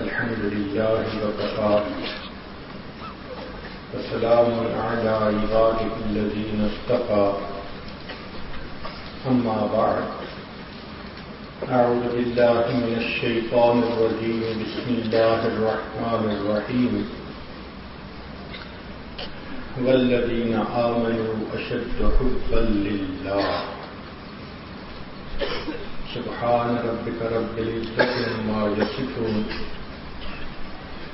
الحمد لله وكفى وسلام على عباده الذين اصطفى أما بعد. أعوذ بالله من الشيطان الرجيم. بسم الله الرحمن الرحيم. والذين آمنوا أشد حبا لله. سبحان ربك رب العزة عما يصفون.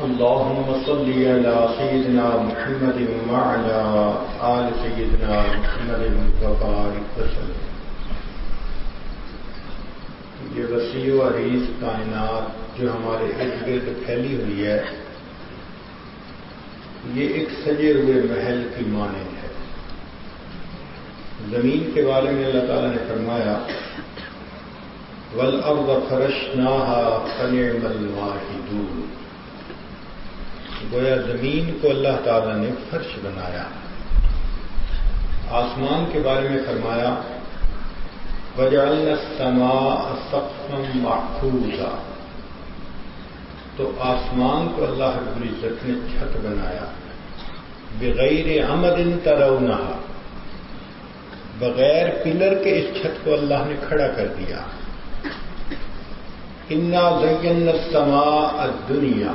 اللهم صل على سيدنا محمد وعلى آل سيدنا محمد وبارك وسلم. یہ وسیع و عریض کائنات جو ہمارے ارد گرد پھیلی ہوئی ہے، یہ ایک سجے ہوئے محل کی مانند ہے۔ زمین کے بارے میں اللہ تعالیٰ نے فرمایا ول اب فرش نہ گویا زمین کو اللہ تعالیٰ نے فرش بنایا۔ آسمان کے بارے میں فرمایا، وجعلنا السماء سقفا محفوظا تو آسمان کو اللہ رب العزت نے چھت بنایا۔ بغیر عمد ترونہ بغیر پلر کے اس چھت کو اللہ نے کھڑا کر دیا۔ انا زین السماء الدنیا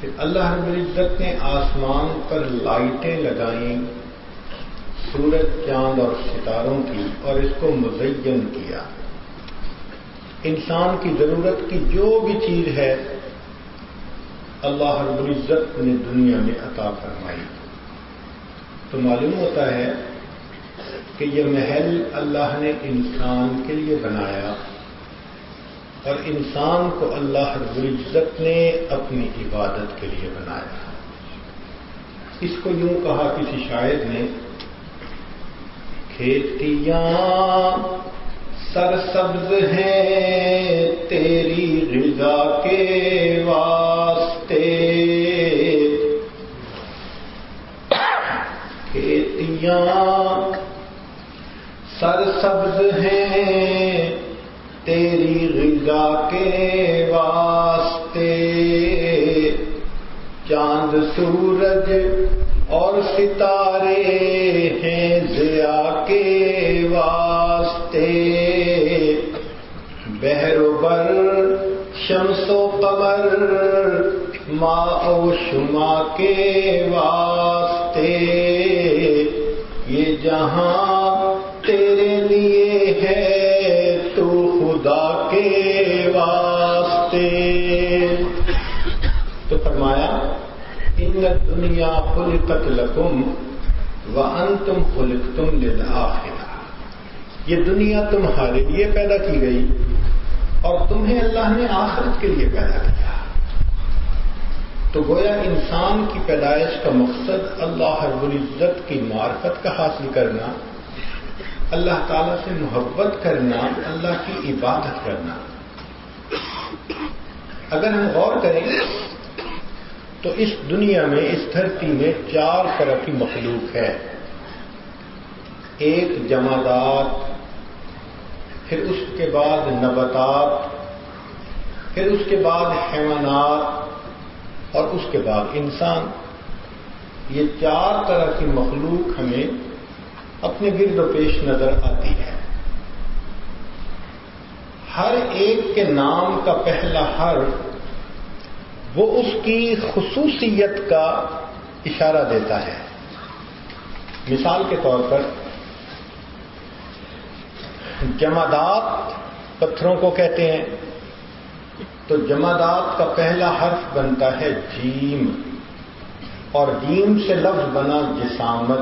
پھر اللہ رب العزت نے آسمان پر لائٹیں لگائیں سورج، چاند اور ستاروں کی اور اس کو مزین کیا۔ انسان کی ضرورت کی جو بھی چیز ہے، اللہ رب العزت نے دنیا میں عطا فرمائی۔ تو معلوم ہوتا ہے کہ یہ محل اللہ نے انسان کے لیے بنایا۔ اور انسان کو اللہ رب العزت نے اپنی عبادت کے لیے بنایا اس کو یوں کہا کسی شاعر نے، کھیتیاں سر سبز ہیں تیری رضا کے واسطے۔ کھیتیاں سر سبز ہیں تیری رضا کے واسطے۔ چاند، سورج اور ستارے ہیں ضیا کے واسطے۔ بہر بر، شمس و قمر ما و شما کے واسطے۔ یہ جہاں ان دنیا خلقت لکم و ان تم خلق تم یہ دنیا تمہارے لیے پیدا کی گئی اور تمہیں اللہ نے آخرت کے لیے پیدا کیا۔ تو گویا انسان کی پیدائش کا مقصد اللہ رب العزت کی معرفت کا حاصل کرنا، اللہ تعالی سے محبت کرنا، اللہ کی عبادت کرنا۔ اگر ہم غور کریں تو اس دنیا میں، اس دھرتی میں چار طرح کی مخلوق ہے ایک جمادات، پھر اس کے بعد نباتات، پھر اس کے بعد حیوانات، اور اس کے بعد انسان۔ یہ چار طرح کی مخلوق ہمیں اپنے گرد و پیش نظر آتی ہے۔ ہر ایک کے نام کا پہلا حرف وہ اس کی خصوصیت کا اشارہ دیتا ہے۔ مثال کے طور پر جمادات پتھروں کو کہتے ہیں۔ تو جمادات کا پہلا حرف بنتا ہے جیم اور جیم سے لفظ بنا جسامت۔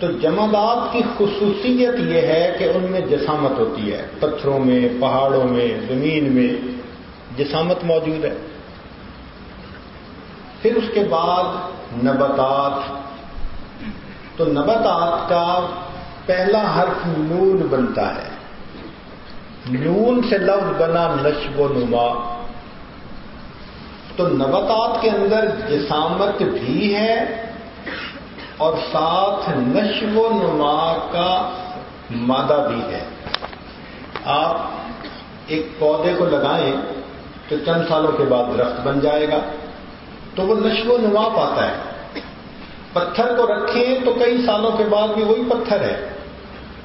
تو جمادات کی خصوصیت یہ ہے کہ ان میں جسامت ہوتی ہے۔ پتھروں میں، پہاڑوں میں، زمین میں۔ جسامت موجود ہے۔ پھر اس کے بعد نباتات۔ تو نباتات کا پہلا حرف نون بنتا ہے۔ نون سے لفظ بنا نشو و نما۔ تو نباتات کے اندر جسامت بھی ہے اور ساتھ نشو و نما کا مادہ بھی ہے۔ آپ ایک پودے کو لگائیں۔ تو چند سالوں کے بعد درخت بن جائے گا تو وہ نشو و نما پاتا ہے۔ پتھر کو رکھیں تو کئی سالوں کے بعد بھی وہی پتھر ہے۔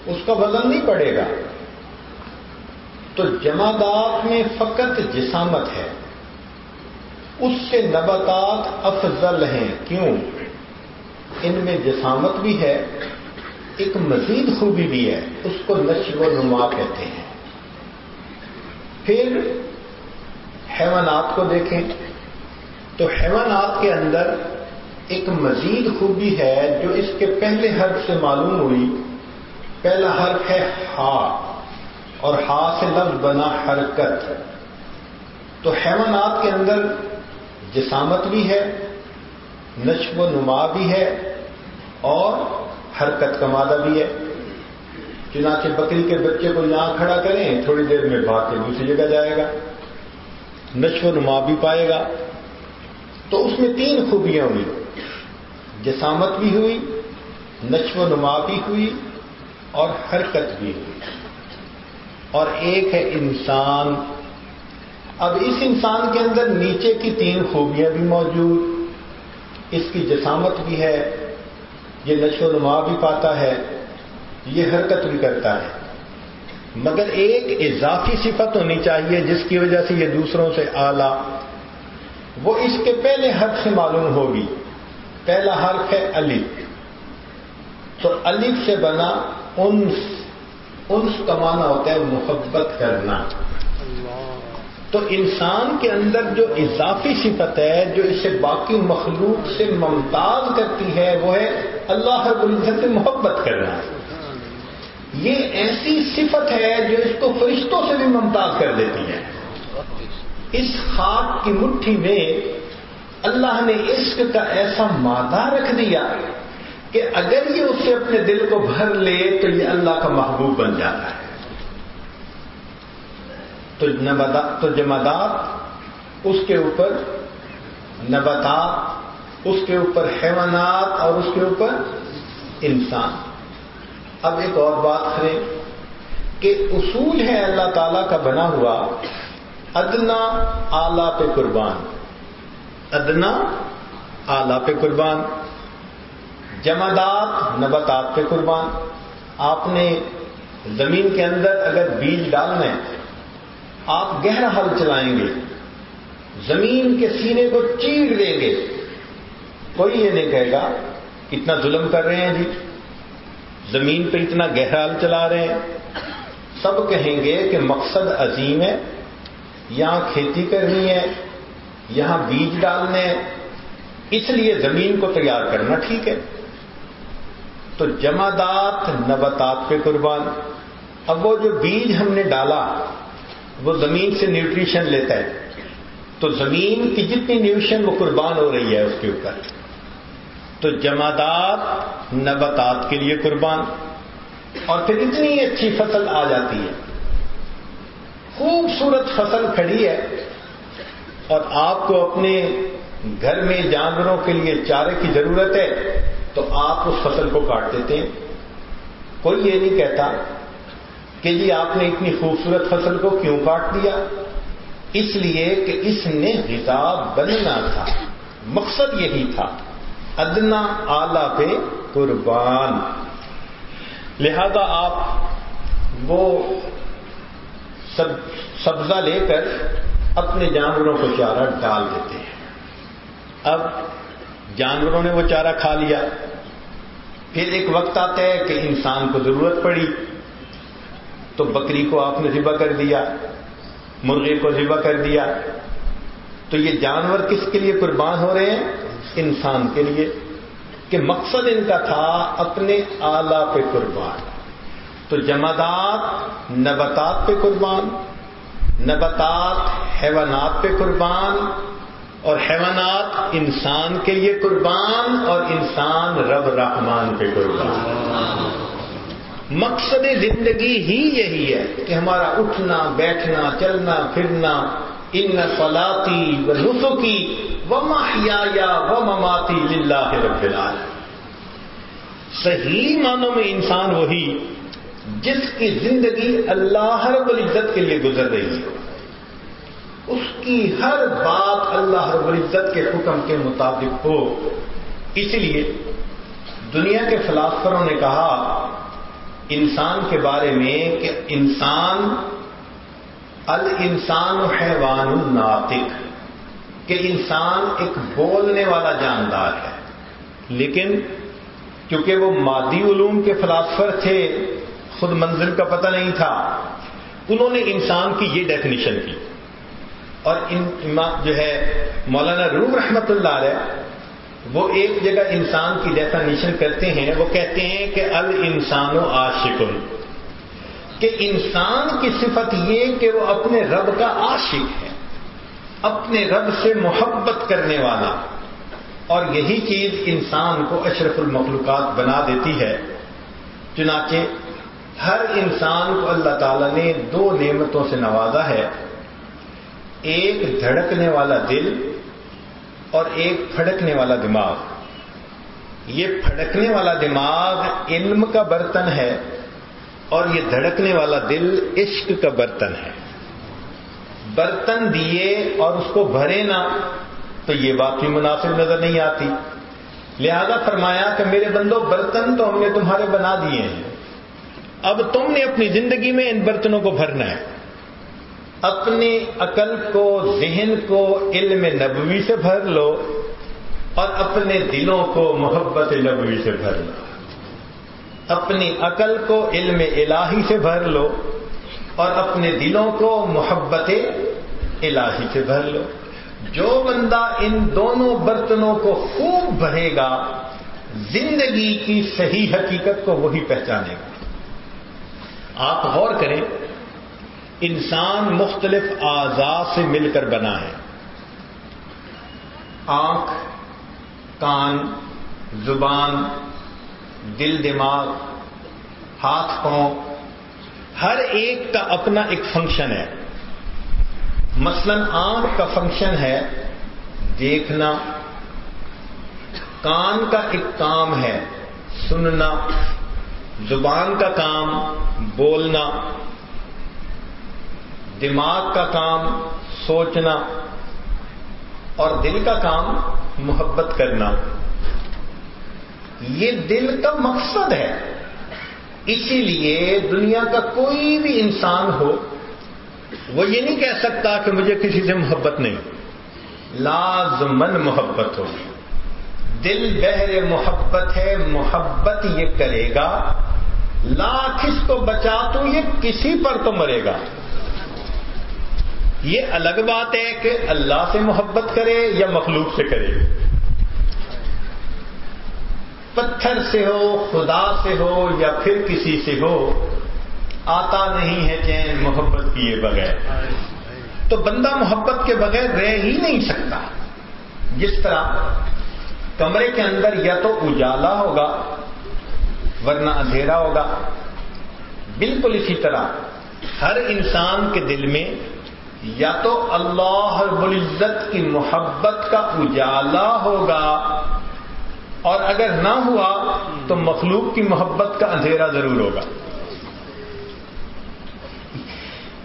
اس کا وزن نہیں پڑے گا۔ تو جمادات میں فقط جسامت ہے۔ اس سے نباتات افضل ہیں۔ کیوں؟ ان میں جسامت بھی ہے، ایک مزید خوبی بھی ہے۔ اس کو نشو و نما کہتے ہیں۔ پھر حیوانات کو دیکھیں تو حیوانات کے اندر ایک مزید خوبی ہے جو اس کے پہلے حرف سے معلوم ہوئی۔ پہلا حرف ہے ہا اور ہا سے لفظ بنا حرکت۔ تو حیوانات کے اندر جسامت بھی ہے، نشو و نما بھی ہے اور حرکت کا مادہ بھی ہے۔ چنانچہ بکری کے بچے کو یہاں کھڑا کریں، تھوڑی دیر میں بھاگ کے دوسری جگہ جائے گا۔ نشو و نما بھی پائے گا۔ تو اس میں تین خوبیاں ہوئی۔ جسامت بھی ہوئی نشو و نما بھی ہوئی اور حرکت بھی ہوئی۔ اور ایک ہے انسان۔ اب اس انسان کے اندر نیچے کی تین خوبیاں بھی موجود۔ اس کی جسامت بھی ہے، یہ نشو و نما بھی پاتا ہے، یہ حرکت بھی کرتا ہے۔ مگر ایک اضافی صفت ہونی چاہیے جس کی وجہ سے یہ دوسروں سے آلہ وہ اس کے پہلے حرف سے معلوم ہوگی۔ پہلا حرف ہے الف۔ تو الف سے بنا انس۔ انس کا معنی ہوتا ہے محبت کرنا۔ تو انسان کے اندر جو اضافی صفت ہے، جو اسے باقی مخلوق سے ممتاز کرتی ہے، وہ ہے اللہ رب العزت سے محبت کرنا۔ یہ ایسی صفت ہے جو اس کو فرشتوں سے بھی ممتاز کر دیتی ہے۔ اس خاک کی مٹھی میں اللہ نے عشق کا ایسا مادہ رکھ دیا کہ اگر یہ اس سے اپنے دل کو بھر لے تو یہ اللہ کا محبوب بن جاتا ہے۔ تو تو جمادات، اس کے اوپر نباتات، اس کے اوپر حیوانات اور اس کے اوپر انسان۔ اب ایک اور بات کریں کہ اصول ہے اللہ تعالی کا بنا ہوا ادنا آلہ پہ قربان۔ ادنا آلہ پہ قربان۔ جمادات نباتات پہ قربان۔ آپ نے زمین کے اندر اگر بیج ڈالنا ہے، آپ گہرا حل چلائیں گے، زمین کے سینے کو چیر دیں گے۔ کوئی یہ نہیں کہے گا، اتنا ظلم کر رہے ہیں جی۔ زمین پہ اتنا گہرا حل چلا رہے ہیں۔ سب کہیں گے کہ مقصد عظیم ہے، یہاں کھیتی کرنی ہے، یہاں بیج ڈالنے ہیں۔ اس لیے زمین کو تیار کرنا ٹھیک ہے۔ تو جمادات نباتات پہ قربان۔ اب وہ جو بیج ہم نے ڈالا، وہ زمین سے نیوٹریشن لیتا ہے۔ تو زمین کی جتنی نیوٹریشن وہ قربان ہو رہی ہے اس کے اوپر۔ تو جمادات نباتات کے لیے قربان۔ اور پھر اتنی اچھی فصل آ جاتی ہے۔ خوبصورت فصل کھڑی ہے۔ اور آپ کو اپنے گھر میں جانوروں کے لیے چارے کی ضرورت ہے، تو آپ اس فصل کو کاٹ دیتے ہیں۔ کوئی یہ نہیں کہتا کہ جی آپ نے اتنی خوبصورت فصل کو کیوں کاٹ دیا؟ اس لیے کہ اس نے غذا بننا تھا، مقصد یہی تھا۔ ادنا آلہ پہ قربان۔ لہذا آپ وہ سب سبزہ لے کر اپنے جانوروں کو چارہ ڈال دیتے ہیں۔ اب جانوروں نے وہ چارہ کھا لیا۔ پھر ایک وقت آتا ہے کہ انسان کو ضرورت پڑی۔ تو بکری کو آپ نے ذبح کر دیا، مرغے کو ذبح کر دیا۔ تو یہ جانور کس کے لیے قربان ہو رہے ہیں؟ انسان کے لیے کہ مقصد ان کا تھا اپنے آلہ پہ قربان۔ تو جمادات نباتات پہ قربان، نباتات حیوانات پہ قربان، اور حیوانات انسان کے لیے قربان اور انسان رب رحمان پہ قربان۔ مقصد زندگی ہی یہی ہے کہ ہمارا اٹھنا، بیٹھنا، چلنا، پھرنا، ان فلاطی و رسوکی و ماہیا و مماتی للہ رب العالمین صحیح معنوں میں انسان وہی جس کی زندگی اللہ رب العزت کے لیے گزر رہی ہے اس کی ہر بات اللہ رب العزت کے حکم کے مطابق ہو۔ اس لیے دنیا کے فلاسفروں نے کہا انسان کے بارے میں کہ انسان الانسان حیوان الناطق۔ کہ انسان ایک بولنے والا جاندار ہے۔ لیکن کیونکہ وہ مادی علوم کے فلاسفر تھے، خود منزل کا پتہ نہیں تھا، انہوں نے انسان کی یہ ڈیفینیشن کی۔ اور ان جو ہے، مولانا روم رحمت اللہ علیہ، وہ ایک جگہ انسان کی ڈیفینیشن کرتے ہیں، وہ کہتے ہیں کہ ال انسان و عاشق۔ کہ انسان کی صفت یہ کہ وہ اپنے رب کا عاشق ہے۔ اپنے رب سے محبت کرنے والا اور یہی چیز انسان کو اشرف المخلوقات بنا دیتی ہے۔ چنانچہ ہر انسان کو اللہ تعالی نے دو نعمتوں سے نوازا ہے۔ ایک دھڑکنے والا دل اور ایک پھڑکنے والا دماغ۔ یہ پھڑکنے والا دماغ علم کا برتن ہے اور یہ دھڑکنے والا دل عشق کا برتن ہے۔ برتن دیے اور اس کو بھرے نہ، تو یہ بات بھی مناسب نظر نہیں آتی۔ لہذا فرمایا کہ میرے بندو، برتن تو ہم نے تمہارے بنا دیے ہیں۔ اب تم نے اپنی زندگی میں ان برتنوں کو بھرنا ہے۔ اپنی عقل کو، ذہن کو، علم نبوی سے بھر لو اور اپنے دلوں کو، محبت نبوی سے بھر لو۔ اپنی عقل کو، علم الہی سے بھر لو۔ اور اپنے دلوں کو محبت الہی سے بھر لو۔ جو بندہ ان دونوں برتنوں کو خوب بھرے گا، زندگی کی صحیح حقیقت کو وہی پہچانے گا۔ آپ غور کریں، انسان مختلف آزاد سے مل کر بنا ہے۔ آنکھ، کان، زبان، دل، دماغ، ہاتھ، پاؤں ہر ایک کا اپنا ایک فنکشن ہے۔ مثلا آنکھ کا فنکشن ہے دیکھنا، کان کا ایک کام ہے سننا، زبان کا کام بولنا، دماغ کا کام سوچنا، اور دل کا کام محبت کرنا۔ یہ دل کا مقصد ہے۔ اسی لیے دنیا کا کوئی بھی انسان ہو، وہ یہ نہیں کہہ سکتا کہ مجھے کسی سے محبت نہیں۔ لازمن محبت ہوگی دل بہر محبت ہے، محبت یہ کرے گا۔ لاکھ اس کو بچا تو یہ کسی پر تو مرے گا۔ یہ الگ بات ہے کہ اللہ سے محبت کرے یا مخلوق سے کرے۔ پتھر سے ہو، خدا سے ہو یا پھر کسی سے ہو، آتا نہیں ہے چین محبت کیے بغیر۔ تو بندہ محبت کے بغیر رہ ہی نہیں سکتا۔ جس طرح کمرے کے اندر یا تو اجالا ہوگا، ورنہ اندھیرا ہوگا۔ بالکل اسی طرح ہر انسان کے دل میں یا تو اللہ رب العزت کی محبت کا اجالا ہوگا اور اگر نہ ہوا تو مخلوق کی محبت کا اندھیرا ضرور ہوگا۔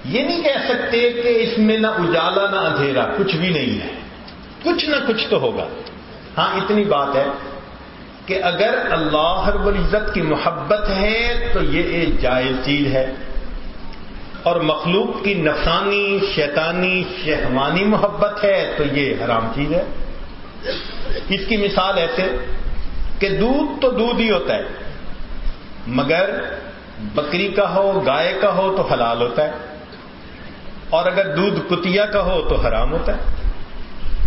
یہ نہیں کہہ سکتے کہ اس میں نہ اجالا نہ اندھیرا، کچھ بھی نہیں ہے۔ کچھ نہ کچھ تو ہوگا۔ ہاں اتنی بات ہے کہ اگر اللہ رب العزت کی محبت ہے تو یہ ایک جائز چیز ہے۔ اور مخلوق کی نفسانی، شیطانی، شہوانی محبت ہے تو یہ حرام چیز ہے۔ اس کی مثال ایسے کہ دودھ تو دودھ ہی ہوتا ہے، مگر بکری کا ہو، گائے کا ہو تو حلال ہوتا ہے، اور اگر دودھ کتیا کا ہو تو حرام ہوتا ہے۔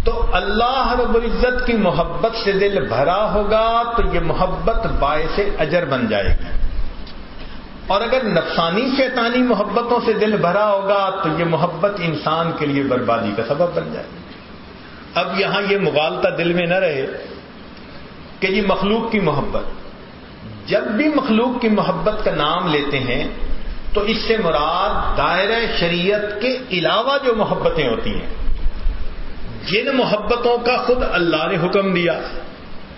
تو اللہ رب العزت کی محبت سے دل بھرا ہوگا تو یہ محبت باعث اجر بن جائے گی۔ اور اگر نفسانی شیطانی محبتوں سے دل بھرا ہوگا تو یہ محبت انسان کے لیے بربادی کا سبب بن جائے گی۔ اب یہاں یہ مغالطہ دل میں نہ رہے۔ کہ یہ مخلوق کی محبت۔ جب بھی مخلوق کی محبت کا نام لیتے ہیں، تو اس سے مراد دائرہ شریعت کے علاوہ جو محبتیں ہوتی ہیں۔ جن محبتوں کا خود اللہ نے حکم دیا۔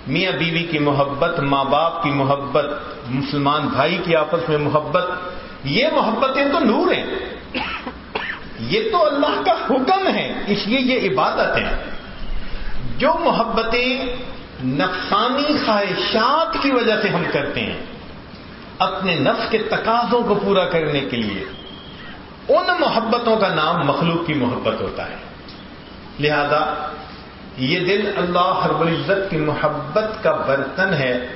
میاں بیوی کی محبت، ماں باپ کی محبت، مسلمان بھائی کی آپس میں محبت، یہ محبتیں تو نور ہیں۔ یہ تو اللہ کا حکم ہے، اس لیے یہ عبادت ہے جو محبتیں نفسانی خواہشات کی وجہ سے ہم کرتے ہیں۔ اپنے نفس کے تقاضوں کو پورا کرنے کے لیے ان محبتوں کا نام مخلوق کی محبت ہوتا ہے۔ لہذا یہ دل اللہ رب العزت کی محبت کا برتن ہے۔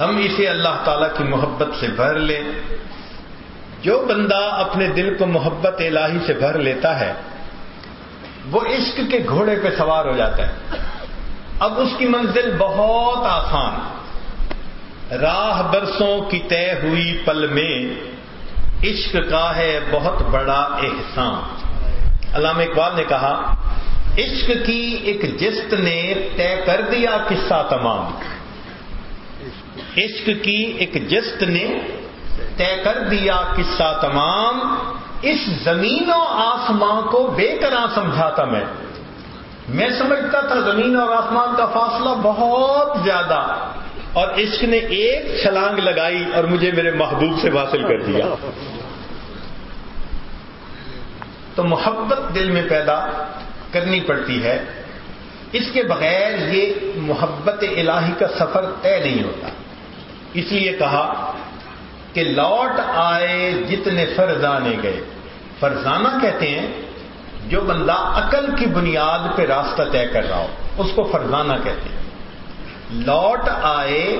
ہم اسے اللہ تعالی کی محبت سے بھر لیں۔ جو بندہ اپنے دل کو محبت الہی سے بھر لیتا ہے، وہ عشق کے گھوڑے پہ سوار ہو جاتا ہے۔ اب اس کی منزل بہت آسان راہ برسوں کی طے ہوئی پل میں عشق کا ہے بہت بڑا احسان۔ علامہ اقبال نے کہا، عشق کی ایک جست نے طے کر دیا قصہ تمام۔ عشق کی ایک جست نے طے کر دیا قصہ تمام۔ اس زمین و آسمان کو بے کرا سمجھاتا میں۔ میں سمجھتا تھا زمین اور آسمان کا فاصلہ بہت زیادہ اور عشق نے ایک چھلانگ لگائی اور مجھے میرے محبوب سے حاصل کر دیا۔ تو محبت دل میں پیدا کرنی پڑتی ہے۔ اس کے بغیر یہ محبت الہی کا سفر طے نہیں ہوتا۔ اس لیے کہا کہ لوٹ آئے جتنے فرزانے گئے۔ فرزانہ کہتے ہیں جو بندہ عقل کی بنیاد پہ راستہ طے کر رہا ہو، اس کو فرزانہ کہتے ہیں۔ لوٹ آئے،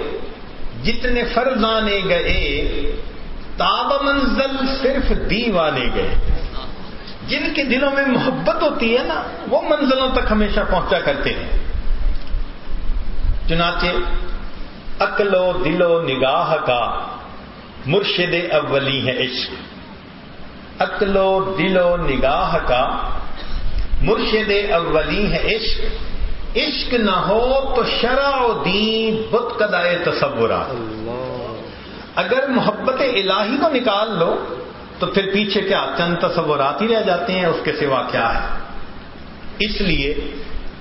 جتنے فرزانے گئے، تاب منزل صرف دیوانے گئے۔ جن کے دلوں میں محبت ہوتی ہے نا، وہ منزلوں تک ہمیشہ پہنچا کرتے ہیں۔ چنانچہ عقل و دل و نگاہ کا مرشد اولی ہے عشق۔ عقل و دل و نگاہ کا مرشد اولی ہے عشق۔ عشق نہ ہو تو شرع و دین بت کدائے تصورات اگر محبت الہی کو نکال لو تو پھر پیچھے کیا چند تصورات ہی رہ جاتے ہیں اس کے سوا کیا ہے؟ اس لیے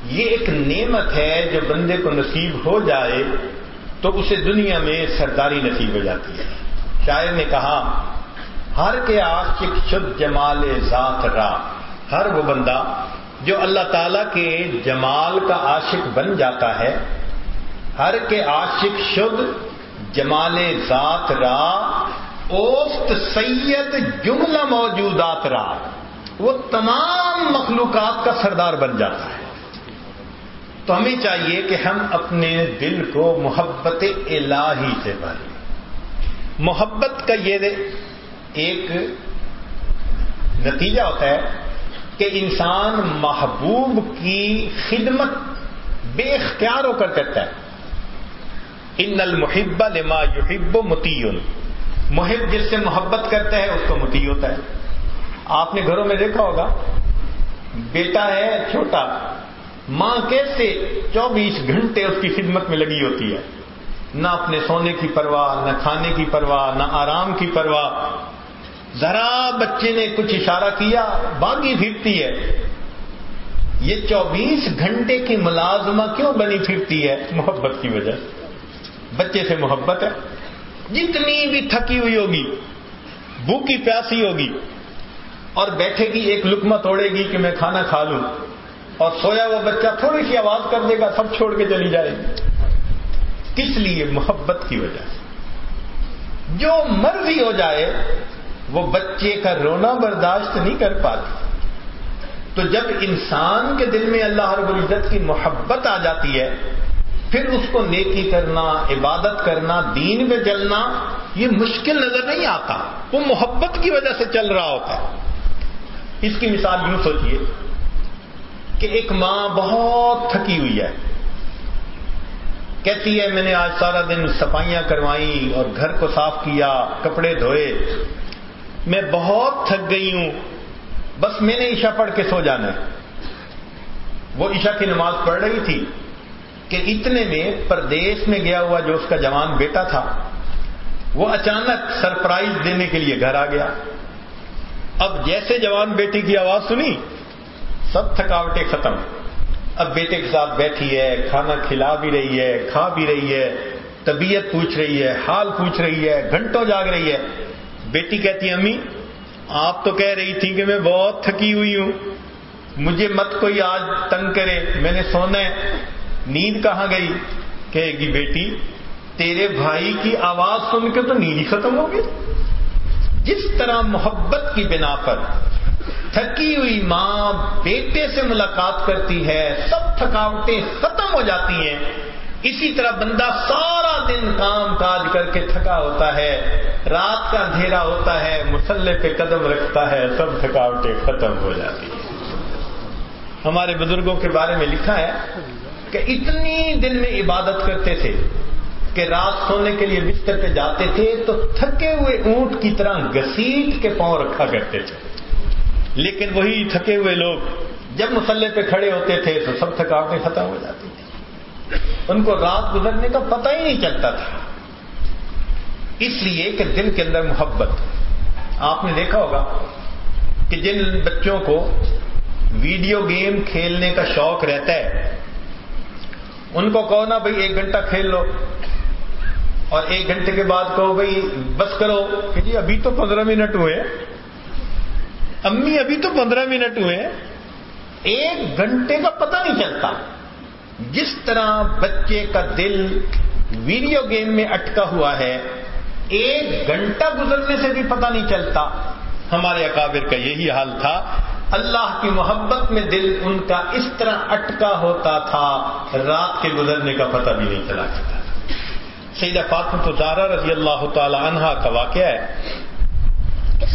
یہ ایک نعمت ہے جو بندے کو نصیب ہو جائے تو اسے دنیا میں سرداری نصیب ہو جاتی ہے۔ شاعر نے کہا ہر کے عاشق شد جمال ذات را۔ ہر وہ بندہ جو اللہ تعالی کے جمال کا عاشق بن جاتا ہے، ہر کے عاشق شد جمال ذات را اوست سید جملہ موجودات را۔ وہ تمام مخلوقات کا سردار بن جاتا ہے۔ تو ہمیں چاہیے کہ ہم اپنے دل کو محبت الہی سے بھریں۔ محبت کا یہ ایک نتیجہ ہوتا ہے کہ انسان محبوب کی خدمت بے اختیار ہو کر کرتا ہے۔ ان المحب لما یحب متیون محب جس سے محبت کرتا ہے، اس کو متی ہوتا ہے۔ آپ نے گھروں میں دیکھا ہوگا، بیٹا ہے چھوٹا، ماں کیسے چوبیس گھنٹے اس کی خدمت میں لگی ہوتی ہے؟ نہ اپنے سونے کی پرواہ، نہ کھانے کی پرواہ، نہ آرام کی پرواہ ذرا بچے نے کچھ اشارہ کیا باغی پھرتی ہے۔ یہ چوبیس گھنٹے کی ملازمہ کیوں بنی پھرتی ہے؟ محبت کی وجہ بچے سے محبت ہے۔ جتنی بھی تھکی ہوئی ہوگی، بھوکی پیاسی ہوگی، اور بیٹھے گی ایک لکما توڑے گی کہ میں کھانا کھا لوں، اور سویا ہوا بچہ تھوڑی سی آواز کر دے گا، سب چھوڑ کے چلی جائے گی۔ کس لیے؟ محبت کی وجہ سے۔ جو مرضی ہو جائے وہ بچے کا رونا برداشت نہیں کر پاتی تو جب انسان کے دل میں اللہ رب العزت کی محبت آ جاتی ہے، پھر اس کو نیکی کرنا، عبادت کرنا، دین میں چلنا یہ مشکل نظر نہیں آتا۔ وہ محبت کی وجہ سے چل رہا ہوتا ہے۔ اس کی مثال یوں سوچیے کہ ایک ماں بہت تھکی ہوئی ہے۔ کہتی ہے، میں نے آج سارا دن صفائیاں کروائی اور گھر کو صاف کیا، کپڑے دھوئے۔ میں بہت تھک گئی ہوں۔ بس میں نے عشاء پڑھ کے سو جانا ہے۔ وہ عشاء کی نماز پڑھ رہی تھی کہ اتنے میں پردیش میں گیا ہوا جو اس کا جوان بیٹا تھا، وہ اچانک سرپرائز دینے کے لیے گھر آ گیا۔ اب جیسے جوان بیٹی کی آواز سنی، سب تھکاوٹیں ختم۔ اب بیٹے کے ساتھ بیٹھی ہے، کھانا کھلا بھی رہی ہے، کھا بھی رہی ہے، طبیعت پوچھ رہی ہے، حال پوچھ رہی ہے، گھنٹوں جاگ رہی ہے۔ بیٹی کہتی ہے، امی، آپ تو کہہ رہی تھی کہ میں بہت تھکی ہوئی ہوں۔ مجھے مت کوئی آج تنگ کرے۔ میں نے سونا ہے۔ نیند کہاں گئی؟ کہے گی، بیٹی، تیرے بھائی کی آواز سن کے تو نیند ہی ختم ہوگی جس طرح محبت کی بنا پر تھکی ہوئی ماں بیٹے سے ملاقات کرتی ہے، سب تھکاوٹیں ختم ہو جاتی ہیں۔ اسی طرح بندہ سارا دن کام کاج کر کے تھکا ہوتا ہے، رات کا اندھیرا ہوتا ہے، مسلح پہ قدم رکھتا ہے، سب تھکاوٹیں ختم ہو جاتی ہیں۔ ہمارے بزرگوں کے بارے میں لکھا ہے کہ اتنی دن میں عبادت کرتے تھے کہ رات سونے کے لیے بستر پہ جاتے تھے تو تھکے ہوئے اونٹ کی طرح گسیٹ کے پاؤں رکھا کرتے تھے۔ لیکن وہی تھکے ہوئے لوگ جب مسلح پہ کھڑے ہوتے تھے تو سب تھکاوٹیں ختم ہو جاتی۔ تھی ان کو رات گزرنے کا پتہ ہی نہیں چلتا تھا۔ اس لیے کہ دل کے اندر محبت۔ آپ نے دیکھا ہوگا کہ جن بچوں کو ویڈیو گیم کھیلنے کا شوق رہتا ہے، ان کو کہو نا بھائی ایک گھنٹہ کھیل لو اور ایک گھنٹے کے بعد کہو بھائی بس کرو۔ کہ جی ابھی تو پندرہ منٹ ہوئے۔ امی، ابھی تو پندرہ منٹ ہوئے۔ ایک گھنٹے کا پتہ نہیں چلتا۔ جس طرح بچے کا دل ویڈیو گیم میں اٹکا ہوا ہے، ایک گھنٹہ گزرنے سے بھی پتہ نہیں چلتا۔ ہمارے اکابر کا یہی حال تھا۔ اللہ کی محبت میں دل ان کا اس طرح اٹکا ہوتا تھا، رات کے گزرنے کا پتہ بھی نہیں چلا کرتا سیدہ فاطمہ زارا رضی اللہ تعالی عنہا کا واقعہ ہے۔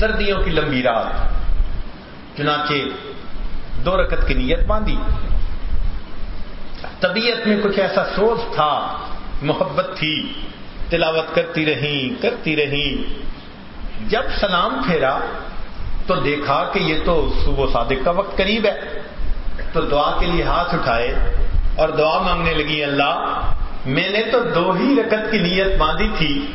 سردیوں کی لمبی رات، چنانچہ دو رکت کی نیت باندھی۔ طبیعت میں کچھ ایسا سوچ تھا، محبت تھی، تلاوت کرتی رہی کرتی رہی۔ جب سلام پھیرا تو دیکھا کہ یہ تو صبح صادق کا وقت قریب ہے۔ تو دعا کے لیے ہاتھ اٹھائے اور دعا مانگنے لگی، اللہ، میں نے تو دو ہی رکت کی نیت باندھی تھی۔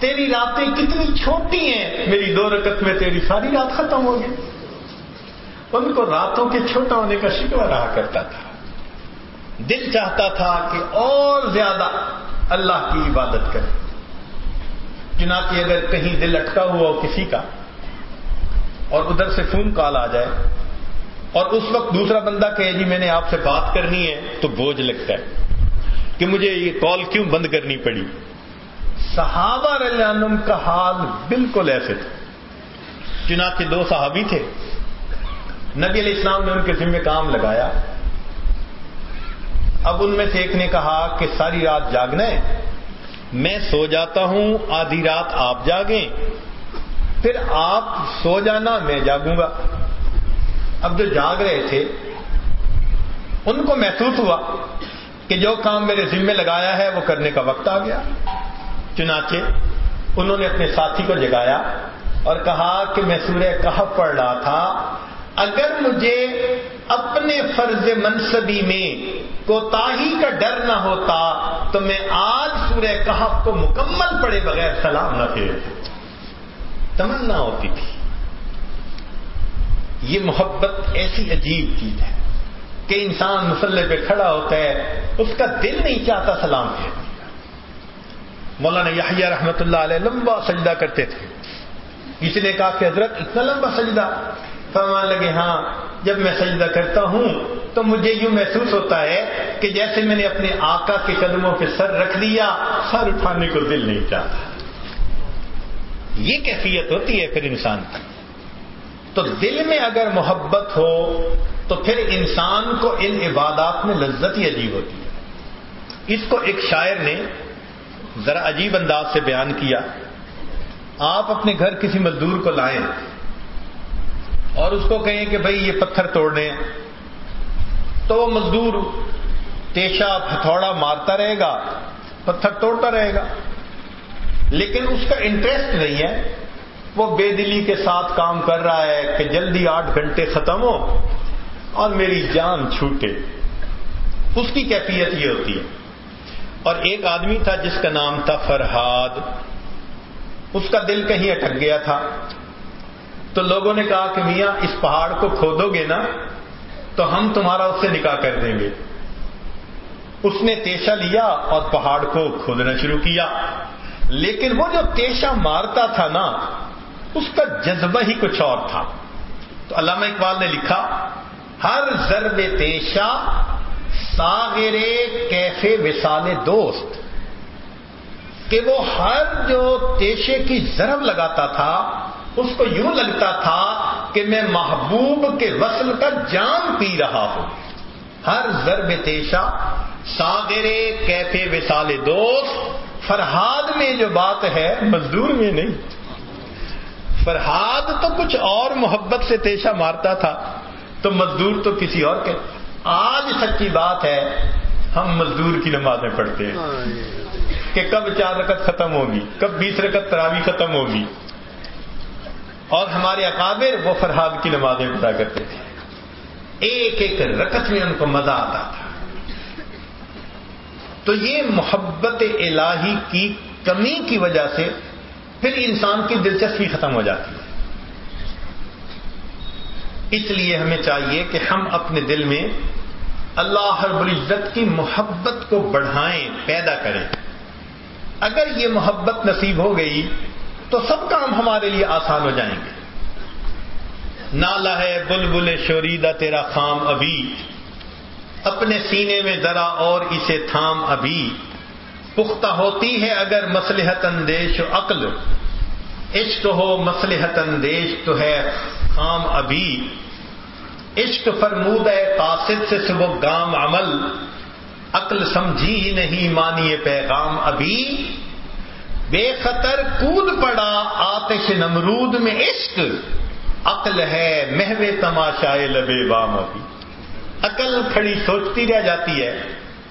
تیری راتیں کتنی چھوٹی ہیں، میری دو رکت میں تیری ساری رات ختم ہو گئی۔ ان کو راتوں کے چھوٹا ہونے کا شکوا رہا کرتا تھا۔ دل چاہتا تھا کہ اور زیادہ اللہ کی عبادت کرے۔ چنانچہ اگر کہیں دل اٹکا ہوا ہو کسی کا اور ادھر سے فون کال آ جائے اور اس وقت دوسرا بندہ کہے جی میں نے آپ سے بات کرنی ہے، تو بوجھ لگتا ہے کہ مجھے یہ کال کیوں بند کرنی پڑی؟ صحابہ عنہ کا حال بالکل ایسے تھا۔ چنانچہ دو صحابی تھے۔ نبی علیہ السلام نے ان کے ذمہ کام لگایا۔ اب ان میں سے ایک نے کہا کہ ساری رات جاگنا ہے۔ میں سو جاتا ہوں، آدھی رات آپ جاگیں۔ پھر آپ سو جانا، میں جاگوں گا۔ اب جو جاگ رہے تھے، ان کو محسوس ہوا کہ جو کام میرے ذمے لگایا ہے، وہ کرنے کا وقت آ گیا۔ چنانچہ انہوں نے اپنے ساتھی کو جگایا اور کہا کہ میں سورہ کہف پڑھ رہا تھا۔ اگر مجھے اپنے فرض منصبی میں کوتاہی کا ڈر نہ ہوتا تو میں آج سورہ کہف کو مکمل پڑے بغیر سلام نہ پھر تمنا ہوتی تھی۔ یہ محبت ایسی عجیب چیز ہے کہ انسان مسلح پہ کھڑا ہوتا ہے، اس کا دل نہیں چاہتا سلام پھیر مولانا یحییٰ رحمت اللہ علیہ لمبا سجدہ کرتے تھے۔ کسی نے کہا کہ حضرت، اتنا لمبا سجدہ؟ فرمان لگے ہاں جب میں سجدہ کرتا ہوں تو مجھے یوں محسوس ہوتا ہے کہ جیسے میں نے اپنے آقا کے قدموں پہ سر رکھ دیا سر اٹھانے کو دل نہیں چاہتا۔ یہ کیفیت ہوتی ہے پھر انسان کی۔ تو دل میں اگر محبت ہو تو پھر انسان کو ان عبادات میں لذت ہی عجیب ہوتی ہے۔ اس کو ایک شاعر نے ذرا عجیب انداز سے بیان کیا۔ آپ اپنے گھر کسی مزدور کو لائیں۔ اور اس کو کہیں کہ بھائی یہ پتھر توڑنے۔ تو وہ مزدور تیشا ہتھوڑا مارتا رہے گا، پتھر توڑتا رہے گا۔ لیکن اس کا انٹرسٹ نہیں ہے۔ وہ بے دلی کے ساتھ کام کر رہا ہے کہ جلدی آٹھ گھنٹے ختم ہو اور میری جان چھوٹے۔ اس کی کیفیت یہ ہوتی ہے۔ اور ایک آدمی تھا جس کا نام تھا فرہاد اس کا دل کہیں اٹک گیا تھا۔ تو لوگوں نے کہا کہ میاں، اس پہاڑ کو کھودو گے نا، تو ہم تمہارا اس سے نکاح کر دیں گے۔ اس نے تیشا لیا اور پہاڑ کو کھودنا شروع کیا۔ لیکن وہ جو تیشا مارتا تھا نا، اس کا جذبہ ہی کچھ اور تھا۔ تو علامہ اقبال نے لکھا، ہر ضرب تیشا ساغرے کیفے وسال دوست۔ کہ وہ ہر جو تیشے کی ضرب لگاتا تھا اس کو یوں لگتا تھا کہ میں محبوب کے وصل کا جام پی رہا ہوں۔ ہر ضرب تیشا ساغرے کیفے وسال دوست فرہاد میں جو بات ہے مزدور میں نہیں۔ فرحاد تو کچھ اور محبت سے تیشا مارتا تھا تو مزدور تو کسی اور کے۔ آج سچی بات ہے ہم مزدور کی نمازیں پڑھتے ہیں۔ کہ کب چار رکت ختم ہوگی کب بیس رکت تراوی ختم ہوگی۔ اور ہمارے اکابر وہ فرحاد کی نمازیں پڑھا کرتے تھے۔ ایک ایک رکت میں ان کو مزہ آتا تھا۔ تو یہ محبت الہی کی کمی کی وجہ سے پھر انسان کی دلچسپی ختم ہو جاتی ہے۔ اس لیے ہمیں چاہیے کہ ہم اپنے دل میں اللہ رب العزت کی محبت کو بڑھائیں، پیدا کریں۔ اگر یہ محبت نصیب ہو گئی تو سب کام ہمارے لیے آسان ہو جائیں گے۔ نالا ہے بل بل شوریدہ تیرا خام ابھی۔ اپنے سینے میں ذرا اور اسے تھام ابھی۔ پختہ ہوتی ہے اگر مسلحت اندیش و عقل۔ عشق ہو مسلحت اندیش تو ہے خام ابھی۔ عشق فرمود ہے، قاصد سے صبح گام عمل۔ عقل سمجھی ہی نہیں مانیے پیغام ابھی۔ بے خطر کود پڑا آتش نمرود میں عشق، عقل ہے محو تماشا لبے بام ابھی۔ عقل کھڑی سوچتی رہ جاتی ہے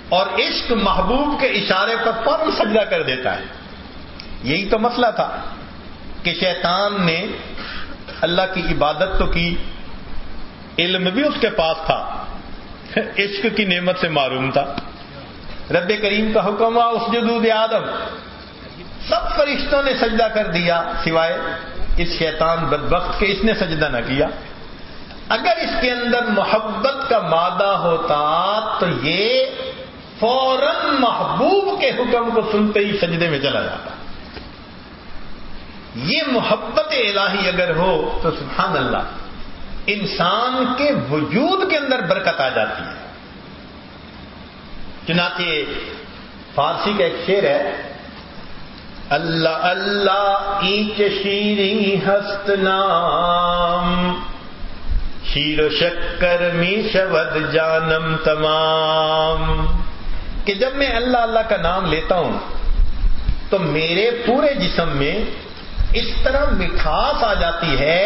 اور عشق محبوب کے اشارے پر فوراً سجدہ کر دیتا ہے۔ یہی تو مسئلہ تھا کہ شیطان نے اللہ کی عبادت تو کی، علم بھی اس کے پاس تھا۔ عشق کی نعمت سے معروم تھا۔ رب کریم کا حکم ہوا اس جدود آدم سب فرشتوں نے سجدہ کر دیا سوائے اس شیطان بدبخت کے، اس نے سجدہ نہ کیا۔ اگر اس کے اندر محبت کا مادہ ہوتا تو یہ فوراً محبوب کے حکم کو سنتے ہی سجدے میں چلا جاتا۔ یہ محبت الہی اگر ہو تو سبحان اللہ، انسان کے وجود کے اندر برکت آ جاتی ہے۔ چنانچہ فارسی کا ایک شعر ہے۔ اللہ اللہ ایچ شیری ہست نام شیر و شکر می شود جانم تمام کہ جب میں اللہ اللہ کا نام لیتا ہوں تو میرے پورے جسم میں اس طرح مٹھاس آ جاتی ہے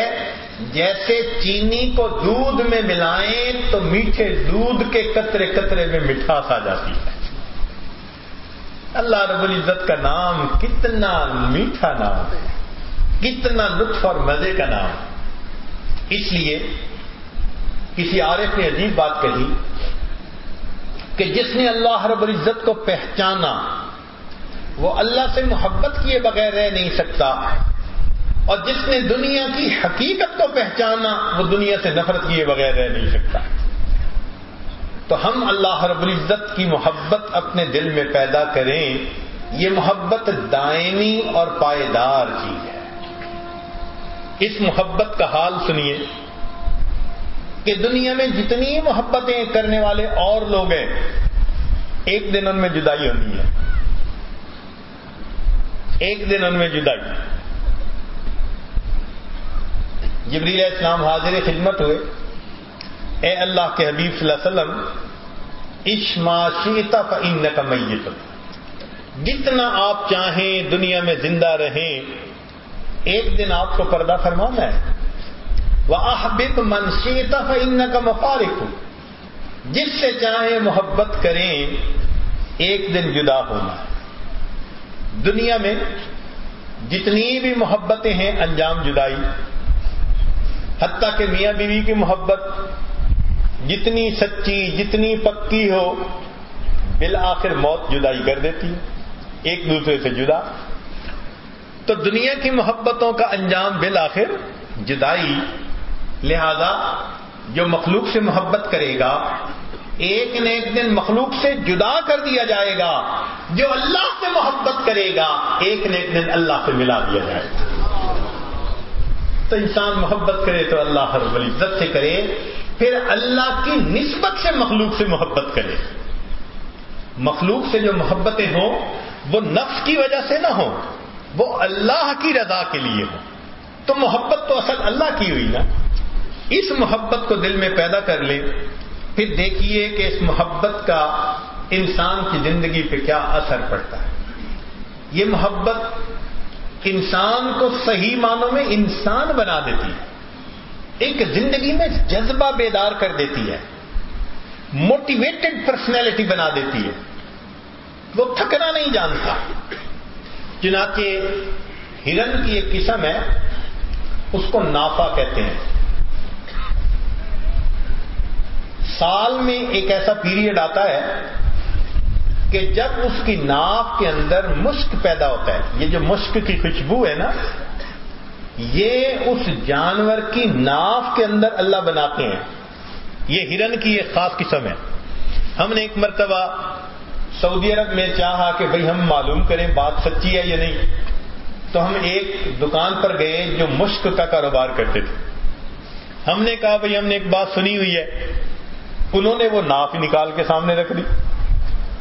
جیسے چینی کو دودھ میں ملائیں تو میٹھے دودھ کے قطرے قطرے میں مٹھاس آ جاتی ہے اللہ رب العزت کا نام، کتنا میٹھا نام ہے کتنا لطف اور مزے کا نام۔ اس لیے کسی عارف نے عجیب بات کہی کہ جس نے اللہ رب العزت کو پہچانا، وہ اللہ سے محبت کیے بغیر رہ نہیں سکتا۔ اور جس نے دنیا کی حقیقت کو پہچانا، وہ دنیا سے نفرت کیے بغیر رہ نہیں سکتا۔ تو ہم اللہ رب العزت کی محبت اپنے دل میں پیدا کریں، یہ محبت دائمی اور پائیدار چیز ہے۔ اس محبت کا حال سنیے کہ دنیا میں جتنی محبتیں کرنے والے اور لوگ ہیں، ایک دن ان میں جدائی ہونی ہے۔ ایک دن ان میں جدائی۔ جبریل اسلام حاضر خدمت ہوئے۔ اے اللہ کے حبیب صلی اللہ علیہ وسلم اشماشیتا کا ان کا میت جتنا آپ چاہیں دنیا میں زندہ رہیں، ایک دن آپ کو پردہ فرمانا ہے۔ وہ احبت منشیتا کا کا مفارق۔ ہو جس سے چاہیں محبت کریں، ایک دن جدا ہونا ہے۔ دنیا میں جتنی بھی محبتیں ہیں، انجام جدائی۔ حتیٰ کہ میاں بیوی کی محبت جتنی سچی، جتنی پکی ہو، بالآخر موت جدائی کر دیتی ہے۔ ایک دوسرے سے جدا۔ تو دنیا کی محبتوں کا انجام بالآخر جدائی۔ لہذا جو مخلوق سے محبت کرے گا، ایک نہ ایک دن مخلوق سے جدا کر دیا جائے گا۔ جو اللہ سے محبت کرے گا، ایک نہ ایک دن اللہ سے ملا دیا جائے گا۔ تو انسان محبت کرے تو اللہ ہر العزت سے کرے۔ پھر اللہ کی نسبت سے مخلوق سے محبت کرے۔ مخلوق سے جو محبتیں ہوں، وہ نفس کی وجہ سے نہ ہوں، وہ اللہ کی رضا کے لیے ہوں۔ تو محبت تو اصل اللہ کی ہوئی نا۔ اس محبت کو دل میں پیدا کر لیں پھر دیکھیے کہ اس محبت کا انسان کی زندگی پہ کیا اثر پڑتا ہے۔ یہ محبت انسان کو صحیح معنوں میں انسان بنا دیتی ہے۔ ایک زندگی میں جذبہ بیدار کر دیتی ہے موٹیویٹڈ پرسنالٹی بنا دیتی ہے۔ وہ تھکنا نہیں جانتا۔ چنانچہ ہرن کی ایک قسم ہے، اس کو نافا کہتے ہیں۔ سال میں ایک ایسا پیریڈ آتا ہے کہ جب اس کی ناف کے اندر مشک پیدا ہوتا ہے۔ یہ جو مشک کی خوشبو ہے نا یہ اس جانور کی ناف کے اندر اللہ بناتے ہیں۔ یہ ہرن کی ایک خاص قسم ہے۔ ہم نے ایک مرتبہ سعودی عرب میں چاہا کہ بھئی ہم معلوم کریں بات سچی ہے یا نہیں۔ تو ہم ایک دکان پر گئے جو مشک کا کاروبار کرتے تھے۔ ہم نے کہا بھئی ہم نے ایک بات سنی ہوئی ہے۔ انہوں نے وہ ناف نکال کے سامنے رکھ دی۔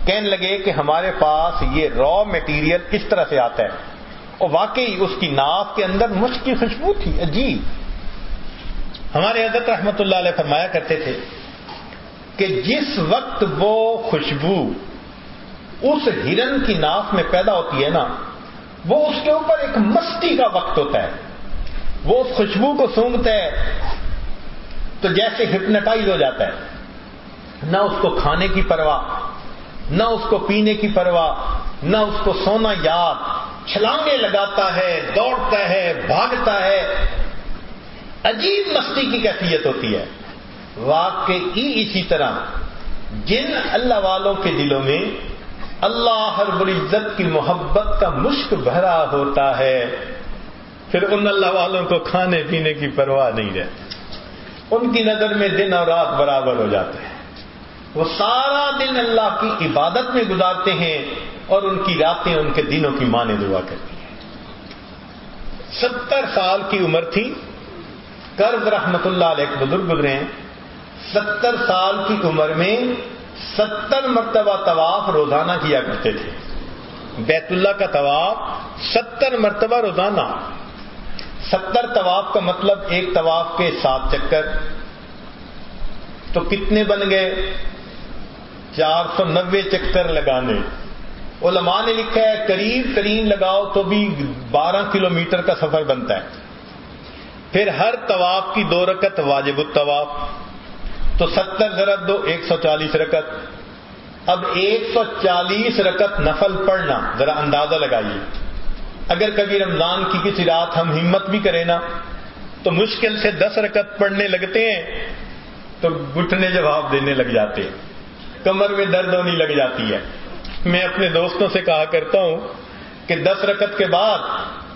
کہنے لگے کہ ہمارے پاس یہ را میٹیریل کس طرح سے آتا ہے۔ اور واقعی اس کی ناف کے اندر مشک کی خوشبو تھی، عجیب۔ ہمارے حضرت رحمت اللہ علیہ فرمایا کرتے تھے کہ جس وقت وہ خوشبو اس ہرن کی ناف میں پیدا ہوتی ہے نا، وہ اس کے اوپر ایک مستی کا وقت ہوتا ہے۔ وہ اس خوشبو کو سونگتا ہے، تو جیسے ہپنٹائز ہو جاتا ہے۔ نہ اس کو کھانے کی پرواہ، نہ اس کو پینے کی پرواہ، نہ اس کو سونا یاد۔ چھلانگے لگاتا ہے، دوڑتا ہے، بھاگتا ہے۔ عجیب مستی کی کیفیت ہوتی ہے۔ واقعی اسی طرح، جن اللہ والوں کے دلوں میں اللہ ہر العزت کی محبت کا مشک بھرا ہوتا ہے، پھر ان اللہ والوں کو کھانے پینے کی پرواہ نہیں رہتی۔ ان کی نظر میں دن اور رات برابر ہو جاتے ہیں۔ وہ سارا دن اللہ کی عبادت میں گزارتے ہیں۔ اور ان کی راتیں ان کے دنوں کی مانے دعا کرتی ہیں۔ ستر سال کی عمر تھی۔ کرز رحمت اللہ علیہ بزرگ گزرے ہیں۔ ستر سال کی عمر میں ستر مرتبہ طواف روزانہ کیا کرتے تھے۔ بیت اللہ کا طواف ستر مرتبہ روزانہ۔ ستر طواف کا مطلب ایک طواف کے سات چکر۔ تو کتنے بن گئے؟ چار سو نوے چکر لگانے۔ علماء نے لکھا ہے، قریب ترین لگاؤ تو بھی بارہ کلو میٹر کا سفر بنتا ہے۔ پھر ہر طواف کی دو رکت واجب الطواف۔ تو ستر ضرب دو ایک سو چالیس رکت اب ایک سو چالیس رکت نفل پڑھنا، ذرا اندازہ لگائیے۔ اگر کبھی رمضان کی کسی رات ہم ہمت بھی کریں نا، تو مشکل سے دس رکت پڑھنے لگتے ہیں، تو گٹنے جواب دینے لگ جاتے ہیں۔ کمر میں درد ہونی لگ جاتی ہے۔ میں اپنے دوستوں سے کہا کرتا ہوں کہ دس رکت کے بعد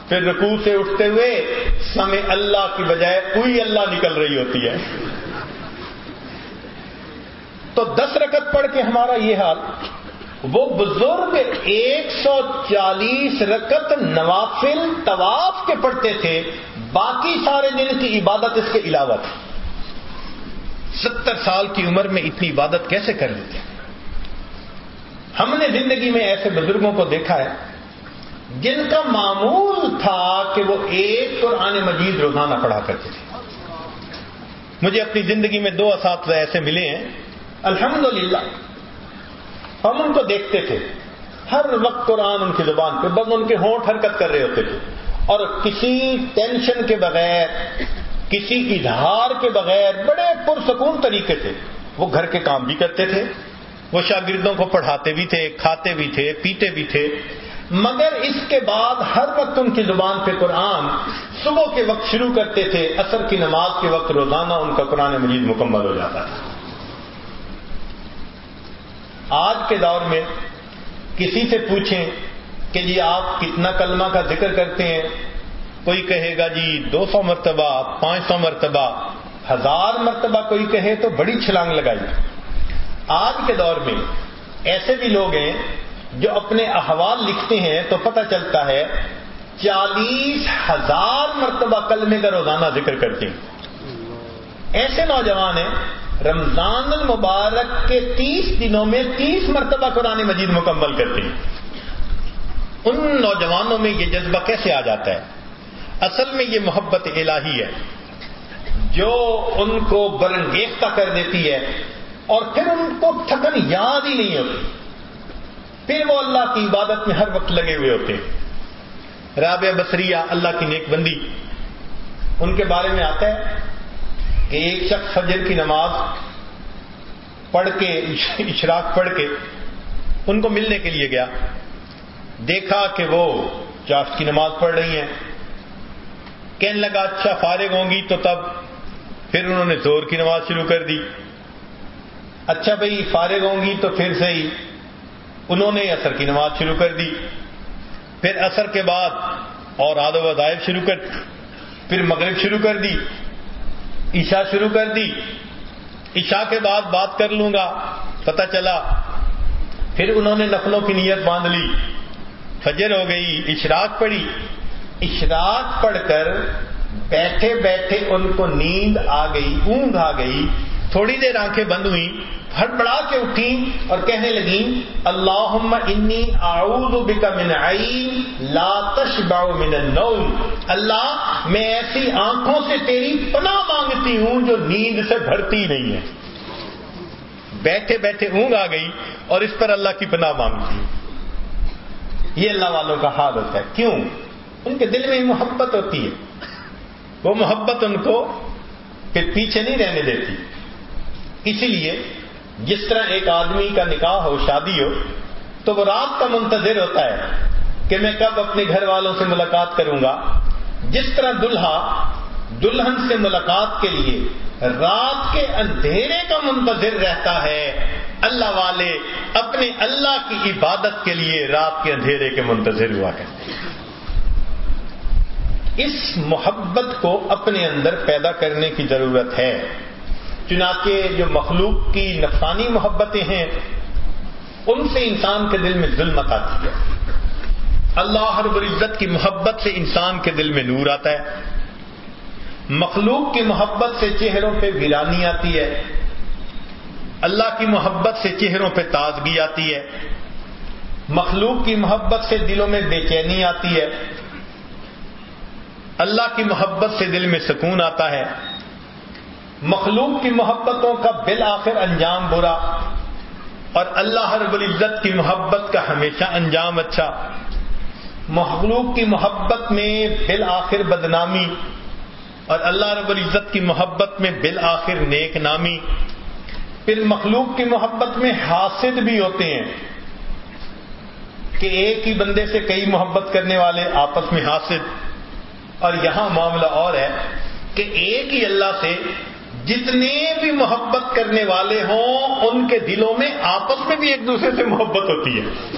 پھر رکوع سے اٹھتے ہوئے سمے اللہ کی بجائے کوئی اللہ نکل رہی ہوتی ہے۔ تو دس رکت پڑھ کے ہمارا یہ حال، وہ بزرگ ایک سو چالیس رکت نوافل طواف کے پڑھتے تھے، باقی سارے دن کی عبادت اس کے علاوہ تھی۔ ستر سال کی عمر میں اتنی عبادت کیسے کر لیتے؟ ہم نے زندگی میں ایسے بزرگوں کو دیکھا ہے جن کا معمول تھا کہ وہ ایک قرآن مجید روزانہ پڑھا کرتے تھے۔ مجھے اپنی زندگی میں دو اساتذہ ایسے ملے ہیں۔ الحمدللہ۔ ہم ان کو دیکھتے تھے۔ ہر وقت قرآن ان کی زبان پہ، بس ان کے ہونٹ حرکت کر رہے ہوتے تھے۔ اور کسی ٹینشن کے بغیر، کسی اظہار کے بغیر بڑے پرسکون طریقے سے وہ گھر کے کام بھی کرتے تھے۔ وہ شاگردوں کو پڑھاتے بھی تھے، کھاتے بھی تھے، پیتے بھی تھے۔ مگر اس کے بعد ہر وقت ان کی زبان پہ قرآن صبح کے وقت شروع کرتے تھے اثر کی نماز کے وقت روزانہ ان کا قرآن مجید مکمل ہو جاتا تھا۔ آج کے دور میں کسی سے پوچھیں کہ جی آپ کتنا کلمہ کا ذکر کرتے ہیں؟ کوئی کہے گا جی دو سو مرتبہ، پانچ سو مرتبہ، ہزار مرتبہ کوئی کہے تو بڑی چھلانگ لگائی۔ آج کے دور میں ایسے بھی لوگ ہیں جو اپنے احوال لکھتے ہیں تو پتہ چلتا ہے چالیس ہزار مرتبہ کلمے کا روزانہ ذکر کرتے ہیں۔ ایسے نوجوان ہیں، رمضان المبارک کے تیس دنوں میں تیس مرتبہ قرآن مجید مکمل کرتے ہیں۔ ان نوجوانوں میں یہ جذبہ کیسے آ جاتا ہے؟ اصل میں یہ محبت الہی ہے جو ان کو برنگیختہ کر دیتی ہے۔ اور پھر ان کو تھکن یاد ہی نہیں ہوتی۔ پھر وہ اللہ کی عبادت میں ہر وقت لگے ہوئے ہوتے۔ ہیں رابع بصریہ اللہ کی نیک بندی۔ ان کے بارے میں آتا ہے کہ ایک شخص فجر کی نماز پڑھ کے، اشراق پڑھ کے ان کو ملنے کے لیے گیا۔ دیکھا کہ وہ چاش کی نماز پڑھ رہی ہیں۔ کہنے لگا اچھا فارغ ہوں گی تو تب پھر انہوں نے زور کی نماز شروع کر دی۔ اچھا بھائی فارغ ہوں گی تو پھر سے ہی۔ انہوں نے اثر کی نماز شروع کر دی۔ پھر اثر کے بعد اور آد و وظائف شروع کر پھر مغرب شروع کر دی۔ عشاء شروع کر دی۔ عشاء کے بعد بات کر لوں گا۔ پتہ چلا۔ پھر انہوں نے نفلوں کی نیت باندھ لی۔ فجر ہو گئی، اشراق پڑی اشراق پڑھ کر بیٹھے بیٹھے ان کو نیند آ گئی اونگ آ گئی۔ تھوڑی دیر آنکھیں بند ہوئی ہڑبڑا کے اٹھی اور کہنے لگی اللہ انی اعوذ بک من عین لا تشبع من النوم. اللہ، میں ایسی آنکھوں سے تیری پناہ مانگتی ہوں جو نیند سے بھرتی نہیں ہے۔ بیٹھے بیٹھے اونگ آ گئی اور اس پر اللہ کی پناہ مانگتی ہوں۔ یہ اللہ والوں کا حال ہوتا ہے۔ کیوں؟ ان کے دل میں محبت ہوتی ہے۔ وہ محبت ان کو پھر پیچھے نہیں رہنے دیتی۔ اسی لیے جس طرح ایک آدمی کا نکاح ہو، شادی ہو، تو وہ رات کا منتظر ہوتا ہے کہ میں کب اپنے گھر والوں سے ملاقات کروں گا۔ جس طرح دلہا دلہن سے ملاقات کے لیے رات کے اندھیرے کا منتظر رہتا ہے، اللہ والے اپنے اللہ کی عبادت کے لیے رات کے اندھیرے کے منتظر ہوا کرتے ہیں۔ اس محبت کو اپنے اندر پیدا کرنے کی ضرورت ہے۔ چنانچہ جو مخلوق کی نفسانی محبتیں ہیں، ان سے انسان کے دل میں ظلمت آتی ہے۔ اللہ رب العزت کی محبت سے انسان کے دل میں نور آتا ہے۔ مخلوق کی محبت سے چہروں پہ ویرانی آتی ہے۔ اللہ کی محبت سے چہروں پہ تازگی آتی ہے۔ مخلوق کی محبت سے دلوں میں بے چینی آتی ہے۔ اللہ کی محبت سے دل میں سکون آتا ہے۔ مخلوق کی محبتوں کا بالآخر انجام برا اور اللہ رب العزت کی محبت کا ہمیشہ انجام اچھا مخلوق کی محبت میں بالآخر بدنامی اور اللہ رب العزت کی محبت میں بالآخر نیک نامی پھر مخلوق کی محبت میں حاسد بھی ہوتے ہیں کہ ایک ہی بندے سے کئی محبت کرنے والے آپس میں حاسد اور یہاں معاملہ اور ہے کہ ایک ہی اللہ سے جتنے بھی محبت کرنے والے ہوں، ان کے دلوں میں آپس میں بھی ایک دوسرے سے محبت ہوتی ہے۔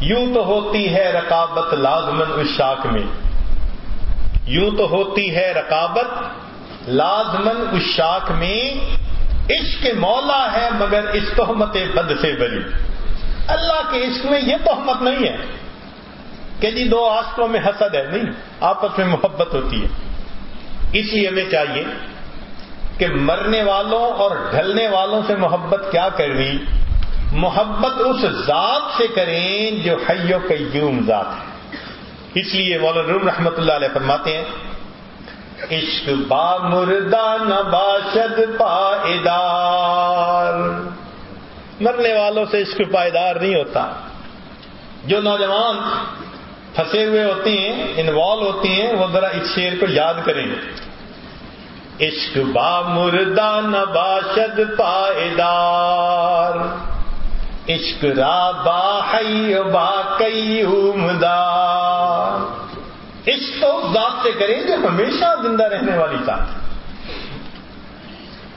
یوں تو ہوتی ہے رقابت لازمن اس شاخ میں۔ یوں تو ہوتی ہے رقابت لازمن اس شاخ میں۔ عشق مولا ہے مگر اس تہمت بد سے بری اللہ کے عشق میں یہ تہمت نہیں ہے کہ جی دو آسٹوں میں حسد ہے، نہیں، آپس میں محبت ہوتی ہے۔ اس لیے ہمیں چاہیے کہ مرنے والوں اور ڈھلنے والوں سے محبت کیا کرنی محبت اس ذات سے کریں جو حیو قیوم ذات ہے۔ اس لیے مولانا روم رحمت اللہ علیہ فرماتے ہیں، عشق با مردہ نباشد پائیدار۔ مرنے والوں سے عشق پائیدار نہیں ہوتا۔ جو نوجوان پھنسے ہوئے ہوتے ہیں انوالو ہوتے ہیں، وہ ذرا اس شعر کو یاد کریں۔ عشق با مردہ نباشد پائیدار۔ عشق را با حی با قیوم عشق تو ذات سے کریں جو ہمیشہ زندہ رہنے والی ذات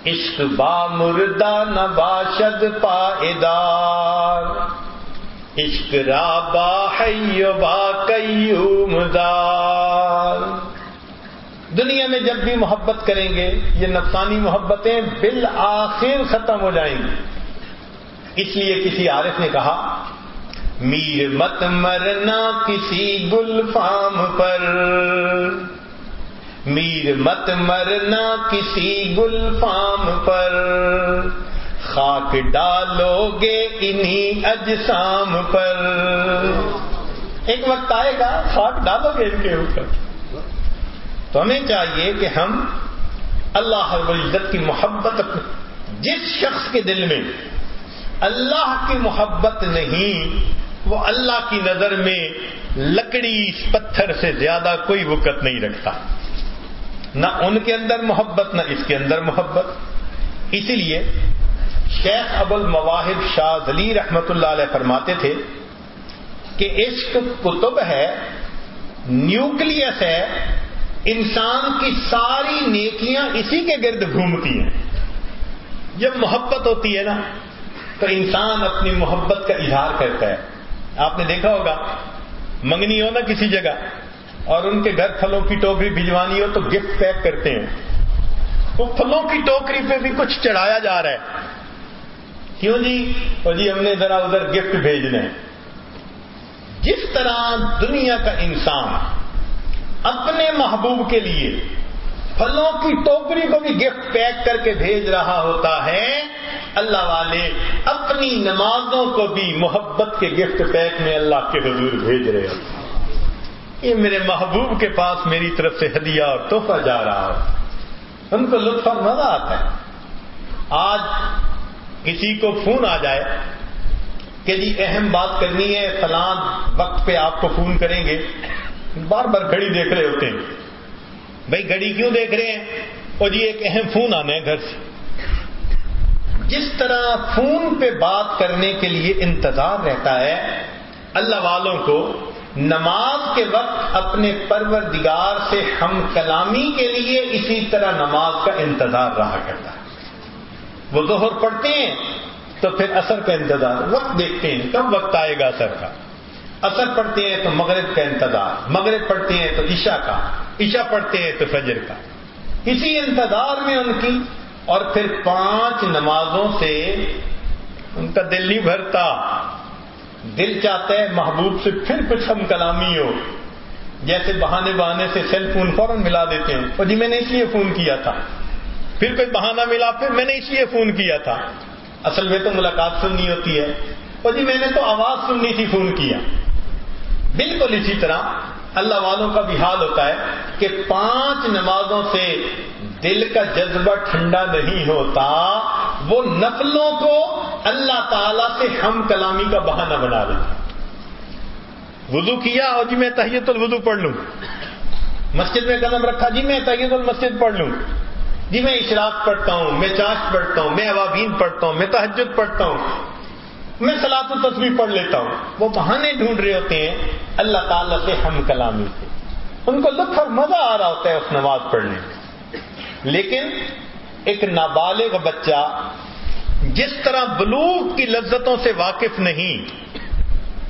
عشق با مردہ نباشد پائیدار۔ عشق را با حی با قیوم دار دنیا میں جب بھی محبت کریں گے، یہ نفسانی محبتیں بالآخر ختم ہو جائیں گی۔ اس لیے کسی عارف نے کہا، میر مت مرنا کسی گل فام پر۔ میر مت مرنا کسی گل فام پر۔ خاک ڈالو گے انہی اجسام پر۔ ایک وقت آئے گا، خاک ڈالو گے ان کے اوپر۔ تو ہمیں چاہیے کہ ہم اللہ رب العزت کی محبت جس شخص کے دل میں اللہ کی محبت نہیں، وہ اللہ کی نظر میں لکڑی پتھر سے زیادہ کوئی وقت نہیں رکھتا۔ نہ ان کے اندر محبت، نہ اس کے اندر محبت۔ اسی لیے شیخ ابو المواہب شاہ زلی رحمت اللہ علیہ فرماتے تھے کہ عشق کتب ہے، نیوکلیس ہے، انسان کی ساری نیکیاں اسی کے گرد گھومتی ہیں۔ جب محبت ہوتی ہے نا، تو انسان اپنی محبت کا اظہار کرتا ہے۔ آپ نے دیکھا ہوگا، منگنی ہو نا کسی جگہ، اور ان کے گھر پھلوں کی ٹوکری بھجوانی ہو تو گفٹ پیک کرتے ہیں۔ وہ پھلوں کی ٹوکری پہ بھی کچھ چڑھایا جا رہا ہے۔ کیوں جی؟ اور جی ہم نے ذرا ادھر گفٹ بھیجنے جس طرح دنیا کا انسان اپنے محبوب کے لیے پھلوں کی ٹوکری کو بھی گفٹ پیک کر کے بھیج رہا ہوتا ہے، اللہ والے اپنی نمازوں کو بھی محبت کے گفٹ پیک میں اللہ کے حضور بھیج رہے ہوتے یہ میرے محبوب کے پاس میری طرف سے ہدیہ اور تحفہ جا رہا ہو ان کو لطف مزہ آتا ہے۔ آج کسی کو فون آ جائے کہ جی اہم بات کرنی ہے فلاں وقت پہ آپ کو فون کریں گے۔ بار بار گھڑی دیکھ رہے ہوتے ہیں۔ بھائی گھڑی کیوں دیکھ رہے ہیں؟ اور جی ایک اہم فون آنا ہے گھر سے۔ جس طرح فون پہ بات کرنے کے لیے انتظار رہتا ہے، اللہ والوں کو نماز کے وقت اپنے پروردگار سے ہم کلامی کے لیے اسی طرح نماز کا انتظار رہا کرتا ہے۔ وہ ظہر پڑھتے ہیں، تو پھر اثر کا انتظار، وقت دیکھتے ہیں کب وقت آئے گا اثر کا۔ اثر پڑھتے ہیں تو مغرب کا انتظار، مغرب پڑھتے ہیں تو عشاء کا، عشاء پڑھتے ہیں تو فجر کا۔ اسی انتظار میں ان کی، اور پھر پانچ نمازوں سے ان کا دل نہیں بھرتا۔ دل چاہتا ہے محبوب سے پھر کچھ ہم کلامی ہو۔ جیسے بہانے بہانے سے سیل فون فوراً ملا دیتے ہیں۔ اور جی میں نے اس لیے فون کیا تھا۔ پھر کوئی بہانہ ملا پھر میں نے اس لیے فون کیا تھا۔ اصل میں تو ملاقات سننی ہوتی ہے۔ اور جی میں نے تو آواز سننی تھی، فون کیا۔ بالکل اسی طرح اللہ والوں کا بھی حال ہوتا ہے کہ پانچ نمازوں سے دل کا جذبہ ٹھنڈا نہیں ہوتا، وہ نفلوں کو اللہ تعالی سے ہم کلامی کا بہانہ بنا دیتے وضو کیا؟ اور جی میں تحیت الوضو پڑھ لوں۔ مسجد میں قدم رکھا۔ جی میں تحیت المسجد پڑھ لوں۔ جی میں اشراق پڑھتا ہوں، میں چاش پڑھتا ہوں، میں اوابین پڑھتا ہوں، میں تحجد پڑھتا ہوں، میں سلاط و تصویر پڑھ لیتا ہوں۔ وہ بہانے ڈھونڈ رہے ہوتے ہیں، اللہ تعالیٰ سے ہم کلامی سے۔ ان کو لطف اور مزہ آ رہا ہوتا ہے اس نماز پڑھنے میں۔ لیکن ایک نابالغ بچہ جس طرح بلوغ کی لذتوں سے واقف نہیں،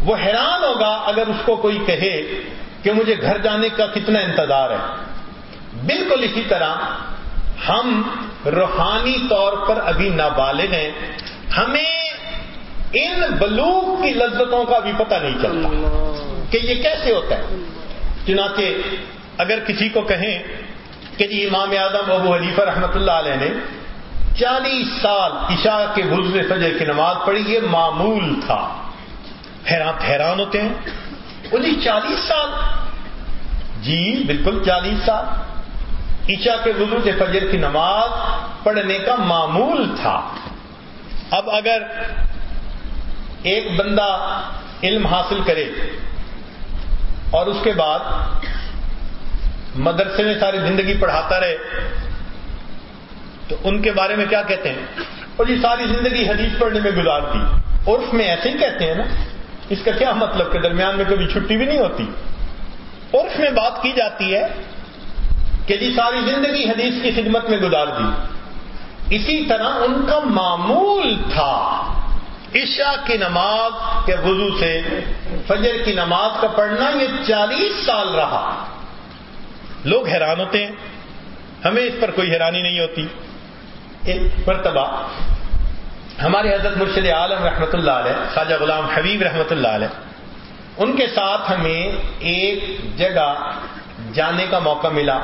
وہ حیران ہوگا اگر اس کو کوئی کہے کہ مجھے گھر جانے کا کتنا انتظار ہے۔ بالکل اسی طرح ہم روحانی طور پر ابھی نابالغ ہیں، ہمیں ان بلوغ کی لذتوں کا بھی پتہ نہیں چلتا۔ کہ یہ کیسے ہوتا ہے۔ چنانچہ اگر کسی کو کہیں کہ جی امام اعظم ابو حلیفہ رحمۃ اللہ علیہ نے چالیس سال عشاء کے حضر فجر کی نماز پڑھی، یہ معمول تھا۔ حیران حیران ہوتے ہیں۔ وہ جی چالیس سال؟ جی بالکل چالیس سال۔ عشاء کے حضر فجر کی نماز پڑھنے کا معمول تھا۔ اب اگر ایک بندہ علم حاصل کرے اور اس کے بعد مدرسے میں ساری زندگی پڑھاتا رہے، تو ان کے بارے میں کیا کہتے ہیں؟ اور جی ساری زندگی حدیث پڑھنے میں گزار دی عرف میں ایسے ہی کہتے ہیں نا، اس کا کیا مطلب؟ کہ درمیان میں کبھی چھٹی بھی نہیں ہوتی۔ عرف میں بات کی جاتی ہے کہ جی ساری زندگی حدیث کی خدمت میں گزار دی۔ اسی طرح ان کا معمول تھا۔ عشاء کی نماز کے وضو سے فجر کی نماز کا پڑھنا یہ چالیس سال رہا۔ لوگ حیران ہوتے ہیں۔ ہمیں اس پر کوئی حیرانی نہیں ہوتی۔ ایک مرتبہ ہمارے حضرت مرشد عالم رحمۃ اللہ علیہ، خواجہ غلام حبیب رحمۃ اللہ علیہ، ان کے ساتھ ہمیں ایک جگہ جانے کا موقع ملا۔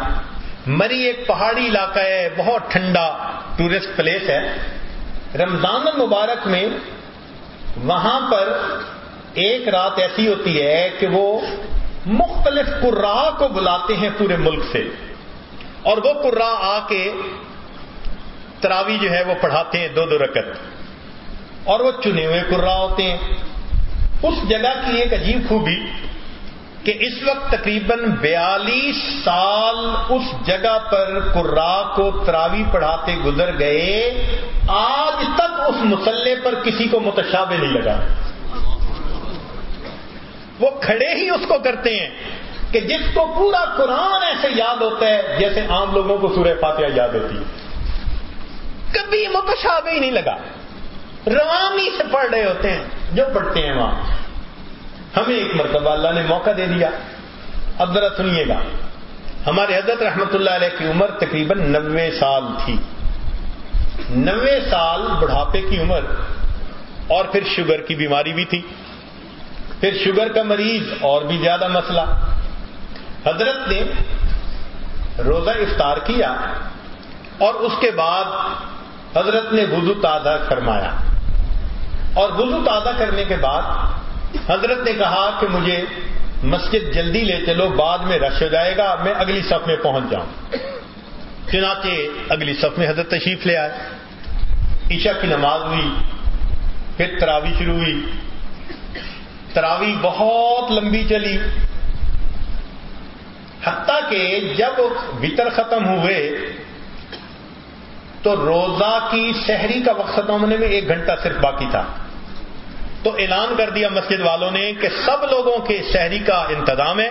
مری ایک پہاڑی علاقہ ہے، بہت ٹھنڈا ٹورسٹ پلیس ہے۔ رمضان المبارک میں وہاں پر ایک رات ایسی ہوتی ہے کہ وہ مختلف قرا کو بلاتے ہیں پورے ملک سے۔ اور وہ قرا آ کے تراوی جو ہے وہ پڑھاتے ہیں دو دو رکت اور وہ چنے ہوئے قرا ہوتے ہیں۔ اس جگہ کی ایک عجیب خوبی کہ اس وقت تقریباً بیالیس سال اس جگہ پر قرا کو تراوی پڑھاتے گزر گئے، آج تک اس مسلح پر کسی کو متشابہ نہیں لگا۔ وہ کھڑے ہی اس کو کرتے ہیں کہ جس کو پورا قرآن ایسے یاد ہوتا ہے جیسے عام لوگوں کو سورہ فاتحہ یاد ہوتی ہے۔ کبھی متشابہ ہی نہیں لگا۔ روانی سے پڑھ رہے ہوتے ہیں، جو پڑھتے ہیں وہاں۔ ہمیں ایک مرتبہ اللہ نے موقع دے دیا۔ اب ذرا سنیے گا۔ ہمارے حضرت رحمت اللہ علیہ کی عمر تقریباً نوے سال تھی۔ نوے سال بڑھاپے کی عمر۔ اور پھر شوگر کی بیماری بھی تھی۔ پھر شوگر کا مریض اور بھی زیادہ مسئلہ۔ حضرت نے روزہ افطار کیا اور اس کے بعد حضرت نے وضو تازہ فرمایا۔ اور وضو تازہ کرنے کے بعد حضرت نے کہا کہ مجھے مسجد جلدی لے چلو، بعد میں رش ہو جائے گا، میں اگلی صف میں پہنچ جاؤں۔ چنانچہ اگلی صف میں حضرت تشریف لے آئے۔ عشاء کی نماز ہوئی، پھر تراوی شروع ہوئی۔ تراوی بہت لمبی چلی۔ حتیٰ کہ جب وطر ختم ہوئے، تو روزہ کی شہری کا وقت ختم ہونے میں ایک گھنٹہ صرف باقی تھا۔ تو اعلان کر دیا مسجد والوں نے کہ سب لوگوں کے شہری کا انتظام ہے۔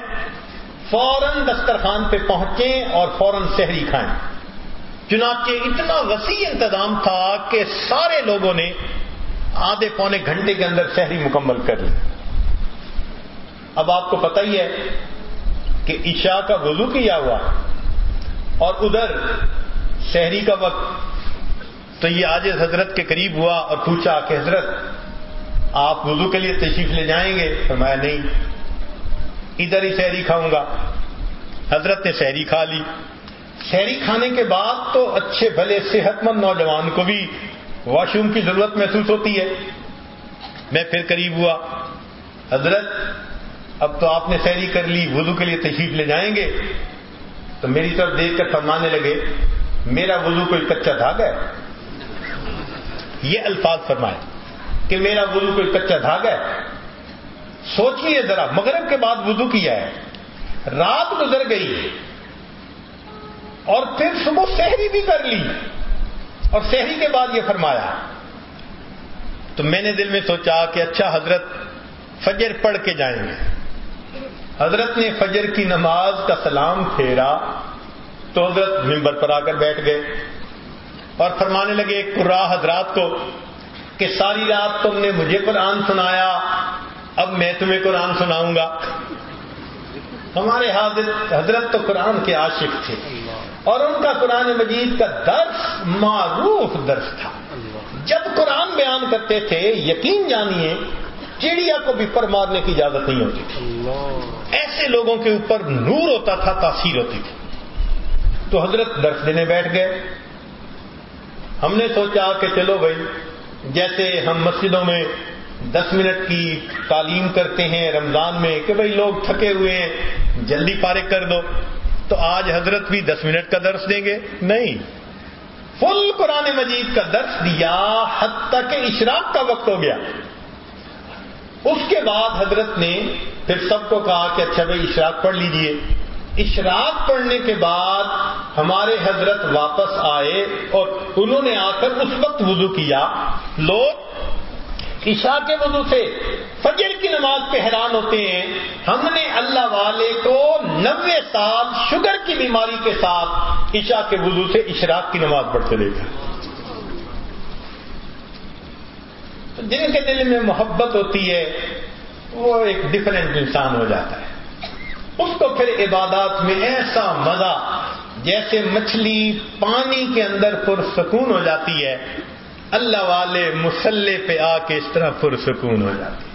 فوراً دسترخوان پہ پہنچیں اور فوراً شہری کھائیں۔ چنانچہ اتنا وسیع انتظام تھا کہ سارے لوگوں نے آدھے پونے گھنٹے کے اندر شہری مکمل کر لی۔ اب آپ کو پتہ ہی ہے کہ عشاء کا وضو کیا ہوا اور ادھر شہری کا وقت تو یہ آج حضرت کے قریب ہوا اور پوچھا کہ حضرت آپ وضو کے لیے تشریف لے جائیں گے؟ فرمایا نہیں۔ ادھر ہی شہری کھاؤں گا۔ حضرت نے شہری کھا لی۔ شہری کھانے کے بعد تو اچھے بھلے صحت مند نوجوان کو بھی واش روم کی ضرورت محسوس ہوتی ہے۔ میں پھر قریب ہوا۔ حضرت، اب تو آپ نے شہری کر لی، وضو کے لیے تشریف لے جائیں گے؟ تو میری طرف دیکھ کر فرمانے لگے، میرا وضو کوئی کچا دھاگا ہے؟ یہ الفاظ فرمائے۔ کہ میرا وضو کوئی کچا دھاگا ہے؟ سوچیے ذرا، مغرب کے بعد وضو کیا ہے؟ رات گزر گئی اور پھر صبح شہری بھی کر لی۔ اور شہری کے بعد یہ فرمایا، تو میں نے دل میں سوچا کہ اچھا حضرت فجر پڑھ کے جائیں گے۔ حضرت نے فجر کی نماز کا سلام پھیرا، تو حضرت ممبر پر آ کر بیٹھ گئے اور فرمانے لگے قرا حضرات کو کہ ساری رات تم نے مجھے قرآن سنایا، اب میں تمہیں قرآن سناؤں گا۔ ہمارے حضرت تو قرآن کے عاشق تھے اور ان کا قرآن مجید کا درس معروف درس تھا۔ جب قرآن بیان کرتے تھے، یقین جانیے، چڑیا کو بھی پر مارنے کی اجازت نہیں ہوتی تھی۔ ایسے لوگوں کے اوپر نور ہوتا تھا، تاثیر ہوتی تھی۔ تو حضرت درس دینے بیٹھ گئے۔ ہم نے سوچا کہ چلو بھائی جیسے ہم مسجدوں میں دس منٹ کی تعلیم کرتے ہیں، رمضان میں کہ بھائی لوگ تھکے ہوئے ہیں، جلدی فارغ کر دو۔ تو آج حضرت بھی دس منٹ کا درس دیں گے؟ نہیں۔ فل قرآن مجید کا درس دیا حتیٰ کہ اشراق کا وقت ہو گیا۔ اس کے بعد حضرت نے پھر سب کو کہا کہ اچھا بھائی اشراق پڑھ لیجیے۔ اشراق پڑھنے کے بعد ہمارے حضرت واپس آئے اور انہوں نے آ کر اس وقت وضو کیا۔ لوگ عشاء کے وضو سے فجر کی نماز پہ حیران ہوتے ہیں۔ ہم نے اللہ والے کو نوے سال شوگر کی بیماری کے ساتھ عشاء کے وضو سے اشراق کی نماز پڑھتے دیکھا۔ جن کے دل میں محبت ہوتی ہے، وہ ایک ڈفرینٹ انسان ہو جاتا ہے۔ اس کو پھر عبادات میں ایسا مزہ جیسے مچھلی پانی کے اندر پرسکون ہو جاتی ہے، اللہ والے مسلح پہ آ کے اس طرح پرسکون ہو جاتی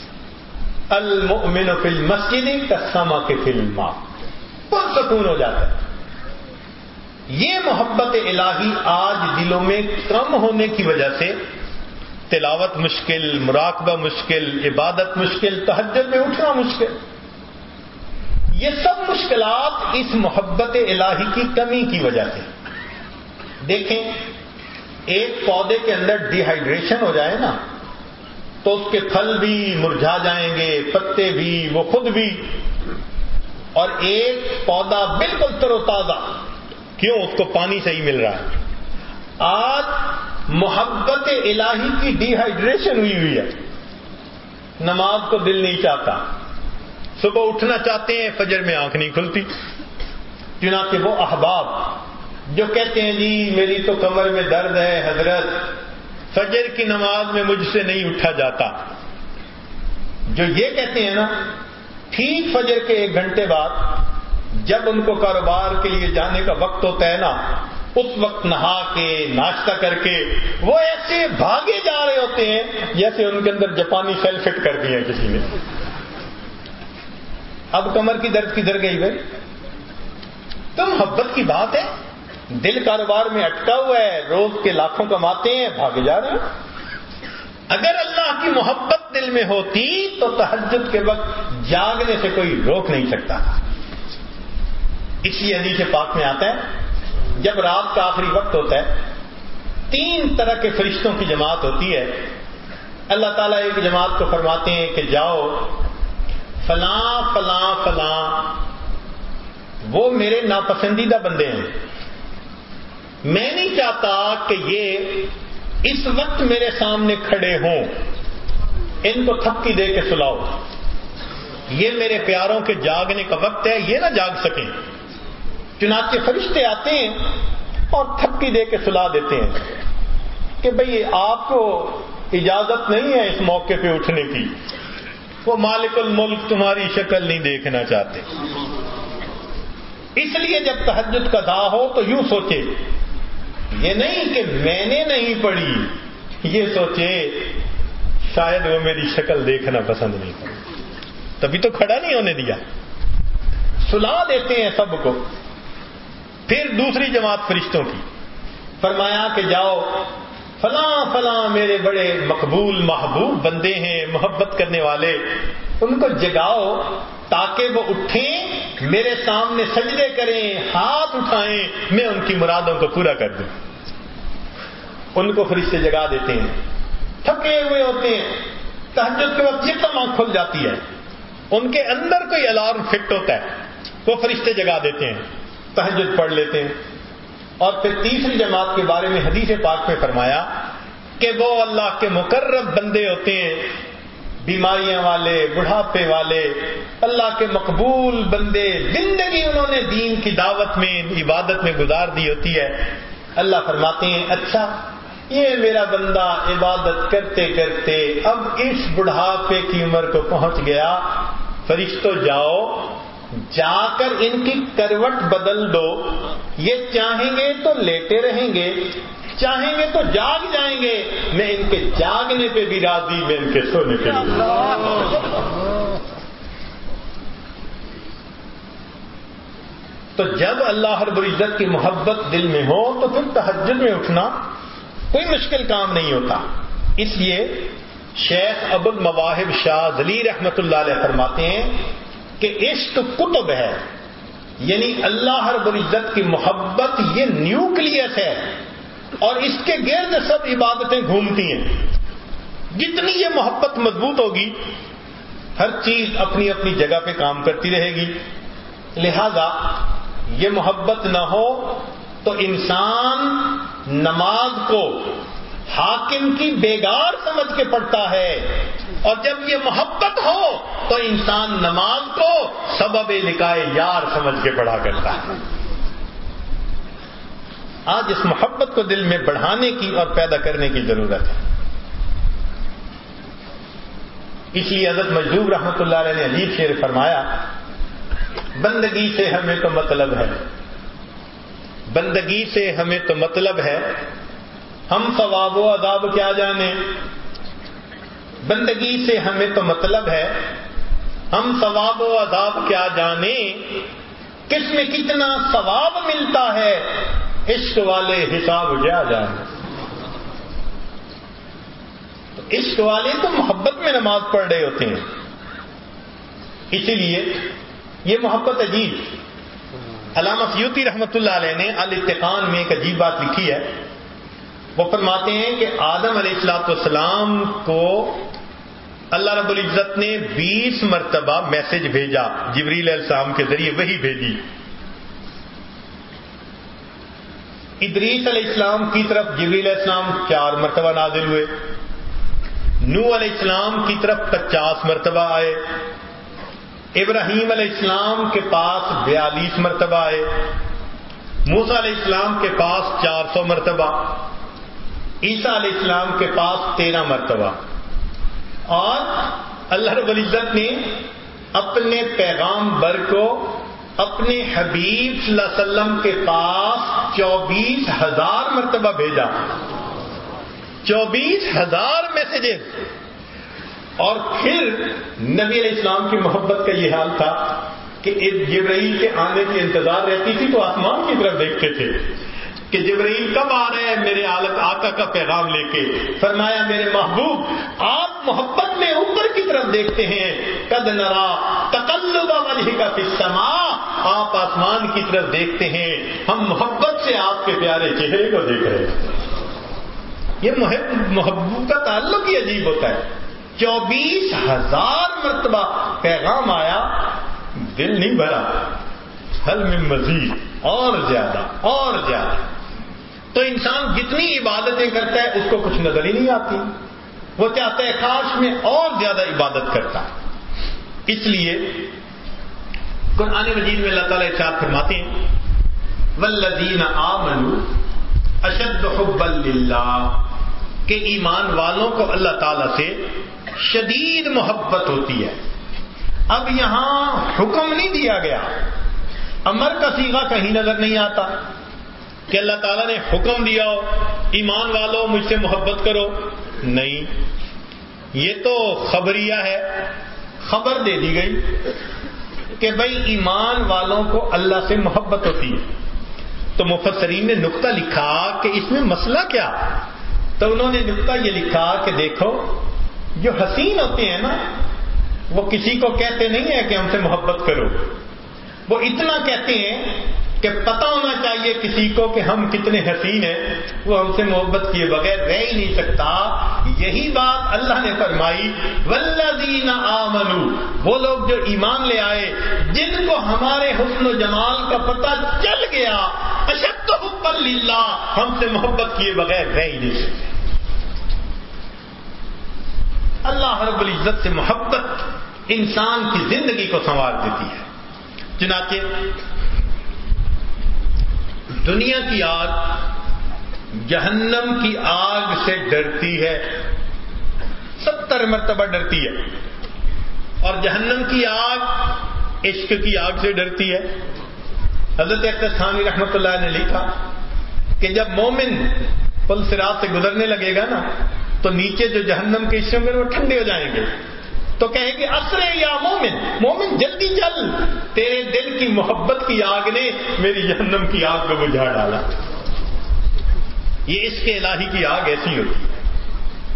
المؤمن فی المسجد کا سما کے فلم پرسکون ہو جاتا ہے۔ یہ محبت الہی آج دلوں میں کم ہونے کی وجہ سے تلاوت مشکل، مراقبہ مشکل، عبادت مشکل تحجد میں اٹھنا مشکل۔ یہ سب مشکلات اس محبت الہی کی کمی کی وجہ سے۔ دیکھیں، ایک پودے کے اندر ڈی ہائیڈریشن ہو جائے نا، تو اس کے پھل بھی مرجھا جائیں گے، پتے بھی، وہ خود بھی۔ اور ایک پودا بالکل تر و تازہ کیوں؟ اس کو پانی سے ہی مل رہا ہے۔ آج محبت الہی کی ڈی ہائیڈریشن ہوئی ہوئی ہے۔ نماز کو دل نہیں چاہتا۔ صبح اٹھنا چاہتے ہیں، فجر میں آنکھ نہیں کھلتی۔ چنانچہ وہ احباب جو کہتے ہیں جی میری تو کمر میں درد ہے، حضرت، فجر کی نماز میں مجھ سے نہیں اٹھا جاتا۔ جو یہ کہتے ہیں نا، ٹھیک فجر کے ایک گھنٹے بعد جب ان کو کاروبار کے لیے جانے کا وقت ہوتا ہے نا، اس وقت نہا کے، ناشتہ کر کے وہ ایسے بھاگے جا رہے ہوتے ہیں جیسے ان کے اندر جاپانی سیل فٹ کر دی ہے کسی نے۔ اب کمر کی درد کدھر گئی بھائی؟ تو محبت کی بات ہے۔ دل کاروبار میں اٹکا ہوا ہے، روز کے لاکھوں کماتے ہیں، بھاگے جا رہے ہیں۔ اگر اللہ کی محبت دل میں ہوتی تو تحجد کے وقت جاگنے سے کوئی روک نہیں سکتا۔ اسی حدیث پاک میں آتا ہے، جب رات کا آخری وقت ہوتا ہے، تین طرح کے فرشتوں کی جماعت ہوتی ہے۔ اللہ تعالیٰ ایک جماعت کو فرماتے ہیں کہ جاؤ فلاں فلاں فلاں۔ وہ میرے ناپسندیدہ بندے ہیں۔ میں نہیں چاہتا کہ یہ اس وقت میرے سامنے کھڑے ہوں۔ ان کو تھپکی دے کے سلاؤ۔ یہ میرے پیاروں کے جاگنے کا وقت ہے، یہ نہ جاگ سکیں۔ چنانچہ فرشتے آتے ہیں اور تھپکی دے کے سلا دیتے ہیں کہ بھئی آپ کو اجازت نہیں ہے اس موقع پہ اٹھنے کی۔ وہ مالک الملک تمہاری شکل نہیں دیکھنا چاہتے۔ اس لیے جب تحجد کا دا ہو تو یوں سوچے، یہ نہیں کہ میں نے نہیں پڑھی، یہ سوچے، شاید وہ میری شکل دیکھنا پسند نہیں کرے۔ تبھی تو کھڑا نہیں ہونے دیا۔ سلا دیتے ہیں سب کو۔ پھر دوسری جماعت فرشتوں کی۔ فرمایا کہ جاؤ فلاں فلاں میرے بڑے مقبول محبوب بندے ہیں، محبت کرنے والے، ان کو جگاؤ تاکہ وہ اٹھیں، میرے سامنے سجدے کریں، ہاتھ اٹھائیں، میں ان کی مرادوں کو پورا کر دوں۔ ان کو فرشتے جگا دیتے ہیں۔ تھکے ہوئے ہوتے ہیں۔ تحجد کے وقت یہ تمام کھل جاتی ہے۔ ان کے اندر کوئی الارم فٹ ہوتا ہے۔ وہ فرشتے جگا دیتے ہیں۔ تحجد پڑھ لیتے ہیں۔ اور پھر تیسری جماعت کے بارے میں حدیث پاک میں فرمایا کہ وہ اللہ کے مقرب بندے ہوتے ہیں، بیماریاں والے، بڑھاپے والے، اللہ کے مقبول بندے زندگی انہوں نے دین کی دعوت میں، عبادت میں گزار دی ہوتی ہے۔ اللہ فرماتے ہیں اچھا یہ میرا بندہ عبادت کرتے کرتے اب اس بڑھاپے کی عمر کو پہنچ گیا فرشتوں جاؤ جا کر ان کی کروٹ بدل دو، یہ چاہیں گے تو لیتے رہیں گے، چاہیں گے تو جاگ جائیں گے، میں ان کے جاگنے پہ بھی راضی، میں ان کے سونے پہ تو جب اللہ رب العزت کی محبت دل میں ہو تو پھر تحجد میں اٹھنا کوئی مشکل کام نہیں ہوتا۔ اس لیے شیخ ابو المواہب شاہ ذلی رحمت اللہ علیہ فرماتے ہیں کہ عشق کتب ہے یعنی اللہ رب العزت کی محبت یہ نیوکلیس ہے اور اس کے گرد سب عبادتیں گھومتی ہیں۔ جتنی یہ محبت مضبوط ہوگی، ہر چیز اپنی اپنی جگہ پہ کام کرتی رہے گی۔ لہذا یہ محبت نہ ہو تو انسان نماز کو حاکم کی بیگار سمجھ کے پڑھتا ہے۔ اور جب یہ محبت ہو تو انسان نماز کو سبب لکھائے یار سمجھ کے پڑھا کرتا ہے۔ آج اس محبت کو دل میں بڑھانے کی اور پیدا کرنے کی ضرورت ہے۔ اس لیے حضرت مجدوب رحمۃ اللہ علیہ نے عجیب شیر فرمایا، بندگی سے ہمیں تو مطلب ہے۔ بندگی سے ہمیں تو مطلب ہے ہم ثواب و عذاب کیا جانے؟ بندگی سے ہمیں تو مطلب ہے، ہم ثواب و عذاب کیا جانے؟ کس میں کتنا ثواب ملتا ہے؟ عشق والے حساب کیا جانے؟ تو عشق والے تو محبت میں نماز پڑھ رہے ہوتے ہیں۔ اسی لیے یہ محبت عجیب۔ علامہ سیوتی رحمۃ اللہ علیہ نے الاتقان میں ایک عجیب بات لکھی ہے۔ وہ فرماتے ہیں کہ آدم علیہ السلاط والسلام کو اللہ رب العزت نے بیس مرتبہ میسج بھیجا، جبریل علیہ السلام کے ذریعے وہی بھیجی۔ ادریس علیہ السلام کی طرف جبریل علیہ السلام چار مرتبہ نازل ہوئے۔ نو علیہ السلام کی طرف پچاس مرتبہ آئے۔ ابراہیم علیہ السلام کے پاس بیالیس مرتبہ آئے۔ موسا علیہ السلام کے پاس چار سو مرتبہ۔ عیسیٰ علیہ السلام کے پاس تیرہ مرتبہ۔ اور اللہ رب العزت نے اپنے پیغام بر کو اپنے حبیب صلی اللہ علیہ وسلم کے پاس چوبیس ہزار مرتبہ بھیجا۔ چوبیس ہزار میسجز اور پھر نبی علیہ السلام کی محبت کا یہ حال تھا کہ جبرائیل کے آنے کی انتظار رہتی تھی تو آسمان کی طرف دیکھتے تھے۔ کہ جبرائیل کب آ رہے ہیں؟ میرے عالت آقا کا پیغام لے کے۔ فرمایا، میرے محبوب، آپ محبت میں اوپر کی طرف دیکھتے ہیں۔ قد نرا تقلبہ وجہ کا فسما آپ آسمان کی طرف دیکھتے ہیں۔ ہم محبت سے آپ کے پیارے چہرے کو دیکھ رہے ہیں۔ یہ محب، محبوب کا تعلق ہی عجیب ہوتا ہے۔ چوبیس ہزار مرتبہ پیغام آیا، دل نہیں بھرا۔ حل میں مزید، اور زیادہ اور زیادہ۔ تو انسان جتنی عبادتیں کرتا ہے، اس کو کچھ نظر ہی نہیں آتی۔ وہ چاہتا ہے کاش میں اور زیادہ عبادت کرتا اس لیے قرآن مجید میں اللہ تعالیٰ ارشاد فرماتے ہیں ولدین آمنو اشد حب اللہ کہ ایمان والوں کو اللہ تعالی سے شدید محبت ہوتی ہے۔ اب یہاں حکم نہیں دیا گیا۔ امر کا سیگا کہیں نظر نہیں آتا۔ کہ اللہ تعالیٰ نے حکم دیا ہو، ایمان والو، مجھ سے محبت کرو۔ نہیں۔ یہ تو خبریہ ہے۔ خبر دے دی گئی کہ بھائی ایمان والوں کو اللہ سے محبت ہوتی ہے۔ تو مفسرین نے نقطہ لکھا کہ اس میں مسئلہ کیا؟ تو انہوں نے نقطہ یہ لکھا کہ دیکھو، جو حسین ہوتے ہیں نا، وہ کسی کو کہتے نہیں ہے کہ ہم سے محبت کرو۔ وہ اتنا کہتے ہیں کہ پتہ ہونا چاہیے کسی کو کہ ہم کتنے حسین ہیں، وہ ہم سے محبت کیے بغیر رہ ہی نہیں سکتا۔ یہی بات اللہ نے فرمائی ولدین آمنو وہ لوگ جو ایمان لے آئے، جن کو ہمارے حسن و جمال کا پتہ چل گیا اشد حب اللہ ہم سے محبت کیے بغیر رہ ہی نہیں سکتے۔ اللہ رب العزت سے محبت انسان کی زندگی کو سنوار دیتی ہے۔ چنانچہ دنیا کی آگ جہنم کی آگ سے ڈرتی ہے۔ ستر مرتبہ ڈرتی ہے۔ اور جہنم کی آگ عشق کی آگ سے ڈرتی ہے۔ حضرت اختانی رحمت اللہ نے لکھا کہ جب مومن پل سرات سے گزرنے لگے گا نا، تو نیچے جو جہنم کے حصے ہوں گے، وہ ٹھنڈے ہو جائیں گے۔ تو کہیں گے اصرے یا مومن مومن جلدی چل تیرے دل کی محبت کی آگ نے میری جہنم کی آگ کو بجھا ڈالا۔ یہ اس کے الہی کی آگ ایسی ہوتی ہے۔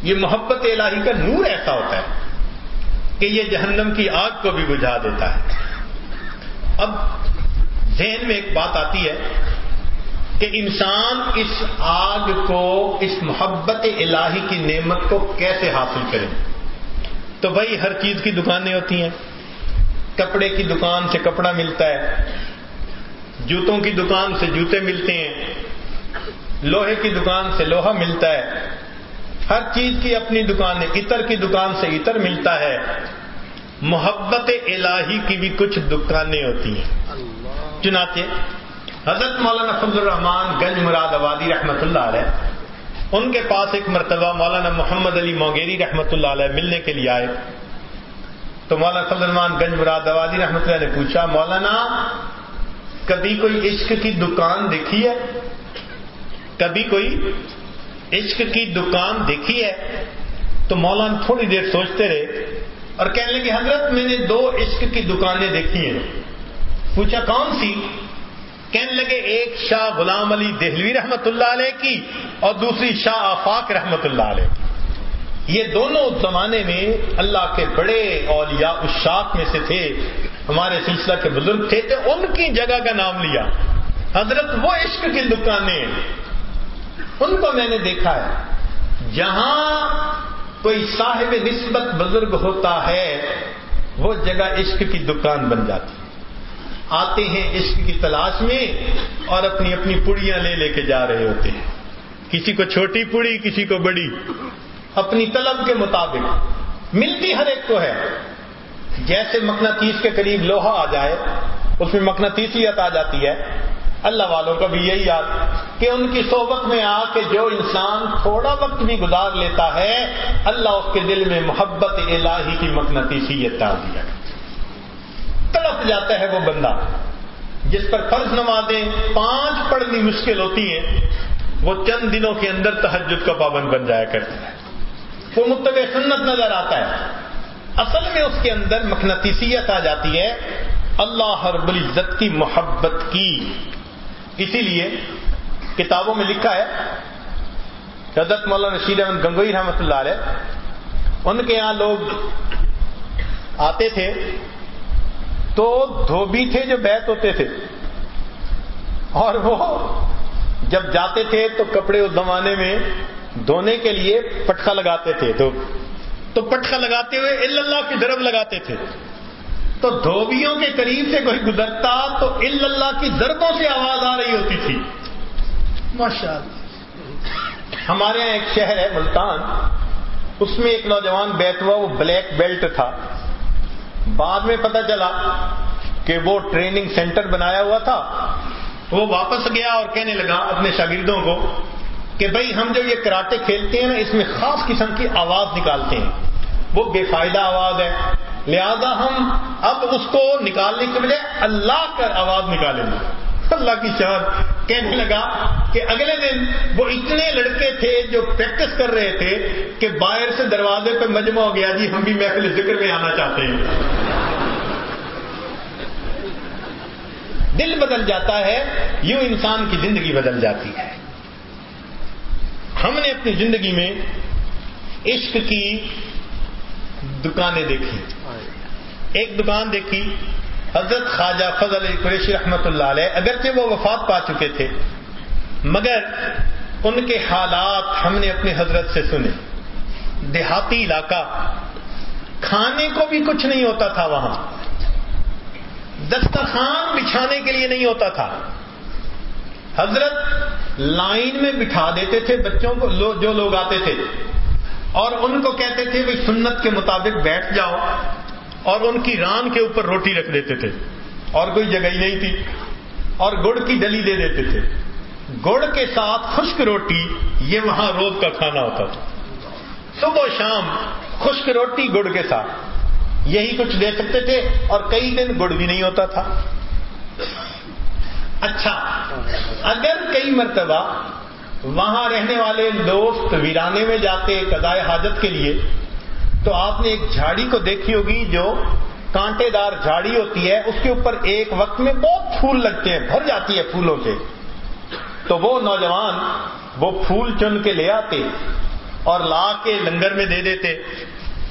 یہ محبت الہی کا نور ایسا ہوتا ہے کہ یہ جہنم کی آگ کو بھی بجھا دیتا ہے۔ اب ذہن میں ایک بات آتی ہے کہ انسان اس آگ کو، اس محبت الہی کی نعمت کو کیسے حاصل کرے۔ تو بھائی ہر چیز کی دکانیں ہوتی ہیں۔ کپڑے کی دکان سے کپڑا ملتا ہے۔ جوتوں کی دکان سے جوتے ملتے ہیں۔ لوہے کی دکان سے لوہا ملتا ہے۔ ہر چیز کی اپنی دکان ہے عطر کی دکان سے عطر ملتا ہے۔ محبت الہی کی بھی کچھ دکانیں ہوتی ہیں۔ چنانچہ حضرت مولانا فضل الرحمان گنج مراد آبادی رحمۃ اللہ علیہ ان کے پاس ایک مرتبہ مولانا محمد علی موگیری رحمۃ اللہ علیہ ملنے کے لیے آئے۔ تو مولانا فضل الرحمان گنج مراد آبادی رحمۃ اللہ نے پوچھا، مولانا، کبھی کوئی عشق کی دکان دیکھی ہے؟ کبھی کوئی عشق کی دکان دیکھی ہے؟ تو مولانا تھوڑی دیر سوچتے رہے اور کہنے لگے، حضرت، میں نے دو عشق کی دکانیں دیکھی ہیں۔ پوچھا، کون سی؟ کہنے لگے ایک شاہ غلام علی دہلوی رحمت اللہ علیہ کی اور دوسری شاہ آفاق رحمت اللہ علیہ کی۔ یہ دونوں زمانے میں اللہ کے بڑے اولیاء اشاق میں سے تھے، ہمارے سلسلہ کے بزرگ تھے، تو ان کی جگہ کا نام لیا۔ حضرت وہ عشق کی دکانیں، ان کو میں نے دیکھا ہے۔ جہاں کوئی صاحب نسبت بزرگ ہوتا ہے، وہ جگہ عشق کی دکان بن جاتی۔ آتے ہیں عشق کی تلاش میں اور اپنی اپنی پڑیاں لے لے کے جا رہے ہوتے ہیں۔ کسی کو چھوٹی پڑی، کسی کو بڑی۔ اپنی طلب کے مطابق۔ ملتی ہر ایک کو ہے۔ جیسے مقناطیس کے قریب لوہا آ جائے، اس میں مقناطیسیت آ جاتی ہے۔ اللہ والوں کا بھی یہی یاد کہ ان کی صحبت میں آ کے جو انسان تھوڑا وقت بھی گزار لیتا ہے، اللہ اس کے دل میں محبت الہی کی مقناطیسیت ڈال دیا۔ تڑپ جاتا ہے وہ بندہ۔ جس پر فرض نمازیں پانچ پڑھنی مشکل ہوتی ہیں، وہ چند دنوں کے اندر تحجد کا پابند بن جایا کرتا ہے۔ وہ متبع سنت نظر آتا ہے۔ اصل میں اس کے اندر مقناطیسیت آ جاتی ہے۔ اللہ رب العزت کی محبت کی۔ اسی لیے کتابوں میں لکھا ہے، حضرت مولانا رشید احمد گنگوئی رحمۃ اللہ علیہ، ان کے یہاں لوگ آتے تھے۔ تو دھوبی تھے جو بیت ہوتے تھے۔ اور وہ جب جاتے تھے تو کپڑے اس زمانے میں دھونے کے لیے پٹخا لگاتے تھے۔ تو تو پٹخا لگاتے ہوئے اللہ کی ضرب لگاتے تھے۔ تو دھوبیوں کے قریب سے کوئی گزرتا تو اللہ کی ضربوں سے آواز آ رہی ہوتی تھی۔ ماشاء اللہ ہمارے یہاں ایک شہر ہے ملتان۔ اس میں ایک نوجوان بیت ہوا وہ بلیک بیلٹ تھا۔ بعد میں پتہ چلا کہ وہ ٹریننگ سینٹر بنایا ہوا تھا۔ وہ واپس گیا اور کہنے لگا اپنے شاگردوں کو کہ بھائی ہم جو یہ کراٹے کھیلتے ہیں نا، اس میں خاص قسم کی آواز نکالتے ہیں۔ وہ بے فائدہ آواز ہے۔ لہذا ہم اب اس کو نکالنے کے بجائے اللہ کر آواز نکالیں گے۔ اللہ کی شان۔ کہنے لگا کہ اگلے دن وہ اتنے لڑکے تھے جو پریکٹس کر رہے تھے کہ باہر سے دروازے پہ مجمع ہو گیا جی ہم بھی محفل ذکر میں آنا چاہتے ہیں۔ دل بدل جاتا ہے، یوں انسان کی زندگی بدل جاتی ہے۔ ہم نے اپنی زندگی میں عشق کی دکانیں دیکھی۔ ایک دکان دیکھی حضرت خواجہ فضل علی قریشی رحمت اللہ علیہ، اگرچہ وہ وفات پا چکے تھے، مگر ان کے حالات ہم نے اپنے حضرت سے سنے۔ دیہاتی علاقہ، کھانے کو بھی کچھ نہیں ہوتا تھا وہاں۔ دسترخوان بچھانے کے لیے نہیں ہوتا تھا۔ حضرت لائن میں بٹھا دیتے تھے بچوں کو جو لوگ آتے تھے۔ اور ان کو کہتے تھے بھائی سنت کے مطابق بیٹھ جاؤ۔ اور ان کی ران کے اوپر روٹی رکھ دیتے تھے۔ اور کوئی جگہ ہی نہیں تھی۔ اور گڑ کی ڈلی دے دیتے تھے۔ گڑ کے ساتھ خشک روٹی، یہ وہاں روز کا کھانا ہوتا تھا۔ صبح و شام خشک روٹی گڑ کے ساتھ۔ یہی کچھ دے سکتے تھے اور کئی دن گڑ بھی نہیں ہوتا تھا۔ اچھا اگر کئی مرتبہ وہاں رہنے والے دوست ویرانے میں جاتے قضائے حاجت کے لیے تو آپ نے ایک جھاڑی کو دیکھی ہوگی جو کانٹے دار جھاڑی ہوتی ہے، اس کے اوپر ایک وقت میں بہت پھول لگتے ہیں، بھر جاتی ہے پھولوں سے۔ تو وہ نوجوان وہ پھول چن کے لے آتے اور لا کے لنگر میں دے دیتے۔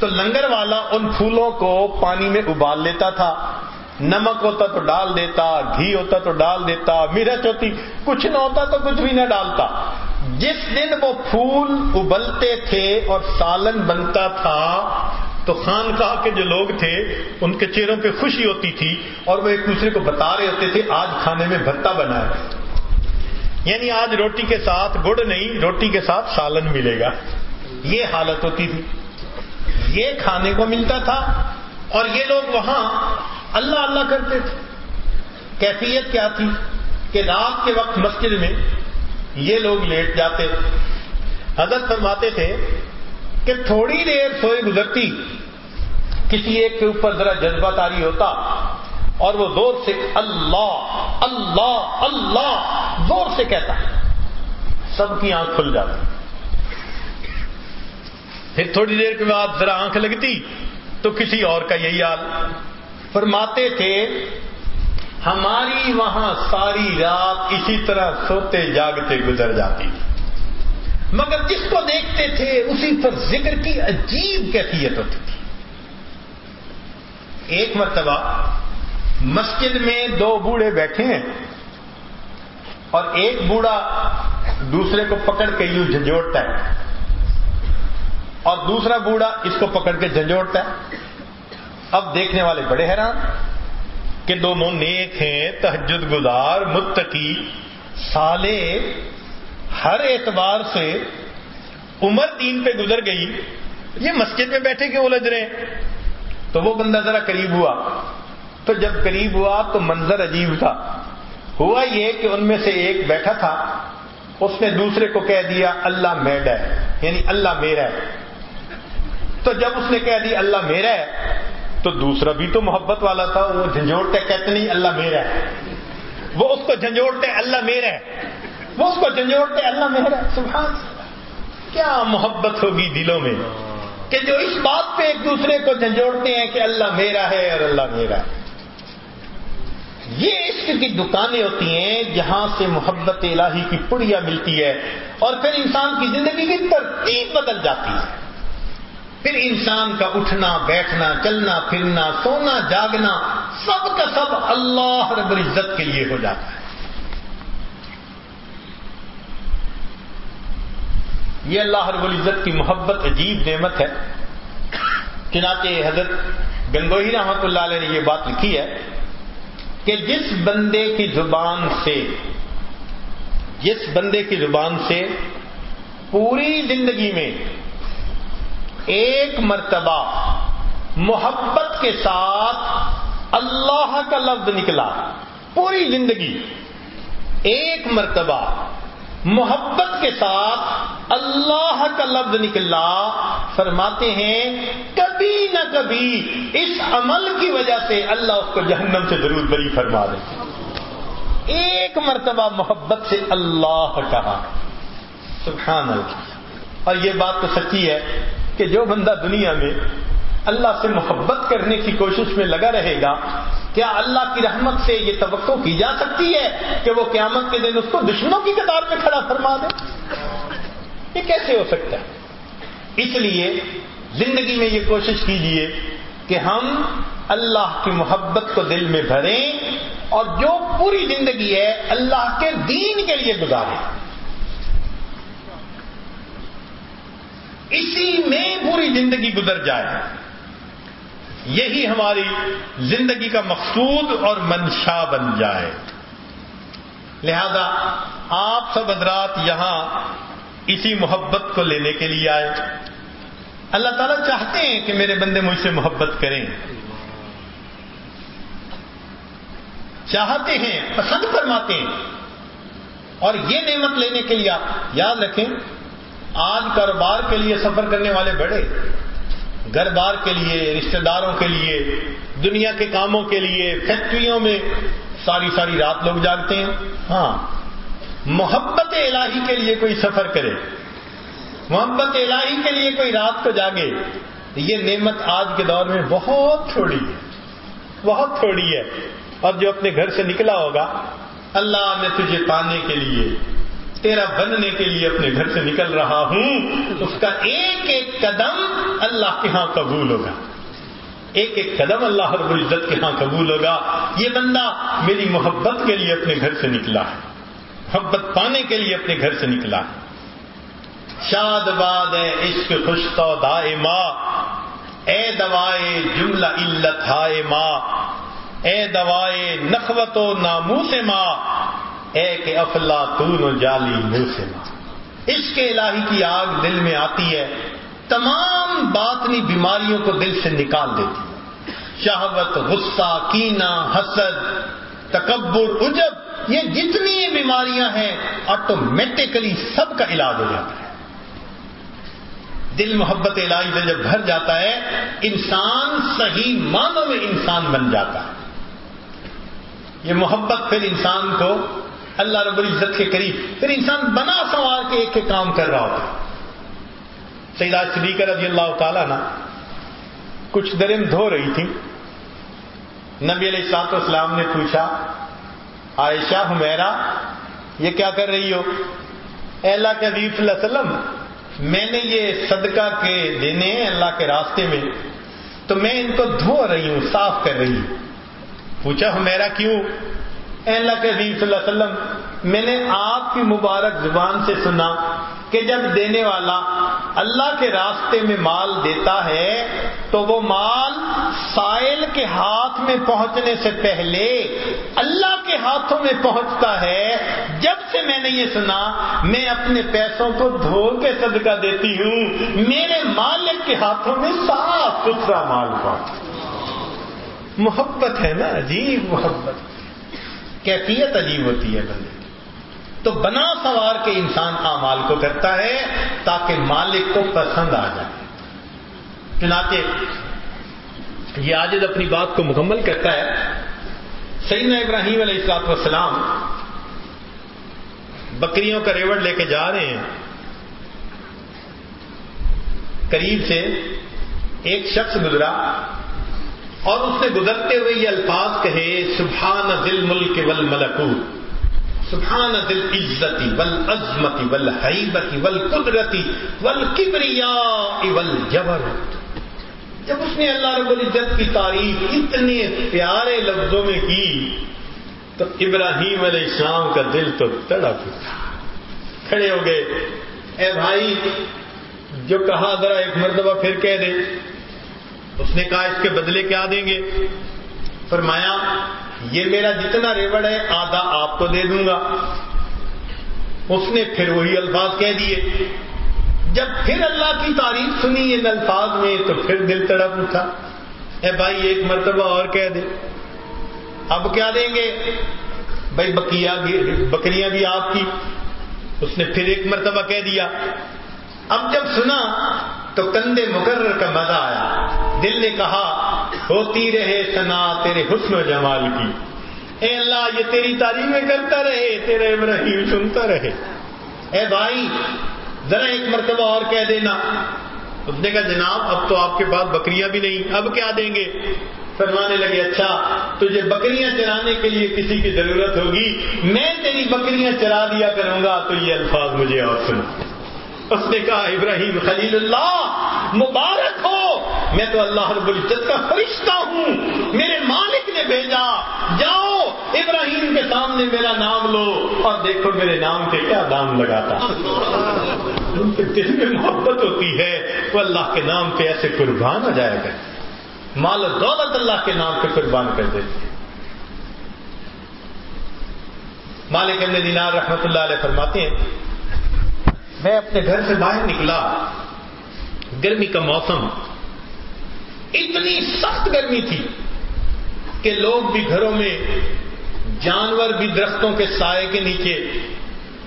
تو لنگر والا ان پھولوں کو پانی میں ابال لیتا تھا۔ نمک ہوتا تو ڈال دیتا، گھی ہوتا تو ڈال دیتا، مرچ ہوتی، کچھ نہ ہوتا تو کچھ بھی نہ ڈالتا۔ جس دن وہ پھول ابلتے تھے اور سالن بنتا تھا، تو خانقاہ کے جو لوگ تھے، ان کے چہروں پہ خوشی ہوتی تھی اور وہ ایک دوسرے کو بتا رہے ہوتے تھے، آج کھانے میں بھتا بنا ہے۔ یعنی آج روٹی کے ساتھ گڑ نہیں، روٹی کے ساتھ سالن ملے گا۔ یہ حالت ہوتی تھی۔ یہ کھانے کو ملتا تھا اور یہ لوگ وہاں اللہ اللہ کرتے تھے۔ کیفیت کیا تھی کہ رات کے وقت مسجد میں یہ لوگ لیٹ جاتے۔ حضرت فرماتے تھے کہ تھوڑی دیر سوئے گزرتی، کسی ایک کے اوپر ذرا جذبہ تاری ہوتا اور وہ زور سے اللہ اللہ اللہ زور سے کہتا۔ سب کی آنکھ کھل جاتی۔ پھر تھوڑی دیر کے بعد ذرا آنکھ لگتی تو کسی اور کا یہی حال۔ فرماتے تھے، ہماری وہاں ساری رات اسی طرح سوتے جاگتے گزر جاتی تھی۔ مگر جس کو دیکھتے تھے، اسی پر ذکر کی عجیب کیفیت ہوتی تھی۔ ایک مرتبہ مسجد میں دو بوڑھے بیٹھے ہیں اور ایک بوڑھا دوسرے کو پکڑ کے یوں جھنجھوڑتا ہے اور دوسرا بوڑھا اس کو پکڑ کے جھنجھوڑتا ہے۔ اب دیکھنے والے بڑے حیران کہ دونوں نیک ہیں، تہجد گزار، متقی سالے ہر اعتبار سے عمر دین پہ گزر گئی۔ یہ مسجد میں بیٹھے کیوں الجھ رہے ہیں؟ تو وہ بندہ ذرا قریب ہوا۔ تو جب قریب ہوا تو منظر عجیب تھا۔ ہوا یہ کہ ان میں سے ایک بیٹھا تھا۔ اس نے دوسرے کو کہہ دیا، اللہ میڈ ہے۔ یعنی اللہ میرا ہے۔ تو جب اس نے کہہ دیا اللہ میرا ہے تو دوسرا بھی تو محبت والا تھا، وہ جھنجھوڑتے کہتے نہیں، اللہ میرا ہے۔ وہ اس کو جھنجھوڑتے اللہ میرا ہے۔ وہ اس کو جھنجھوڑتے اللہ میرا ہے۔ سبحان کیا محبت ہوگی دلوں میں؟ کہ جو اس بات پہ ایک دوسرے کو جھنجھوڑتے ہیں کہ اللہ میرا ہے اور اللہ میرا ہے۔ یہ عشق کی دکانیں ہوتی ہیں جہاں سے محبت الہی کی پڑیا ملتی ہے اور پھر انسان کی زندگی کی ترتیب بدل جاتی ہے۔ پھر انسان کا اٹھنا، بیٹھنا، چلنا، پھرنا، سونا، جاگنا، سب کا سب اللہ رب العزت کے لیے ہو جاتا ہے۔ یہ اللہ رب العزت کی محبت عجیب نعمت ہے۔ چنانچہ حضرت گنگوہی رحمت اللہ علیہ نے یہ بات لکھی ہے کہ جس بندے کی زبان سے، جس بندے کی زبان سے پوری زندگی میں ایک مرتبہ محبت کے ساتھ اللہ کا لفظ نکلا پوری زندگی ایک مرتبہ محبت کے ساتھ اللہ کا لفظ نکلا فرماتے ہیں کبھی نہ کبھی اس عمل کی وجہ سے اللہ اس کو جہنم سے ضرور بری فرما دے۔ ایک مرتبہ محبت سے اللہ کہا سبحان اللہ۔ اور یہ بات تو سچی ہے کہ جو بندہ دنیا میں اللہ سے محبت کرنے کی کوشش میں لگا رہے گا، کیا اللہ کی رحمت سے یہ توقع کی جا سکتی ہے کہ وہ قیامت کے دن اس کو دشمنوں کی قطار میں کھڑا فرما دے؟ یہ کیسے ہو سکتا ہے؟ اس لیے زندگی میں یہ کوشش کیجیے کہ ہم اللہ کی محبت کو دل میں بھریں اور جو پوری زندگی ہے اللہ کے دین کے لیے گزاریں۔ اسی میں پوری زندگی گزر جائے۔ یہی ہماری زندگی کا مقصود اور منشا بن جائے۔ لہذا آپ سب حضرات یہاں اسی محبت کو لینے کے لیے آئے۔ اللہ تعالیٰ چاہتے ہیں کہ میرے بندے مجھ سے محبت کریں۔ چاہتے ہیں، پسند فرماتے ہیں۔ اور یہ نعمت لینے کے لیے آپ یاد رکھیں آج کاروبار کے لیے سفر کرنے والے بڑے گھر بار کے لیے، رشتہ داروں کے لیے، دنیا کے کاموں کے لیے، فیکٹریوں میں ساری ساری رات لوگ جاگتے ہیں۔ ہاں محبت الہی کے لیے کوئی سفر کرے۔ محبت الہی کے لیے کوئی رات کو جاگے۔ یہ نعمت آج کے دور میں بہت تھوڑی ہے۔ بہت تھوڑی ہے۔ اور جو اپنے گھر سے نکلا ہوگا، اللہ نے تجھے پانے کے لیے تیرا بننے کے لیے اپنے گھر سے نکل رہا ہوں، اس کا ایک ایک قدم اللہ کے ہاں قبول ہوگا۔ ایک ایک قدم اللہ رب العزت کے ہاں قبول ہوگا۔ یہ بندہ میری محبت کے لیے اپنے گھر سے نکلا ہے۔ محبت پانے کے لیے اپنے گھر سے نکلا ہے۔ شاد باد ہے، عشق خوش تو دائما اے دوائے جملہ علت ہائے ماں۔ اے دوائے نخوت و ناموس ماں۔ اے کہ افلا تو جالی منہ سے اس کے الہی کی آگ دل میں آتی ہے، تمام باطنی بیماریوں کو دل سے نکال دیتی ہے۔ شہوت، غصہ کینا حسد، تکبر، عجب، یہ جتنی بیماریاں ہیں آٹومیٹکلی سب کا علاج ہو جاتا ہے۔ دل محبت الہی سے جب بھر جاتا ہے، انسان صحیح معنوں میں انسان بن جاتا ہے۔ یہ محبت پھر انسان کو اللہ رب العزت کے قریب۔ پھر انسان بنا سنوار کے ایک ایک کام کر رہا ہوتا سیدہ صدیقہ رضی اللہ تعالیٰ نا کچھ درم دھو رہی تھی نبی علیہ السلاط اسلام نے پوچھا، عائشہ ہمیرا یہ کیا کر رہی ہو؟ اللہ کے حبیب صلی اللہ علیہ وسلم، میں نے یہ صدقہ کے دینے ہیں اللہ کے راستے میں، تو میں ان کو دھو رہی ہوں، صاف کر رہی ہوں۔ پوچھا ہمیرا کیوں؟ اے اللہ کے حبیب صلی اللہ علیہ وسلم، میں نے آپ کی مبارک زبان سے سنا کہ جب دینے والا اللہ کے راستے میں مال دیتا ہے، تو وہ مال سائل کے ہاتھ میں پہنچنے سے پہلے اللہ کے ہاتھوں میں پہنچتا ہے۔ جب سے میں نے یہ سنا، میں اپنے پیسوں کو دھو کے صدقہ دیتی ہوں۔ میرے مالک کے ہاتھوں میں صاف ستھرا مال پہنچ محبت ہے نا، عجیب محبت۔ کیفیت عجیب ہوتی ہے بندے تو بنا سوار کے انسان اعمال کو کرتا ہے تاکہ مالک کو پسند آ جائے۔ چنانچہ یہ آجد اپنی بات کو مکمل کرتا ہے۔ سیدنا ابراہیم علیہ السلاط والسلام بکریوں کا ریوڑ لے کے جا رہے ہیں۔ قریب سے ایک شخص گزرا۔ اور اس نے گزرتے ہوئے یہ الفاظ کہے، سبحان دل ملک ول ملکوت سبحان دل عزتی ول عظمتی ول حیبتی ول قدرتی ول کبریا ول جب اس نے اللہ رب العزت کی تعریف اتنے پیارے لفظوں میں کی، تو ابراہیم علیہ السلام کا دل تو تڑپ اٹھا کھڑے ہو گئے، اے بھائی، جو کہا ذرا ایک مرتبہ پھر کہہ دے۔ اس نے کہا، اس کے بدلے کیا دیں گے؟ فرمایا، یہ میرا جتنا ریوڑ ہے، آدھا آپ کو دے دوں گا۔ اس نے پھر وہی الفاظ کہہ دیے۔ جب پھر اللہ کی تعریف سنی ان الفاظ میں، تو پھر دل تڑپ اٹھا۔ اے بھائی، ایک مرتبہ اور کہہ دے۔ اب کیا دیں گے؟ بھائی بکیا بکریاں بھی آپ کی۔ اس نے پھر ایک مرتبہ کہہ دیا۔ اب جب سنا تو کندھے مقرر کا مزہ آیا۔ دل نے کہا، ہوتی رہے سنا تیرے حسن و جمال کی۔ اے اللہ، یہ تیری تعریفیں کرتا رہے، تیرے ابراہیم سنتا رہے۔ اے بھائی، ذرا ایک مرتبہ اور کہہ دینا۔ اس نے کہا، جناب، اب تو آپ کے پاس بکریاں بھی نہیں، اب کیا دیں گے؟ فرمانے لگے اچھا تجھے بکریاں چرانے کے لیے کسی کی ضرورت ہوگی، میں تیری بکریاں چرا دیا کروں گا، تو یہ الفاظ مجھے اور سنا اس نے کہا، ابراہیم خلیل اللہ، مبارک ہو. میں تو اللہ رب العزت کا فرشتہ ہوں۔ میرے مالک نے بھیجا۔ جاؤ، ابراہیم کے سامنے میرا نام لو۔ اور دیکھو میرے نام کے کیا دام لگاتا ان کے دل میں محبت ہوتی ہے۔ وہ اللہ کے نام پہ ایسے قربان ہو جائے گا مال و دولت اللہ کے نام پہ قربان کر دیتے مالک ابن دینار رحمت اللہ علیہ فرماتے ہیں میں اپنے گھر سے باہر نکلا۔ گرمی کا موسم۔ اتنی سخت گرمی تھی کہ لوگ بھی گھروں میں، جانور بھی درختوں کے سائے کے نیچے،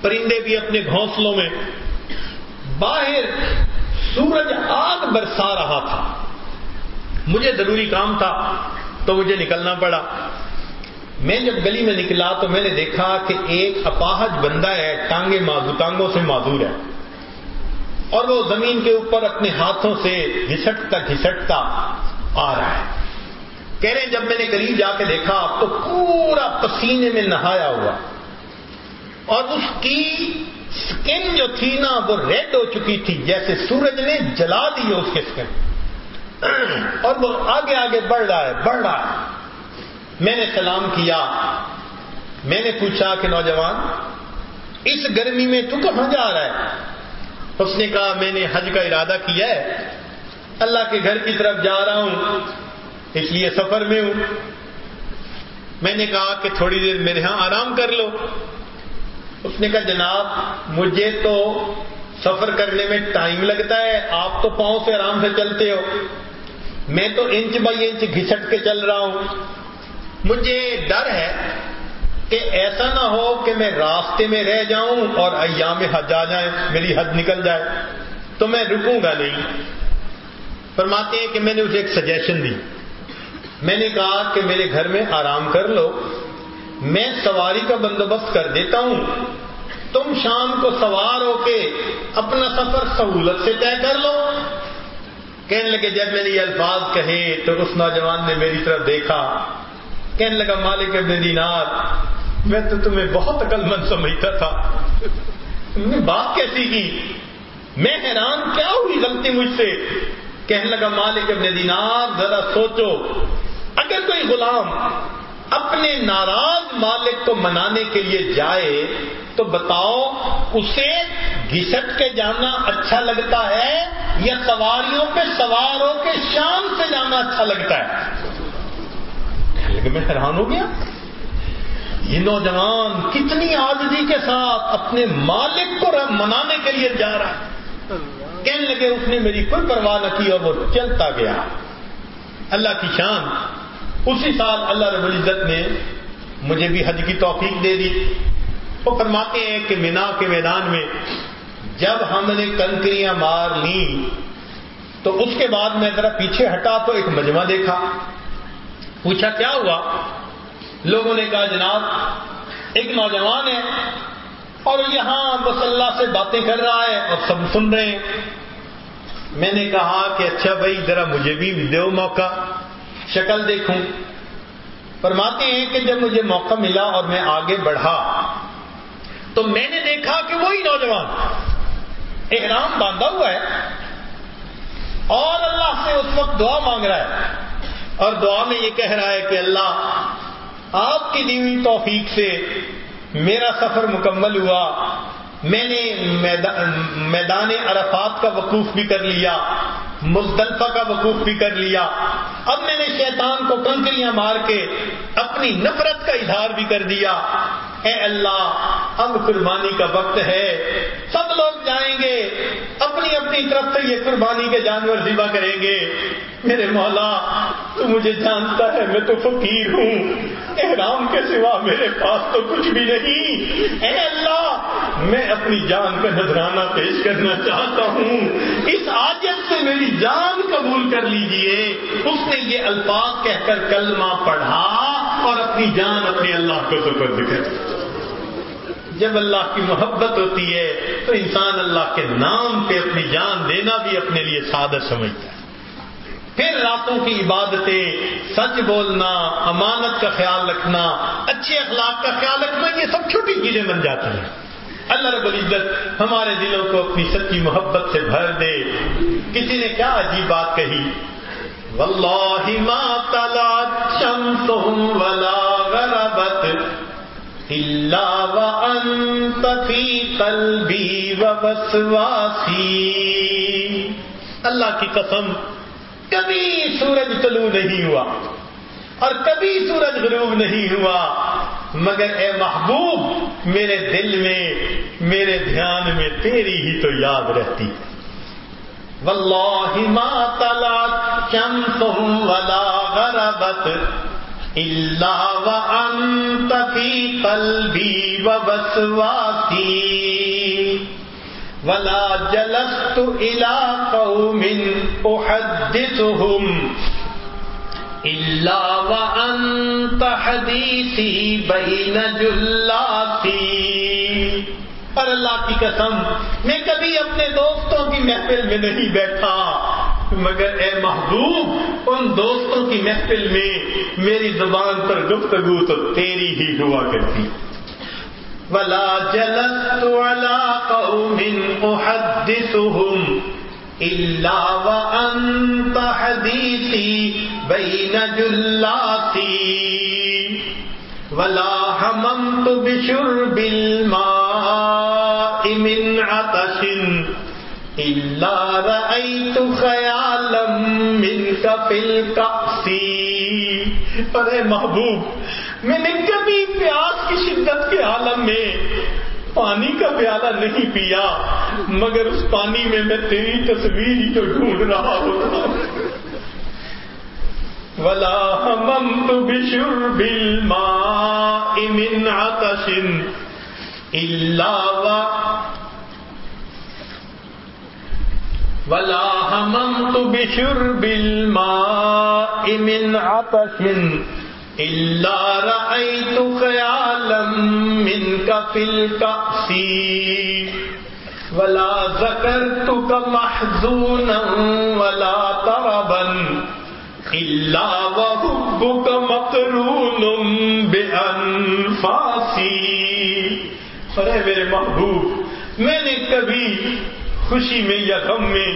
پرندے بھی اپنے گھونسلوں میں۔ باہر سورج آگ برسا رہا تھا۔ مجھے ضروری کام تھا تو مجھے نکلنا پڑا۔ میں جب گلی میں نکلا تو میں نے دیکھا کہ ایک اپاہج بندہ ہے، ٹانگے ٹانگوں سے معذور ہے۔ اور وہ زمین کے اوپر اپنے ہاتھوں سے گھسٹتا گھسٹتا آ رہا ہے۔ کہہ رہے جب میں نے قریب جا کے دیکھا تو پورا پسینے میں نہایا ہوا۔ اور اس کی سکن جو تھی نا، وہ ریڈ ہو چکی تھی، جیسے سورج نے جلا دی اس کے سکن۔ اور وہ آگے آگے بڑھ رہا ہے، بڑھ رہا ہے۔ میں نے سلام کیا۔ میں نے پوچھا کہ نوجوان، اس گرمی میں تو کہاں جا رہا ہے؟ اس نے کہا، میں نے حج کا ارادہ کیا ہے۔ اللہ کے گھر کی طرف جا رہا ہوں، اس لیے سفر میں ہوں۔ میں نے کہا کہ تھوڑی دیر میرے ہاں آرام کر لو۔ اس نے کہا، جناب، مجھے تو سفر کرنے میں ٹائم لگتا ہے، آپ تو پاؤں سے آرام سے چلتے ہو۔ میں تو انچ بائی انچ گھسٹ کے چل رہا ہوں۔ مجھے ڈر ہے کہ ایسا نہ ہو کہ میں راستے میں رہ جاؤں اور ایام حج آ جائیں، میری حد نکل جائے، تو میں رکوں گا نہیں۔ فرماتے ہیں کہ میں نے اسے ایک سجیشن دی۔ میں نے کہا کہ میرے گھر میں آرام کر لو، میں سواری کا بندوبست کر دیتا ہوں۔ تم شام کو سوار ہو کے اپنا سفر سہولت سے طے کر لو۔ کہنے لگے، جب میں نے یہ الفاظ کہے تو اس نوجوان نے میری طرف دیکھا۔ کہنے لگا، مالک ابن دینار، میں تو تمہیں بہت عقل مند سمجھتا تھا۔ تم نے بات کیسی کی؟ میں حیران کیا ہوئی غلطی مجھ سے؟ کہنے لگا، مالک ابن دینار، ذرا سوچو۔ اگر کوئی غلام اپنے ناراض مالک کو منانے کے لیے جائے، تو بتاؤ اسے گھسٹ کے جانا اچھا لگتا ہے یا سواریوں پہ سوار ہو کے شام سے جانا اچھا لگتا ہے؟ لیکن میں حیران ہو گیا۔ یہ نوجوان کتنی آزادی کے ساتھ اپنے مالک کو منانے کے لیے جا رہا ہے۔ کہنے لگے، اس نے میری کوئی پرواہ نہ کی اور وہ چلتا گیا۔ اللہ کی شان۔ اسی سال اللہ رب العزت نے مجھے بھی حج کی توفیق دے دی۔ وہ فرماتے ہیں کہ مینا کے میدان میں جب ہم نے کنکریاں مار لی تو اس کے بعد میں ذرا پیچھے ہٹا تو ایک مجمع دیکھا۔ پوچھا کیا ہوا؟ لوگوں نے کہا، جناب، ایک نوجوان ہے اور یہاں بس اللہ سے باتیں کر رہا ہے اور سب سن رہے ہیں۔ میں نے کہا کہ اچھا بھائی، ذرا مجھے بھی دو موقع، شکل دیکھوں۔ فرماتے ہیں کہ جب مجھے موقع ملا اور میں آگے بڑھا، تو میں نے دیکھا کہ وہی نوجوان احرام باندھا ہوا ہے اور اللہ سے اس وقت دعا مانگ رہا ہے۔ اور دعا میں یہ کہہ رہا ہے کہ اللہ، آپ کی دی ہوئی توفیق سے میرا سفر مکمل ہوا۔ میں نے میدان عرفات کا وقوف بھی کر لیا۔ مزدلفہ کا وقوف بھی کر لیا۔ اب میں نے شیطان کو کنکریاں مار کے اپنی نفرت کا اظہار بھی کر دیا۔ اے اللہ، اب قربانی کا وقت ہے۔ سب لوگ جائیں گے۔ اپنی اپنی طرف سے یہ قربانی کے جانور ذبح کریں گے۔ میرے مولا، تو مجھے جانتا ہے، میں تو فقیر ہوں۔ احرام کے سوا میرے پاس تو کچھ بھی نہیں۔ اے اللہ، میں اپنی جان کا نذرانہ پیش کرنا چاہتا ہوں۔ اس آجت سے میری جان قبول کر لیجیے۔ اس نے یہ الفاظ کہہ کر کلمہ پڑھا اور اپنی جان اپنے اللہ کو سپرد کر جب اللہ کی محبت ہوتی ہے تو انسان اللہ کے نام پہ اپنی جان دینا بھی اپنے لیے سادہ سمجھتا ہے۔ پھر راتوں کی عبادتیں، سچ بولنا، امانت کا خیال رکھنا، اچھے اخلاق کا خیال رکھنا، یہ سب چھوٹی چیزیں بن جاتی ہیں۔ اللہ رب العزت ہمارے دلوں کو اپنی سچی محبت سے بھر دے۔ کسی نے کیا عجیب بات کہی؟ واللہ ما طلعت شمسهم ولا غربت الا وانت في قلبي ووسواسي۔ اللہ کی قسم، کبھی سورج طلوع نہیں ہوا۔ اور کبھی سورج غروب نہیں ہوا۔ مگر اے محبوب، میرے دل میں، میرے دھیان میں تیری ہی تو یاد رہتی۔ ہے واللہ ما طلعت شمسهم ولا غربت الا وانت في قلبي ووسواسي ولا جلست الى قوم احدثهم الا وانت حديثي بين جلاتي۔ اور اللہ کی قسم، میں کبھی اپنے دوستوں کی محفل میں نہیں بیٹھا۔ مگر اے محبوب، ان دوستوں کی محفل میں میری زبان پر گفتگو تو تیری ہی ہوا کرتی۔ ولا جلست على قوم احدثهم الا وانت حديثي بين جلاتي. ولا هممت بشرب الماء من عطش إلا رأيت خيالا منك في الكأس. ارے محبوب، میں نے کبھی پیاس کی شدت کے عالم میں پانی کا پیالہ نہیں پیا، مگر اس پانی میں میں تیری تصویر ہی تو ڈھونڈ رہا ہوتا۔ ولا هممت بشرب الماء من عطش إلا و ولا هممت بشرب الماء من عطش إلا رأيت خيالا منك في الكأس ولا ذكرتك محزونا ولا طربا إلا وحبك مقرون بأنفاسي ارے میرے محبوب، میں نے کبھی خوشی میں یا غم میں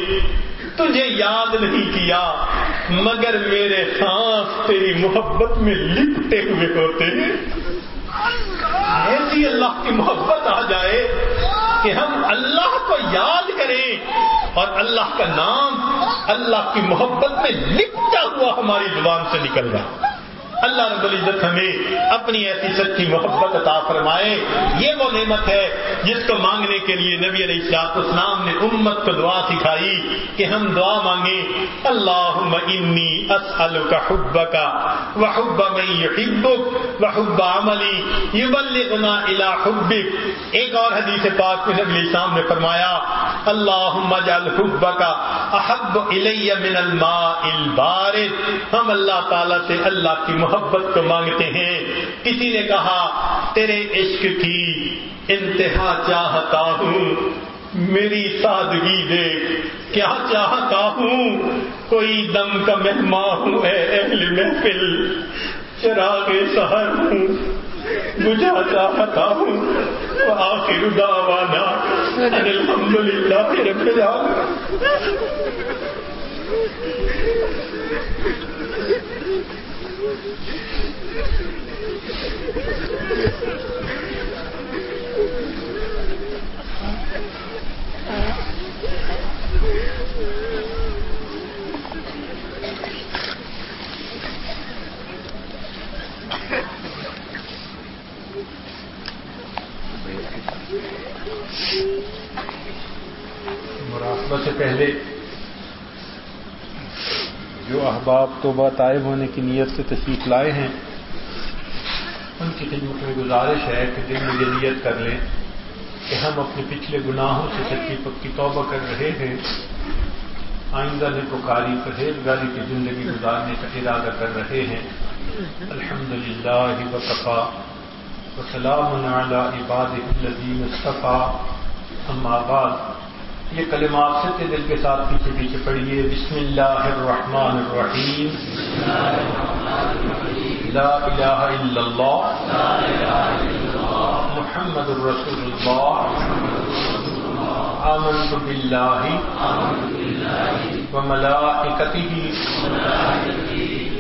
تجھے یاد نہیں کیا، مگر میرے سانس تیری محبت میں لپٹے ہوئے ہوتے۔ ہیں ایسی اللہ کی محبت آ جائے کہ ہم اللہ کو یاد کریں اور اللہ کا نام اللہ کی محبت میں لپٹا ہوا ہماری زبان سے نکل رہا اللہ رب العزت ہمیں اپنی ایسی سچی محبت عطا فرمائے۔ یہ وہ نعمت ہے جس کو مانگنے کے لیے نبی علیہ السلاط اسلام نے امت کو دعا سکھائی کہ ہم دعا مانگیں اللہ انی اسألک حبک وحب من یحبک وحب عملی یبلغنا الى حبک۔ ایک اور حدیث پاک میں نبی علیہ السلام نے فرمایا، اللہم اجعل حبک احب الی من الماء البارد۔ ہم اللہ تعالیٰ سے اللہ کی محبت کو مانگتے ہیں۔ کسی نے کہا، تیرے عشق کی انتہا چاہتا ہوں۔ میری سادگی دیکھ، کیا چاہتا ہوں؟ کوئی دم کا مہمان ہوں، اے اہل محفل۔ چراغ سہر ہوں بجھا چاہتا ہوں۔ آخر دعوانا الحمدللہ رب العالمین۔ مراقبہ سے پہلے جو احباب توبہ طائب ہونے کی نیت سے تشریف لائے ہیں، ان کی خدمت میں گزارش ہے کہ دل میں یہ نیت کر لیں کہ ہم اپنے پچھلے گناہوں سے سچی پکی توبہ کر رہے ہیں۔ آئندہ نے پکاری پرہیزگاری کی زندگی گزارنے کا ارادہ کر رہے ہیں۔ الحمد للہ وقفا وسلام عباد الدین مصطفیٰ اما بعد۔ یہ کلمات سچے دل کے ساتھ پیچھے پیچھے پڑھیے۔ بسم اللہ الرحمن الرحیم۔ لا الہ الا اللہ۔ محمد الرسول اللہ آمنت باللہ۔ وملائکتہ۔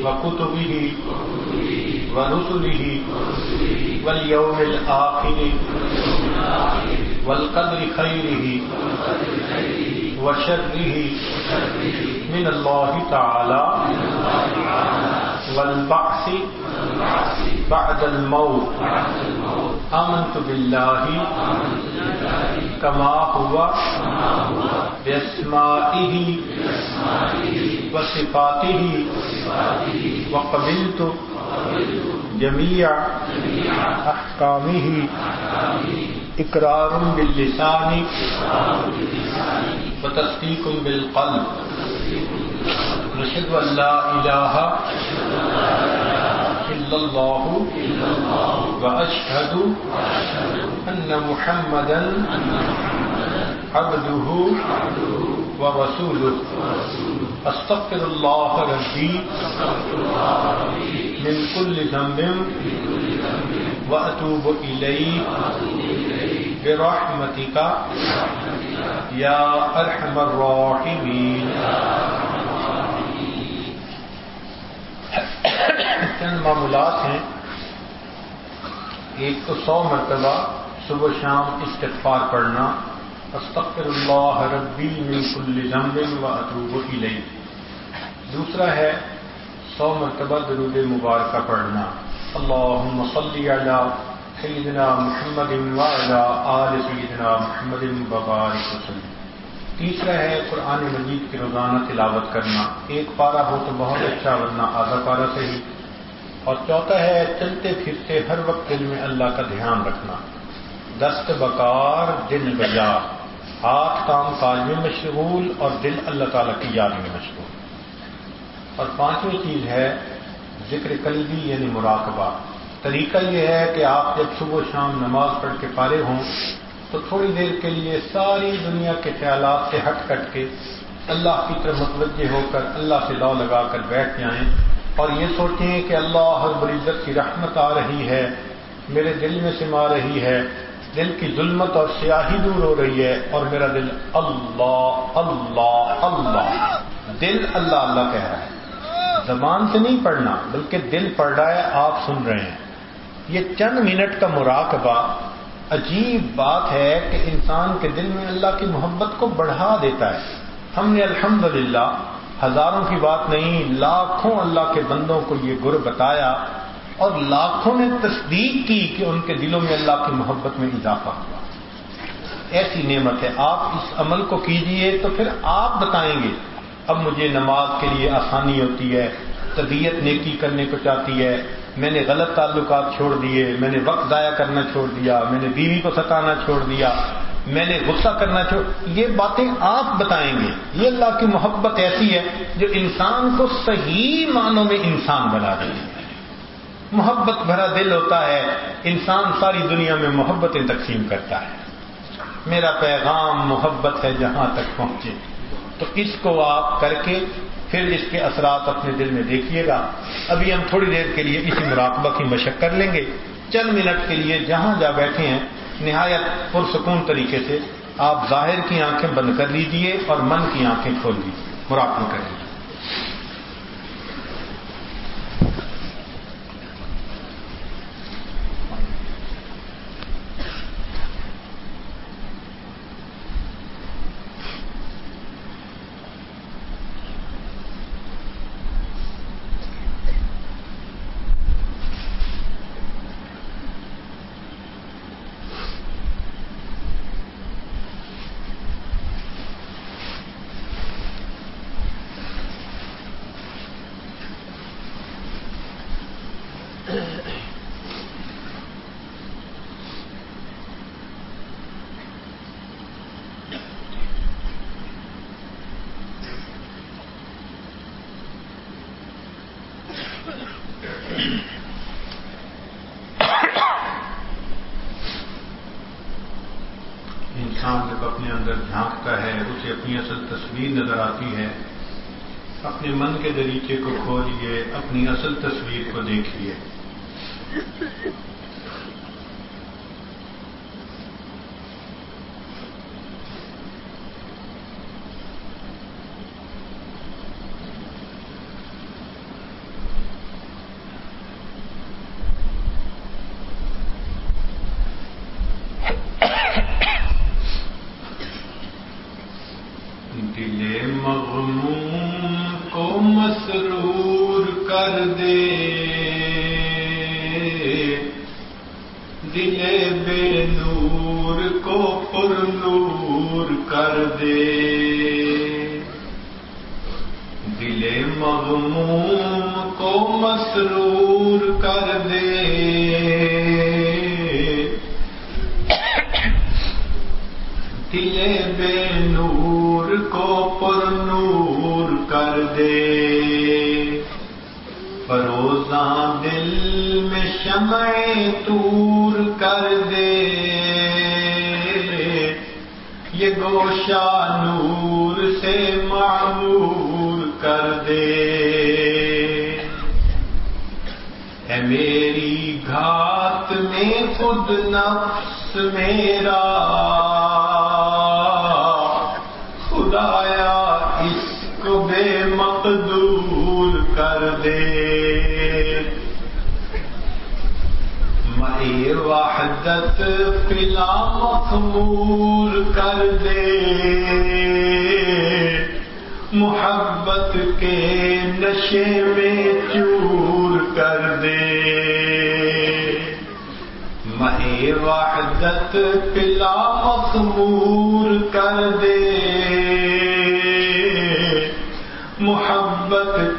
وکتبہ۔ ورسلہ والیوم الآخر والقدر خیرہ وشرہ من اللہ تعالی والبعث بعد الموت. آمنت بالله كما هو بأسمائه وصفاته وقبلت جميع أحكامه. إقرار باللسان. وتصديق بالقلب. نشهد أن لا إله إلا الله وأشهد أن محمدا عبده ورسوله. أستغفر الله ربي من كل ذنب. وأتوب إليه برحمتك يا أرحم الراحمين. چند معمولات ہیں. ایک تو سو مرتبہ صبح شام استغفار پڑھنا. استغفر اللہ ربی من کل ذنب و اتوب الیہ دوسرا ہے سو مرتبہ درود مبارکہ پڑھنا. اللہم صلی علی سیدنا محمد وعلی آل سیدنا محمد وبارک وسلم۔ تیسرا ہے قرآن مجید کی روزانہ تلاوت کرنا۔ ایک پارا ہو تو بہت اچھا ورنہ آدھا پارا صحیح۔ اور چوتھا ہے چلتے پھرتے ہر وقت دل میں اللہ کا دھیان رکھنا۔ دست بکار، دل بجا۔ ہاتھ کام کاج میں مشغول اور دل اللہ تعالیٰ کی یاد میں مشغول۔ اور پانچویں چیز ہے ذکر قلبی یعنی مراقبہ۔ طریقہ یہ ہے کہ آپ جب صبح و شام نماز پڑھ کے پارے ہوں، تو تھوڑی دیر کے لیے ساری دنیا کے خیالات سے ہٹ کٹ کے اللہ کی طرف متوجہ ہو کر، اللہ سے لو لگا کر بیٹھ جائیں۔ اور یہ سوچیں کہ اللہ ہر العزت کی رحمت آ رہی ہے، میرے دل میں سما رہی ہے، دل کی ظلمت اور سیاہی دور ہو رہی ہے، اور میرا دل اللہ اللہ اللہ۔ دل اللہ اللہ کہہ رہا ہے۔ زبان سے نہیں پڑھنا، بلکہ دل پڑھ رہا ہے، آپ سن رہے ہیں۔ یہ چند منٹ کا مراقبہ عجیب بات ہے کہ انسان کے دل میں اللہ کی محبت کو بڑھا دیتا ہے۔ ہم نے الحمدللہ ہزاروں کی بات نہیں، لاکھوں اللہ کے بندوں کو یہ گر بتایا اور لاکھوں نے تصدیق کی کہ ان کے دلوں میں اللہ کی محبت میں اضافہ ہوا۔ ایسی نعمت ہے، آپ اس عمل کو کیجیے تو پھر آپ بتائیں گے۔ اب مجھے نماز کے لیے آسانی ہوتی ہے، طبیعت نیکی کرنے کو چاہتی ہے، میں نے غلط تعلقات چھوڑ دیے، میں نے وقت ضائع کرنا چھوڑ دیا، میں نے بیوی کو ستانا چھوڑ دیا، میں نے غصہ کرنا چھوڑ یہ باتیں آپ بتائیں گے۔ یہ اللہ کی محبت ایسی ہے جو انسان کو صحیح معنوں میں انسان بنا دے محبت بھرا دل ہوتا ہے، انسان ساری دنیا میں محبتیں تقسیم کرتا ہے۔ میرا پیغام محبت ہے جہاں تک پہنچے۔ تو اس کو آپ کر کے پھر اس کے اثرات اپنے دل میں دیکھیے گا۔ ابھی ہم تھوڑی دیر کے لیے اسی مراقبہ کی مشق کر لیں گے۔ چند منٹ کے لیے جہاں جا بیٹھے ہیں، نہایت پرسکون طریقے سے آپ ظاہر کی آنکھیں بند کر لیجیے اور من کی آنکھیں کھول لیجیے مراقبہ کر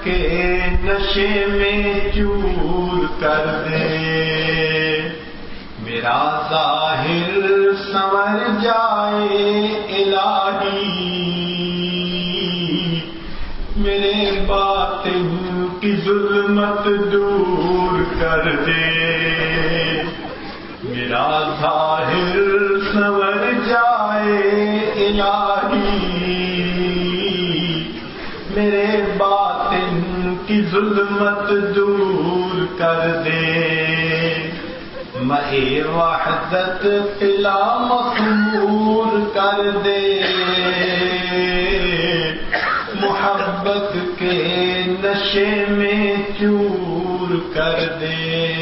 کے نشے میں چور کر دے۔ میرا ظاہر سمر جائے الہی۔ میرے باطن کی ظلمت دور کر دے۔ میرا ظاہر سمر جائے الہی میرے باطن کی ظلمت دور کر دے۔ مہی وحدت پلا مخمور کر دے۔ محبت کے نشے میں چور کر دے۔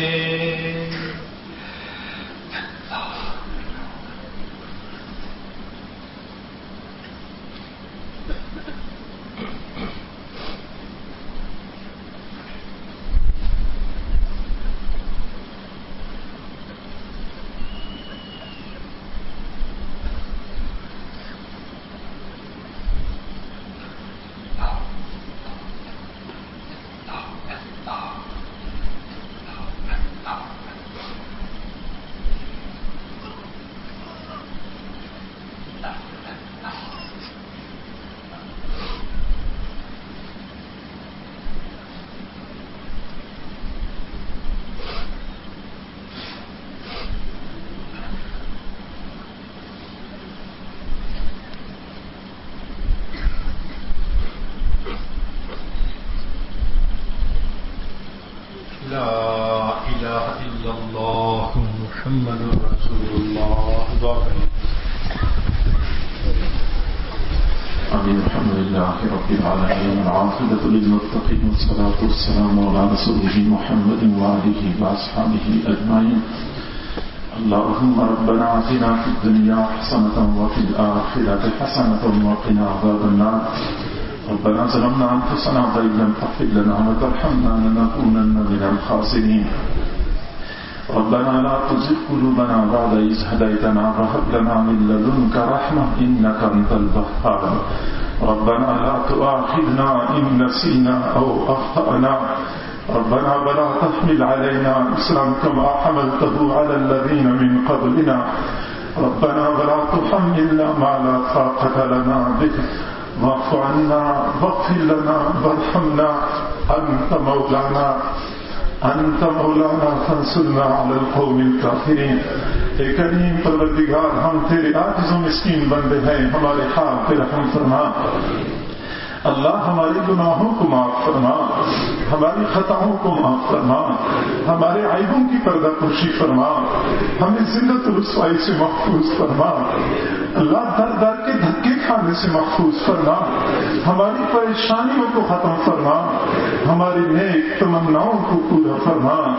رسوله محمد وآله وأصحابه أجمعين اللهم ربنا آتنا في الدنيا حسنة وفي الآخرة حسنة وقنا عذاب النار۔ ربنا ظلمنا أنفسنا وإن لم تغفر لنا وترحمنا لنكونن من الخاسرين ربنا لا تزغ قلوبنا بعد إذ هديتنا وهب لنا من لدنك رحمة إنك أنت الوهاب۔ ربنا لا تؤاخذنا إن نسينا أو أخطأنا۔ ربنا ولا تحمل علينا إسرا كما حملته على الذين من قبلنا. ربنا ولا تحملنا ما لا طاقة لنا به. واعف عنا، واغفر لنا، وارحمنا. أنت مولانا انت مولانا، فانصرنا على القوم الكافرين. اے کریم پروردگار، ہم تیرے عاجز و مسکین بندے ہیں، ہمارے حال پہ رحم فرما. اللہ ہمارے گناہوں کو معاف فرما، ہماری خطاؤں کو معاف فرما، ہمارے عیبوں کی پردہ پوشی فرما، ہمیں زندت رسوائی سے محفوظ فرما۔ اللہ در در کے دھکے کھانے سے محفوظ فرما۔ ہماری پریشانیوں کو ختم فرما۔ ہماری نیک تمناؤں کو پورا فرما۔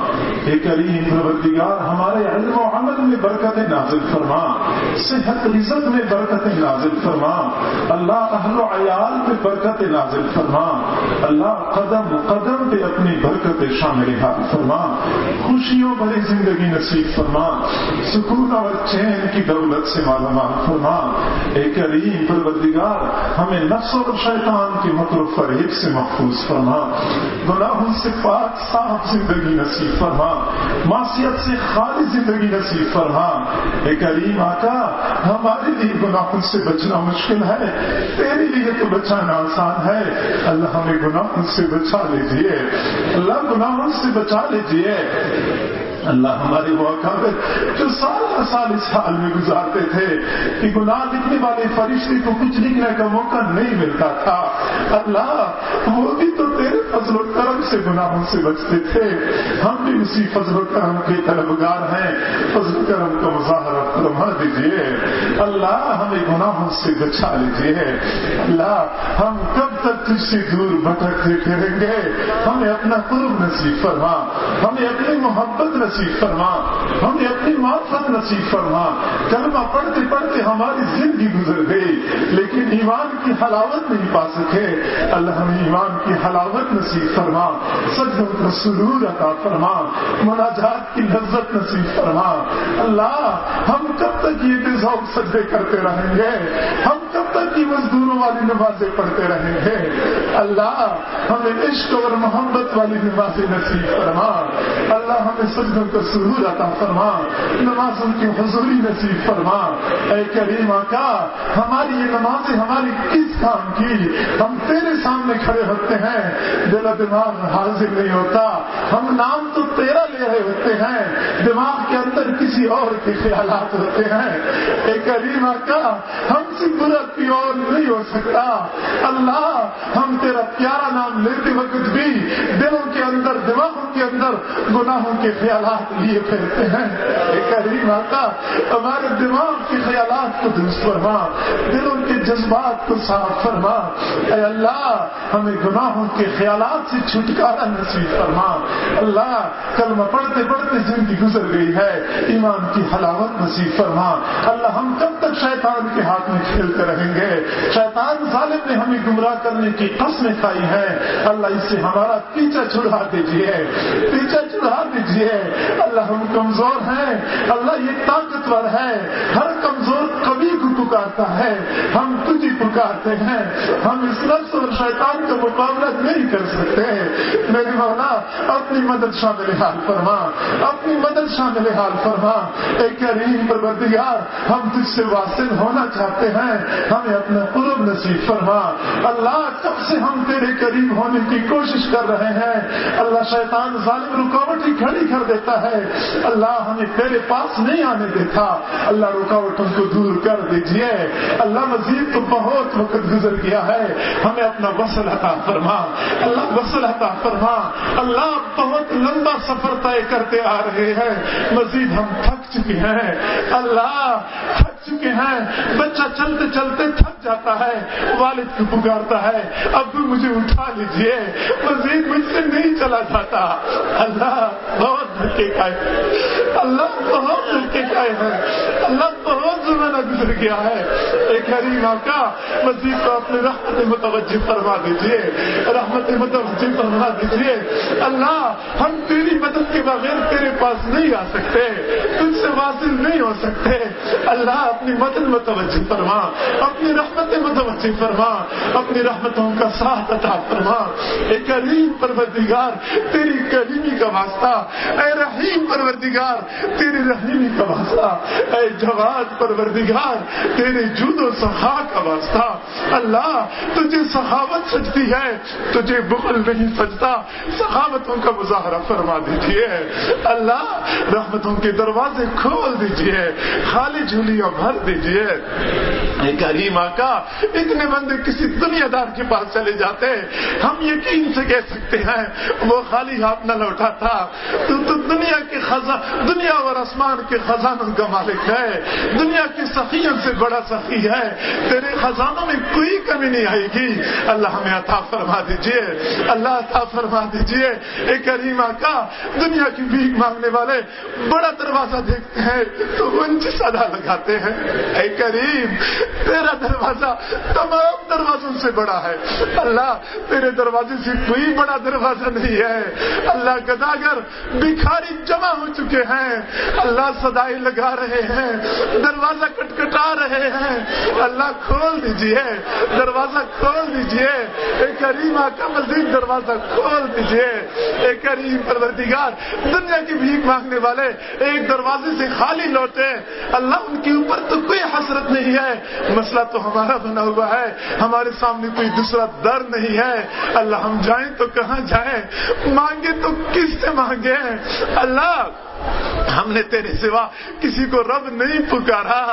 اے کریم پروردگار، ہمارے علم و عمل میں برکت نازل فرما۔ صحت عزت میں برکت نازل فرما۔ اللہ اہل و عیال میں برکت نازل فرما۔ اللہ قدم قدم پہ اپنی برکت شامل حال فرما۔ خوشیوں بھری زندگی نصیب فرما۔ سکون اور چین کی دولت سے مالا مال فرما۔ اے کریم پروردگار، ہمیں نفس اور شیطان کی مکر و فریب سے محفوظ فرما۔ گناہوں سے پاک صاف زندگی نصیب فرما۔ معصیت سے خالی زندگی نصیب فرما۔ اے کریم آقا، ہمارے لیے گناہوں سے بچنا مشکل ہے۔ تیرے لیے تو بچانا آسان ہے۔ اللہ ہمیں گناہوں سے بچا لیجیے۔ اللہ گناہوں سے بچا لیجیے۔ اللہ ہمارے وہ اکابر جو سارا سال اس حال میں گزارتے تھے کہ گناہ لکھنے والے فرشتے کو کچھ لکھنے کا موقع نہیں ملتا تھا۔ اللہ، وہ بھی تو تیرے فضل و کرم سے گناہوں سے بچتے تھے۔ ہم بھی اسی فضل و کرم کے طلبگار ہیں۔ فضل و کرم کا مظاہرہ فرما دیجیے اللہ، ہمیں گناہوں سے بچا لیجیے اللہ، ہم کب تک تجھ سے دور بھٹکتے پھریں گے؟ ہمیں اپنا قرب نصیب فرما۔ ہمیں اپنی محبت نصیب نصیب فرما۔ ہمیں اپنی معرفت نصیب فرما۔ کلمہ پڑھتے پڑھتے ہماری زندگی گزر گئی۔ لیکن ایمان کی حلاوت نہیں پا سکے اللہ ہمیں ایمان کی حلاوت نصیب فرما۔ سجدوں کا سرور عطا فرما۔ مناجات کی لذت نصیب فرما۔ اللہ، ہم کب تک یہ بے ذوق سجدے کرتے رہیں گے، ہم کب تک یہ مزدوروں والی نمازیں پڑھتے رہیں گے، اللہ ہمیں عشق اور محبت والی نمازیں نصیب فرما۔ اللہ ہمیں سجدوں کا سرور عطا فرما۔ نمازوں کی حضوری نصیب فرما۔ اے کریم آقا، ہماری یہ نماز نمازیں ہماری کس کام کی؟ ہم تیرے سامنے کھڑے ہوتے ہیں۔ دل و دماغ حاضر نہیں ہوتا۔ ہم نام تو تیرا لے رہے ہوتے ہیں۔ دماغ کے اندر کسی اور کے خیالات ہوتے ہیں۔ اے کریم آقا ہم سے برا کی اور نہیں ہو سکتا۔ اللہ، ہم تیرا پیارا نام لیتے وقت بھی دلوں کے اندر، دماغوں کے اندر گناہوں کے خیالات لیے پھرتے ہیں۔ اے کریم آقا ہمارے دماغ کے خیالات کو درست فرما۔ دلوں کے جذبات کو صاف فرما۔ اے اللہ، ہمیں گناہوں کے خیالات سے چھٹکارا نصیب فرما۔ اللہ، کلمہ پڑھتے پڑھتے زندگی گزر گئی ہے، ایمان کی حلاوت نصیب فرما۔ اللہ، ہم کب تک شیطان کے ہاتھ میں کھیلتے رہیں گے؟ شیطان ظالم نے ہمیں گمراہ کرنے کی قسمیں کھائی ہیں۔ اللہ، اس سے ہمارا پیچھا چھڑا دیجیے پیچھا چھڑا دیجیے اللہ، ہم کمزور ہیں۔ اللہ، یہ طاقتور ہے۔ ہر کمزور کبھی کو پکارتا ہے۔ ہم تجھے پکارتے ہیں۔ ہم اس نفس اور شیطان کا مقابلہ نہیں کر سکتے۔ میری مولا اپنی مدد شامل حال فرما۔ اپنی مدد شامل حال فرما۔ ایک کریم پروردگار، ہم تجھ سے واصل ہونا چاہتے ہیں۔ ہمیں اپنا قرب نصیب فرما۔ اللہ کب سے ہم تیرے قریب ہونے کی کوشش کر رہے ہیں۔ اللہ شیطان ظالم رکاوٹ ہی کھڑی کر دیتا ہے۔ اللہ ہمیں تیرے پاس نہیں آنے دیتا۔ اللہ رکاوٹوں کو دور کر دیجیے اللہ مزید تو بہت وقت گزر گیا ہے۔ ہمیں اپنا وصل عطا فرما۔ اللہ وصل عطا فرما۔ اللہ بہت لمبا سفر طے کرتے آ رہے ہیں۔ مزید ہم تھک چکے ہیں۔ اللہ تھک چکے ہیں۔ بچہ چلتے چلتے تھک جاتا ہے۔ والد کو پکارتا ہے۔ اب بھی مجھے اٹھا لیجیے مزید مجھ سے نہیں چلا جاتا۔ اللہ بہت دھکے کھائے۔ اللہ بہت دھکے کھائے ہیں۔ اللہ بہت زمانہ گزر گیا ہے۔ ایک غریب کا مزید کو اپنے رحمت متوجہ فرما دیجیے رحمت متوجہ فرما دیجیے اللہ، ہم تیری مدد کے بغیر تیرے پاس نہیں آ سکتے۔ تجھ سے واصل نہیں ہو سکتے۔ اللہ، اپنی مدد متوجہ فرما۔ اپنی رحمت متوجہ فرما۔ اپنی رحمتوں کا ساتھ عطا فرما۔ اے کریم پروردگار، تیری کریمی کا واسطہ۔ اے رحیم پروردگار، تیری رحیمی کا واسطہ۔ اے جواد پروردگار تیرے جود و سخا کا واسطہ۔ اللہ تجھے سخاوت سجتی ہے تجھے بخل نہیں سجتا سخاوتوں کا مظاہرہ فرما دیجیے۔ اللہ رحمتوں کے دروازے کھول دیجیے خالی جھولیاں بھر دیجیے۔ کریم آقا اتنے بندے کسی دنیا دار کے پاس چلے جاتے ہم یقین سے کہہ سکتے ہیں وہ خالی ہاتھ نہ لوٹا تھا۔ تو, تو دنیا کے خزاں دنیا اور آسمان کے خزانوں کا مالک ہے۔ دنیا کی سخیوں سے بڑا سخی ہے، تیرے خزانوں میں کوئی کمی نہیں آئے گی۔ اللہ ہمیں عطا فرما دیجیے اللہ عطا فرما دیجیے اے کریم آقا، دنیا کی بھیک مانگنے والے بڑا دروازہ دیکھتے ہیں، تو انچ ادا لگاتے ہیں۔ اے کریم، تیرا دروازہ تمام دروازوں سے بڑا ہے۔ اللہ، تیرے دروازے سے کوئی بڑا دروازہ نہیں ہے۔ اللہ گداگر بھکاری جمع ہو چکے ہیں۔ اللہ سدائی لگا رہے ہیں۔ دروازہ کٹکھٹا رہے ہیں۔ اللہ کھول دیجیے، دروازہ کھول دیجیے۔ اے کریم آقا مزید، دروازہ کھول دیجیے۔ اے کریم پروردگار، دنیا کی بھیک مانگنے والے ایک دروازے سے خالی لوٹے۔ اللہ ان کے اوپر تو کوئی حسرت نہیں ہے۔ مسئلہ تو ہمارا بنا ہوا ہے۔ ہمارے سامنے کوئی دوسرا در نہیں ہے۔ اللہ، ہم جائیں تو کہاں جائیں؟ مانگے تو کس سے مانگے؟ اللہ، ہم نے تیرے سوا کسی کو رب نہیں پکارا۔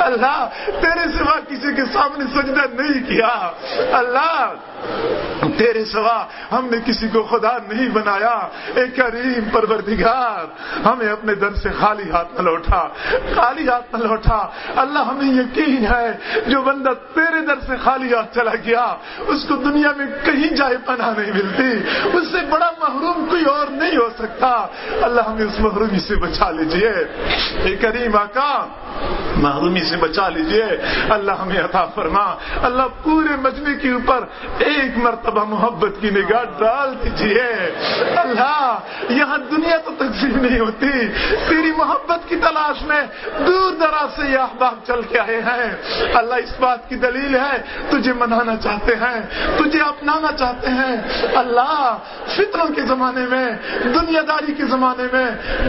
اللہ تیرے سوا کسی کے سامنے سجدہ نہیں کیا۔ اللہ تیرے سوا ہم نے کسی کو خدا نہیں بنایا۔ اے کریم پروردگار، ہمیں اپنے در سے خالی ہاتھ نہ لوٹا۔ خالی ہاتھ نہ لوٹا۔ اللہ ہمیں یقین ہے، جو بندہ تیرے در سے خالی ہاتھ چلا گیا، اس کو دنیا میں کہیں جائے پناہ نہیں ملتی۔ اس سے بڑا محروم کوئی اور نہیں ہو سکتا۔ اللہ ہمیں اس محرومی سے بچا لیجیے۔ اے کریم آقا محرومی سے بچا لیجیے۔ اللہ ہمیں عطا فرما۔ اللہ پورے مجمع کے اوپر ایک مرتبہ محبت کی نگاہ ڈال دیجیے۔ اللہ، یہاں دنیا تو تقسیم نہیں ہوتی۔ تیری محبت کی تلاش میں دور دراز سے یہ احباب چل کے آئے ہیں۔ اللہ اس بات کی دلیل ہے، تجھے منانا چاہتے ہیں، تجھے اپنانا چاہتے ہیں۔ اللہ، فطروں کے زمانے میں، دنیا داری کے زمانے میں،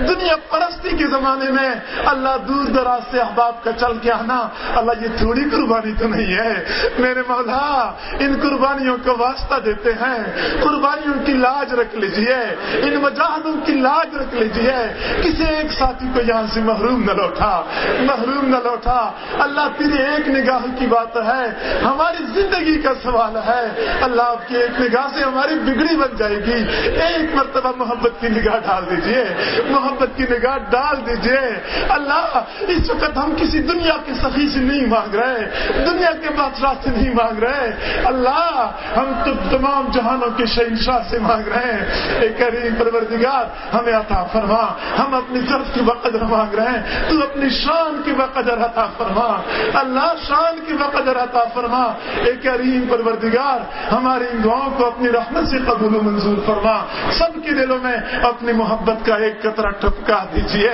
دنیا پرستی کے زمانے میں، اللہ دور دراز سے احباب کا چل کے آنا اللہ یہ تھوڑی قربانی تو نہیں ہے۔ میرے مولا، ان قربانیوں کا واسطہ دیتے ہیں۔ قربانیوں کی لاج رکھ لیجیے۔ ان مجاہدوں کی لاج رکھ لیجیے۔ کسی ایک ساتھی کو یہاں سے محروم نہ لوٹا۔ محروم نہ لوٹا۔ اللہ تیری ایک نگاہ کی بات ہے۔ ہماری زندگی کا سوال ہے۔ اللہ آپ کی ایک نگاہ سے ہماری بگڑی بن جائے گی۔ ایک مرتبہ محبت کی نگاہ ڈال دیجیے۔ محبت کی نگاہ ڈال دیجیے۔ اللہ، اس وقت ہم کسی دنیا کے سخی سے نہیں مانگ رہے، دنیا کے بادشاہ سے نہیں مانگ رہے۔ اللہ، ہم تو تمام جہانوں کے شہنشاہ سے مانگ رہے ہیں۔ اے کریم پروردگار، ہمیں عطا فرما۔ ہم اپنی طرف کی بقدر مانگ رہے ہیں۔ تو اپنی شان کی بقدر عطا فرما۔ اللہ، شان کی بقدر عطا فرما۔ اے کریم پروردگار، ہماری ان دعاؤں کو اپنی رحمت سے قبول و منظور فرما۔ سب کے دلوں میں اپنی محبت کا ایک قطرہ ٹپکا دیجیے۔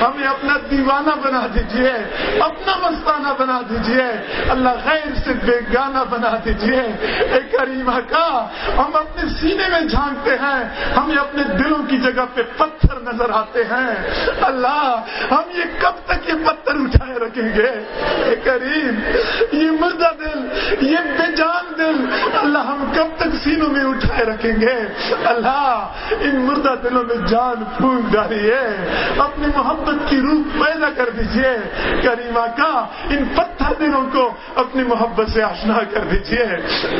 ہمیں اپنا دیوانہ بنا دیجیے۔ اپنا مستانہ بنا دیجیے۔ اللہ غیر سے بیگانہ بنا دیجیے۔ اے کریمہ کا ہم اپنے سینے میں جھانکتے ہیں۔ ہمیں اپنے دلوں کی جگہ پہ پتھر نظر آتے ہیں۔ اللہ، ہم یہ کب تک یہ پتھر اٹھائے رکھیں گے؟ اے کریم، یہ مردہ دل، یہ بے جان دل، اللہ ہم کب تک سینوں میں اٹھائے رکھیں گے؟ اللہ، ان مردہ دلوں میں جان پھونک ڈالیے۔ اپنی محبت کی روح پیدا کر دیجیے۔ کریمہ کا ان پتھر دلوں کو اپنی محبت سے آشنا کر دیجیے۔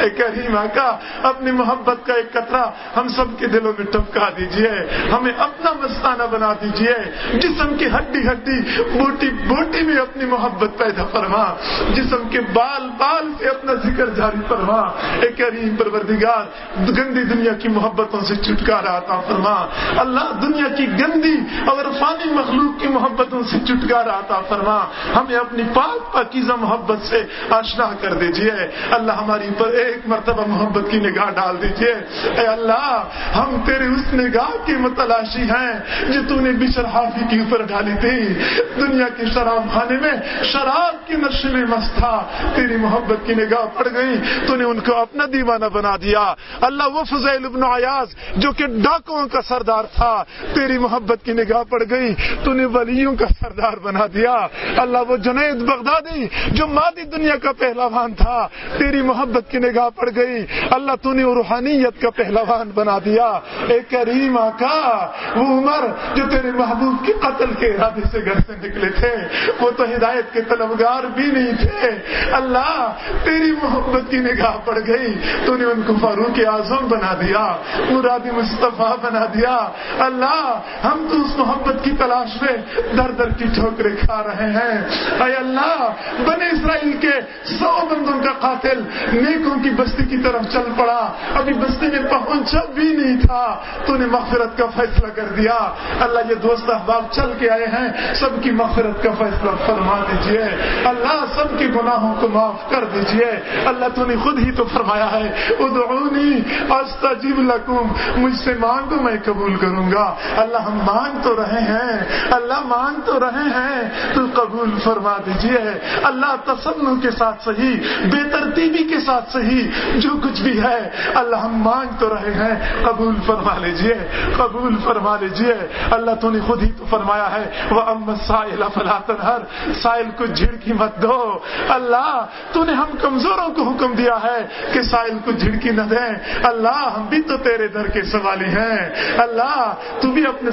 اے کریمہ کا اپنی محبت کا ایک قطرہ ہم سب کے دلوں میں ٹپکا دیجیے۔ ہمیں اپنا مستانہ بنا دیجیے۔ جسم کی ہڈی ہڈی بوٹی بوٹی میں اپنی محبت پیدا فرما۔ جسم کے بال بال سے اپنا ذکر جاری فرما۔ اے کریم پروردگار، گندی دنیا کی محبتوں سے چھٹکارا عطا فرما۔ اللہ دنیا کی گندی اور فانی مخلوق کی محبتوں سے چھٹکارا عطا فرما۔ ہمیں اپنی پاک پاکیزہ محبت سے آشنا کر دیجیے۔ اللہ ہماری پر ایک مرتبہ محبت کی نگاہ ڈال دیجیے۔ اے اللہ، ہم تیرے اس نگاہ کی متلاشی ہیں جو تو نے بشر حافی کے اوپر ڈالی تھی۔ دنیا کے شراب خانے میں شراب کی نشے میں مست تھا۔ تیری محبت کی نگاہ پڑ گئی تو نے ان کو اپنا دیوانہ بنا دیا۔ اللہ وہ فضیل ابن عیاض جو کہ ڈاکوں کا سردار تھا، تیری محبت کی نگاہ پڑ گئی تو نے ولیوں کا سردار بنا دیا۔ اللہ وہ جنید بغدادی جو مادی دنیا کا پہلاوان تھا، تیری محبت کی نگاہ پڑ گئی۔ اللہ تو نے روحانیت کا پہلوان بنا دیا۔ اے کریم آقا، وہ عمر جو تیرے محبوب کے قتل کے ارادے سے گھر سے نکلے تھے، وہ تو ہدایت کے طلبگار بھی نہیں تھے۔ اللہ، تیری محبت کی نگاہ پڑ گئی۔ تو نے ان کو فاروق اعظم بنا دیا، مرادی مصطفیٰ بنا دیا۔ اللہ، ہم تو اس محبت کی تلاش میں در در کی ٹھوکریں کھا رہے ہیں اے اللہ بنے اسرائیل کے سو بندوں کا قاتل نیکوں کی بستی کی طرف چل پڑا۔ ابھی بستی میں پہنچا بھی نہیں تھا۔ تو نے مغفرت کا فیصلہ کر دیا۔ اللہ یہ دوست احباب چل کے آئے ہیں۔ سب کی مغفرت کا فیصلہ فرما دیجیے۔ اللہ سب کے گناہوں کو معاف کر دیجیے۔ اللہ تو نے خود ہی تو فرمایا ہے، ادعونی استجیب لکم۔ مجھ سے مانگو، میں قبول کروں گا۔ اللہ ہم مانگ تو رہے ہیں۔ اللہ مانگ تو رہے ہیں۔ تو قبول فرما دیجیے۔ اللہ تسنو کے ساتھ صحیح، بے ترتیبی کے ساتھ صحیح، جو کچھ بھی ہے، اللہ ہم مانگ تو رہے ہیں، قبول فرما لیجیے، قبول فرما لیجیے۔ اللہ تو نے خود ہی تو فرمایا ہے وہ ام سائل فلا تنہر سائل کو جھڑکی مت دو۔ اللہ تو نے ہم کمزوروں کو حکم دیا ہے کہ سائل کو جھڑکی نہ دے دیجیے اللہ ہم بھی تو تیرے در کے سوالی ہیں۔ اللہ تو بھی اپنے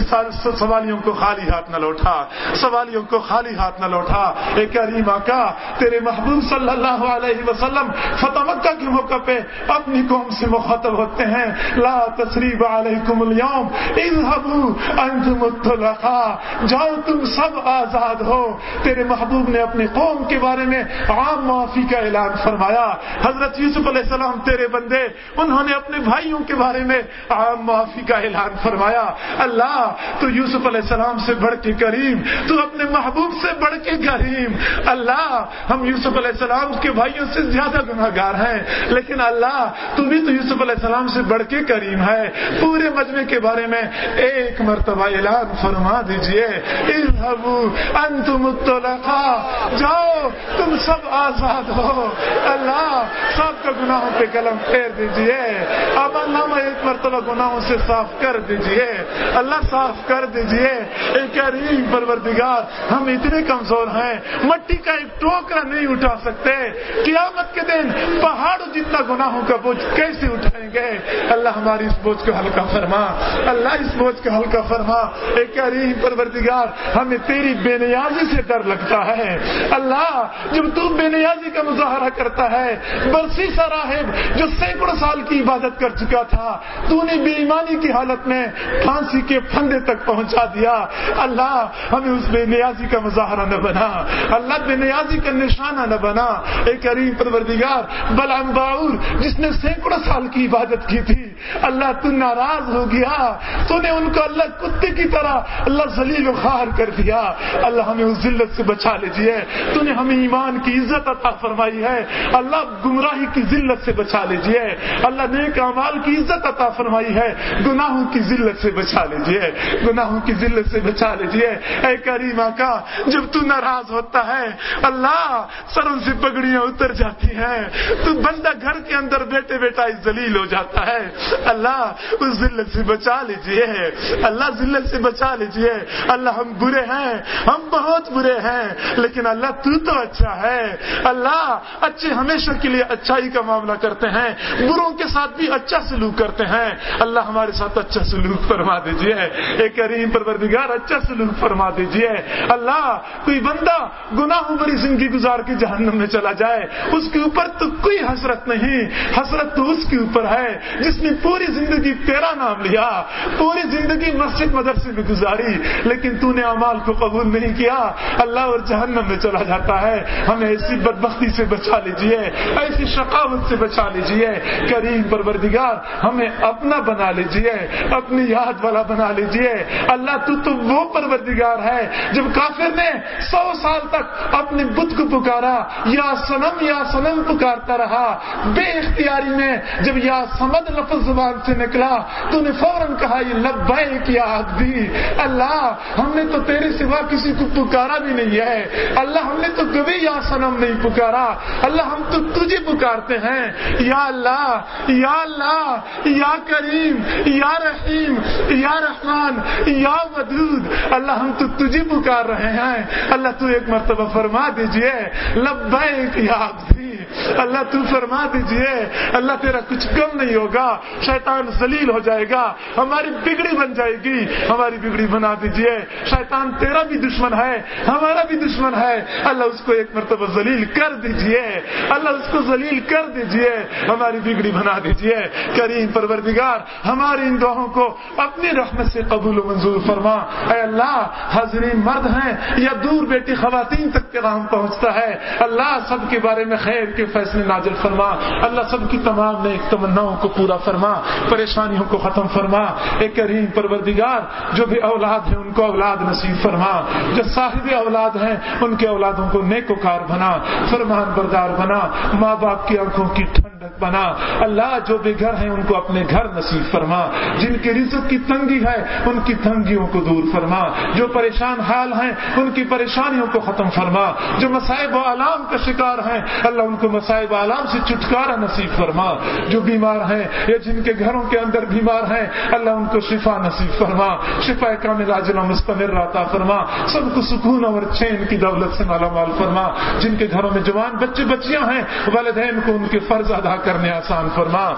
سوالیوں کو خالی ہاتھ نہ لوٹا۔ سوالیوں کو خالی ہاتھ نہ لوٹا۔ ایک کریم آقا، تیرے محبوب صلی اللہ علیہ وسلم فتح مکہ کے موقع پہ اپنی قوم سے مخاطب ہوتے ہیں۔ لا تصریب علیکم اليوم اذهبوا انتم الطلقاء جاؤ تم سب آزاد ہو۔ تیرے محبوب نے اپنی قوم کے بارے میں عام معافی کا اعلان فرمایا۔ حضرت یوسف علیہ السلام، تیرے بندے، انہوں نے اپنے بھائیوں کے بارے میں عام معافی کا اعلان فرمایا۔ اللہ، تو یوسف علیہ السلام سے بڑھ کے کریم، تو اپنے محبوب سے بڑھ بڑھ کے کریم اللہ، ہم یوسف علیہ السلام کے بھائیوں سے زیادہ گناہ گار ہیں۔ لیکن اللہ تو بھی تو یوسف علیہ السلام سے بڑھ کے کریم ہے۔ پورے مجمع کے بارے میں ایک مرتبہ اعلان فرما دیجیے۔ انتم الطلقاء۔ جاؤ، تم سب آزاد ہو۔ اللہ، سب کا گناہوں پہ قلم پھیر دیجیے۔ اب اللہ میں ایک مرتبہ گناہوں سے صاف کر دیجیے۔ اللہ صاف کر دیجیے۔ ایک کریم پروردگار، ہم اتنے کمزور ہیں۔ مٹی کا ایک ٹوکرا نہیں اٹھا سکتے۔ قیامت کے دن پہاڑ جتنا گناہوں کا بوجھ کیسے اٹھائیں گے؟ اللہ ہماری اس بوجھ کو ہلکا فرما۔ اللہ اس بوجھ کو ہلکا فرما۔ ایک کریم پروردگار، ہمیں تیری بے نیازی سے ڈر لگتا ہے۔ اللہ، جب تو بے نیازی کا مظاہرہ کرتا ہے، برسی سا راہب جو سینکڑوں سال کی عبادت کر چکا تھا تو نے بے ایمانی کی حالت میں پھانسی کے پھندے تک پہنچا دیا۔ اللہ، ہمیں اس بے نیازی کا مظاہرہ نہ بنا۔ اللہ بے نیازی کا نشانہ نہ بنا۔ ایک کریم پروردگار بلام باور جس نے سینکڑوں سال کی عبادت کی تھی، اللہ تو ناراض ہو گیا۔ تو نے ان کو اللہ کتے کی طرح اللہ ذلیل و خار کر دیا۔ اللہ ہمیں اس ذلت سے بچا لیجیے۔ تو نے ہمیں ایمان کی عزت عطا فرمائی ہے۔ اللہ گمراہی کی ذلت سے بچا لیجیے۔ اللہ نیک امال کی عزت عطا فرمائی ہے۔ گناہوں کی ذلت سے بچا لیجیے۔ گناہوں کی ذلت سے بچا لیجیے۔ اے کریمہ کا جب تو ناراض ہوتا ہے۔ اللہ سروں سے پگڑیاں اتر جاتی ہیں۔ تو بندہ گھر کے اندر بیٹے بیٹا ذلیل ہو جاتا ہے۔ اللہ اس ذلت سے بچا لیجیے اللہ ذلت سے بچا لیجیے اللہ ہم برے ہیں، ہم بہت برے ہیں، لیکن اللہ تو تو اچھا ہے۔ اللہ اچھے ہمیشہ کے لیے اچھائی کا معاملہ کرتے ہیں۔ بروں کے ساتھ بھی اچھا سلوک کرتے ہیں۔ اللہ ہمارے ساتھ اچھا سلوک فرما دیجیے ایک کریم پروردگار اچھا سلوک فرما دیجیے اللہ کوئی بندہ گناہوں بری زندگی گزار کے جہنم میں چلا جائے، اس کے اوپر تو کوئی حسرت نہیں۔ حسرت تو اس کے اوپر ہے جس نے پوری زندگی تیرا نام لیا، پوری زندگی مسجد مدرسے میں گزاری، لیکن تو نے امال کو قبول نہیں کیا۔ اللہ اور جہنم میں چلا جاتا ہے۔ ہمیں ایسی بدبختی سے بچا لیجیے ایسی شقاوت سے بچا لیجیے کریم پروردگار، ہمیں اپنا بنا لیجیے اپنی یاد والا بنا لیجیے اللہ تو تو وہ پروردگار ہے جب کافر نے سو سال تک اپنے بت کو پکارا، یا سنم یا سنم پکارتا رہا۔ بے اختیاری میں جب یا سمد لفظ زبان سے نکلا، تو نے فوراً کہا، یہ لبائی کیا بھی اللہ، ہم نے تو تیرے سوا کسی کو پکارا بھی نہیں ہے۔ اللہ، ہم نے تو کبھی یا سنم نہیں پکارا۔ اللہ، ہم تو تجھے پکارتے ہیں۔ یا اللہ یا اللہ، یا کریم، یا رحیم، یا رحمان، یا ودود اللہ، ہم تو تجھے پکار رہے ہیں۔ اللہ تو ایک مرتبہ فرما دیجیے لبیک یا عبدی اللہ تو فرما دیجیے، اللہ تیرا کچھ کم نہیں ہوگا، شیطان ذلیل ہو جائے گا، ہماری بگڑی بن جائے گی، ہماری بگڑی بنا دیجیے، شیطان تیرا بھی دشمن ہے، ہمارا بھی دشمن ہے، اللہ اس کو ایک مرتبہ ذلیل کر دیجیے، اللہ اس کو ذلیل کر دیجیے، ہماری بگڑی بنا دیجیے۔ کریم پروردگار، ہماری ان دعاؤں کو اپنی رحمت سے قبول و منظور فرما۔ اے اللہ، حاضرین مرد ہیں یا دور بیٹی خواتین تک پیغام پہنچتا ہے، اللہ سب کے بارے میں خیر کے فیصلے نازل فرما۔ اللہ سب کی تمام نیک تمناؤں کو پورا فرما، پریشانیوں کو ختم فرما۔ ایک کریم پروردگار، جو بھی اولاد ہیں، ان کو اولاد نصیب فرما۔ جو صاحب اولاد ہیں، ان کے اولادوں کو نیک وکار بنا، فرمان بردار بنا ماں باپ کی آنکھوں کی ٹھنڈک بنا۔ اللہ جو بھی گھر ہیں، ان کو اپنے گھر نصیب فرما۔ جن کی رزق کی تنگی ہے، ان کی تنگیوں کو دور فرما۔ جو پریشان حال ہیں، ان کی پریشانیوں کو ختم فرما۔ جو مسائب و علام کا شکار ہیں، اللہ ان کو کو مصائب عالم سے چھٹکارا نصیب فرما۔ جو بیمار ہیں یا جن کے گھروں کے اندر بیمار ہیں، اللہ ان کو شفا نصیب فرما۔ شفا کامل عاجلہ مستمر راتا فرما۔ سب کو سکون اور چین کی دولت سے مالا مال فرما۔ جن کے گھروں میں جوان بچے بچیاں ہیں، والدین کو ان کے فرض ادا کرنے آسان فرما۔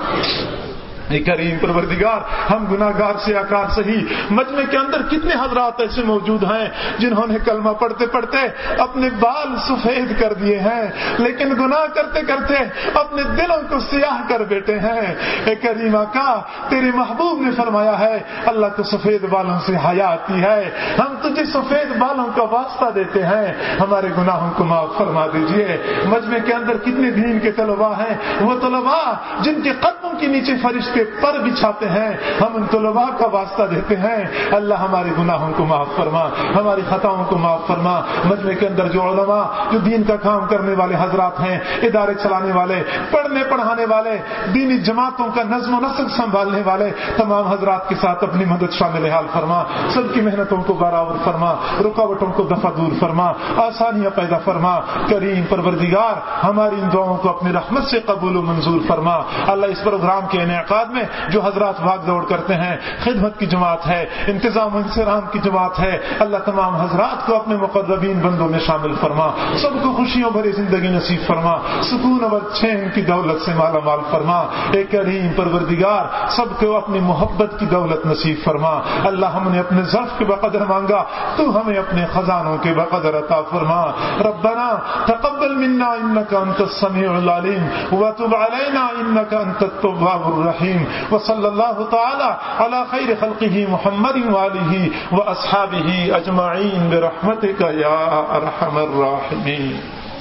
کریم پروردگار، ہم گناگار سے آکار سہی، مجمع کے اندر کتنے حضرات ایسے موجود ہیں جنہوں نے کلمہ پڑھتے پڑھتے اپنے بال سفید کر دیے ہیں، لیکن گناہ کرتے کرتے اپنے دلوں کو سیاہ کر بیٹھے ہیں۔ اے کریم آقا، تیرے محبوب نے فرمایا ہے، اللہ کو سفید بالوں سے حیا آتی ہے۔ ہم تجھے سفید بالوں کا واسطہ دیتے ہیں۔ ہمارے گناہوں کو معاف فرما دیجیے۔ مجمع کے اندر کتنے دین کے طلباء ہیں، وہ طلباء جن کے قدموں کے نیچے فرشتے پر بچھاتے ہیں۔ ہم ان طلباء کا واسطہ دیتے ہیں۔ اللہ ہمارے گناہوں کو معاف فرما، ہماری خطاؤں کو معاف فرما۔ مجمع کے اندر جو علماء، جو دین کا کام کرنے والے حضرات ہیں، ادارے چلانے والے، پڑھنے پڑھانے والے، دینی جماعتوں کا نظم و نسق سنبھالنے والے، تمام حضرات کے ساتھ اپنی مدد شامل حال فرما۔ سب کی محنتوں کو برابر فرما، رکاوٹوں کو دفع دور فرما، آسانیاں پیدا فرما۔ کریم پروردگار، ہماری ان دعاؤں کو اپنی رحمت سے قبول و منظور فرما۔ اللہ اس پروگرام کے انعقاد میں جو حضرات بھاگ دوڑ کرتے ہیں، خدمت کی جماعت ہے، انتظام انسرام کی جماعت ہے، اللہ تمام حضرات کو اپنے مقربین بندوں میں شامل فرما، سب کو خوشیوں بھری زندگی نصیب فرما، سکون اور چین کی دولت سے مالا مال فرما اے کریم پروردگار، سب کو اپنی محبت کی دولت نصیب فرما، اللہ ہم نے اپنے ضرف کے بقدر مانگا، تو ہمیں اپنے خزانوں کے بقدر عطا فرما، ربنا تقبل منا انك انت السميع العليم وتب علينا انك انت التواب الرحيم الرحيم. وصلى الله تعالى على خير خلقه محمد وآله وأصحابه أجمعين برحمتك يا أرحم الراحمين.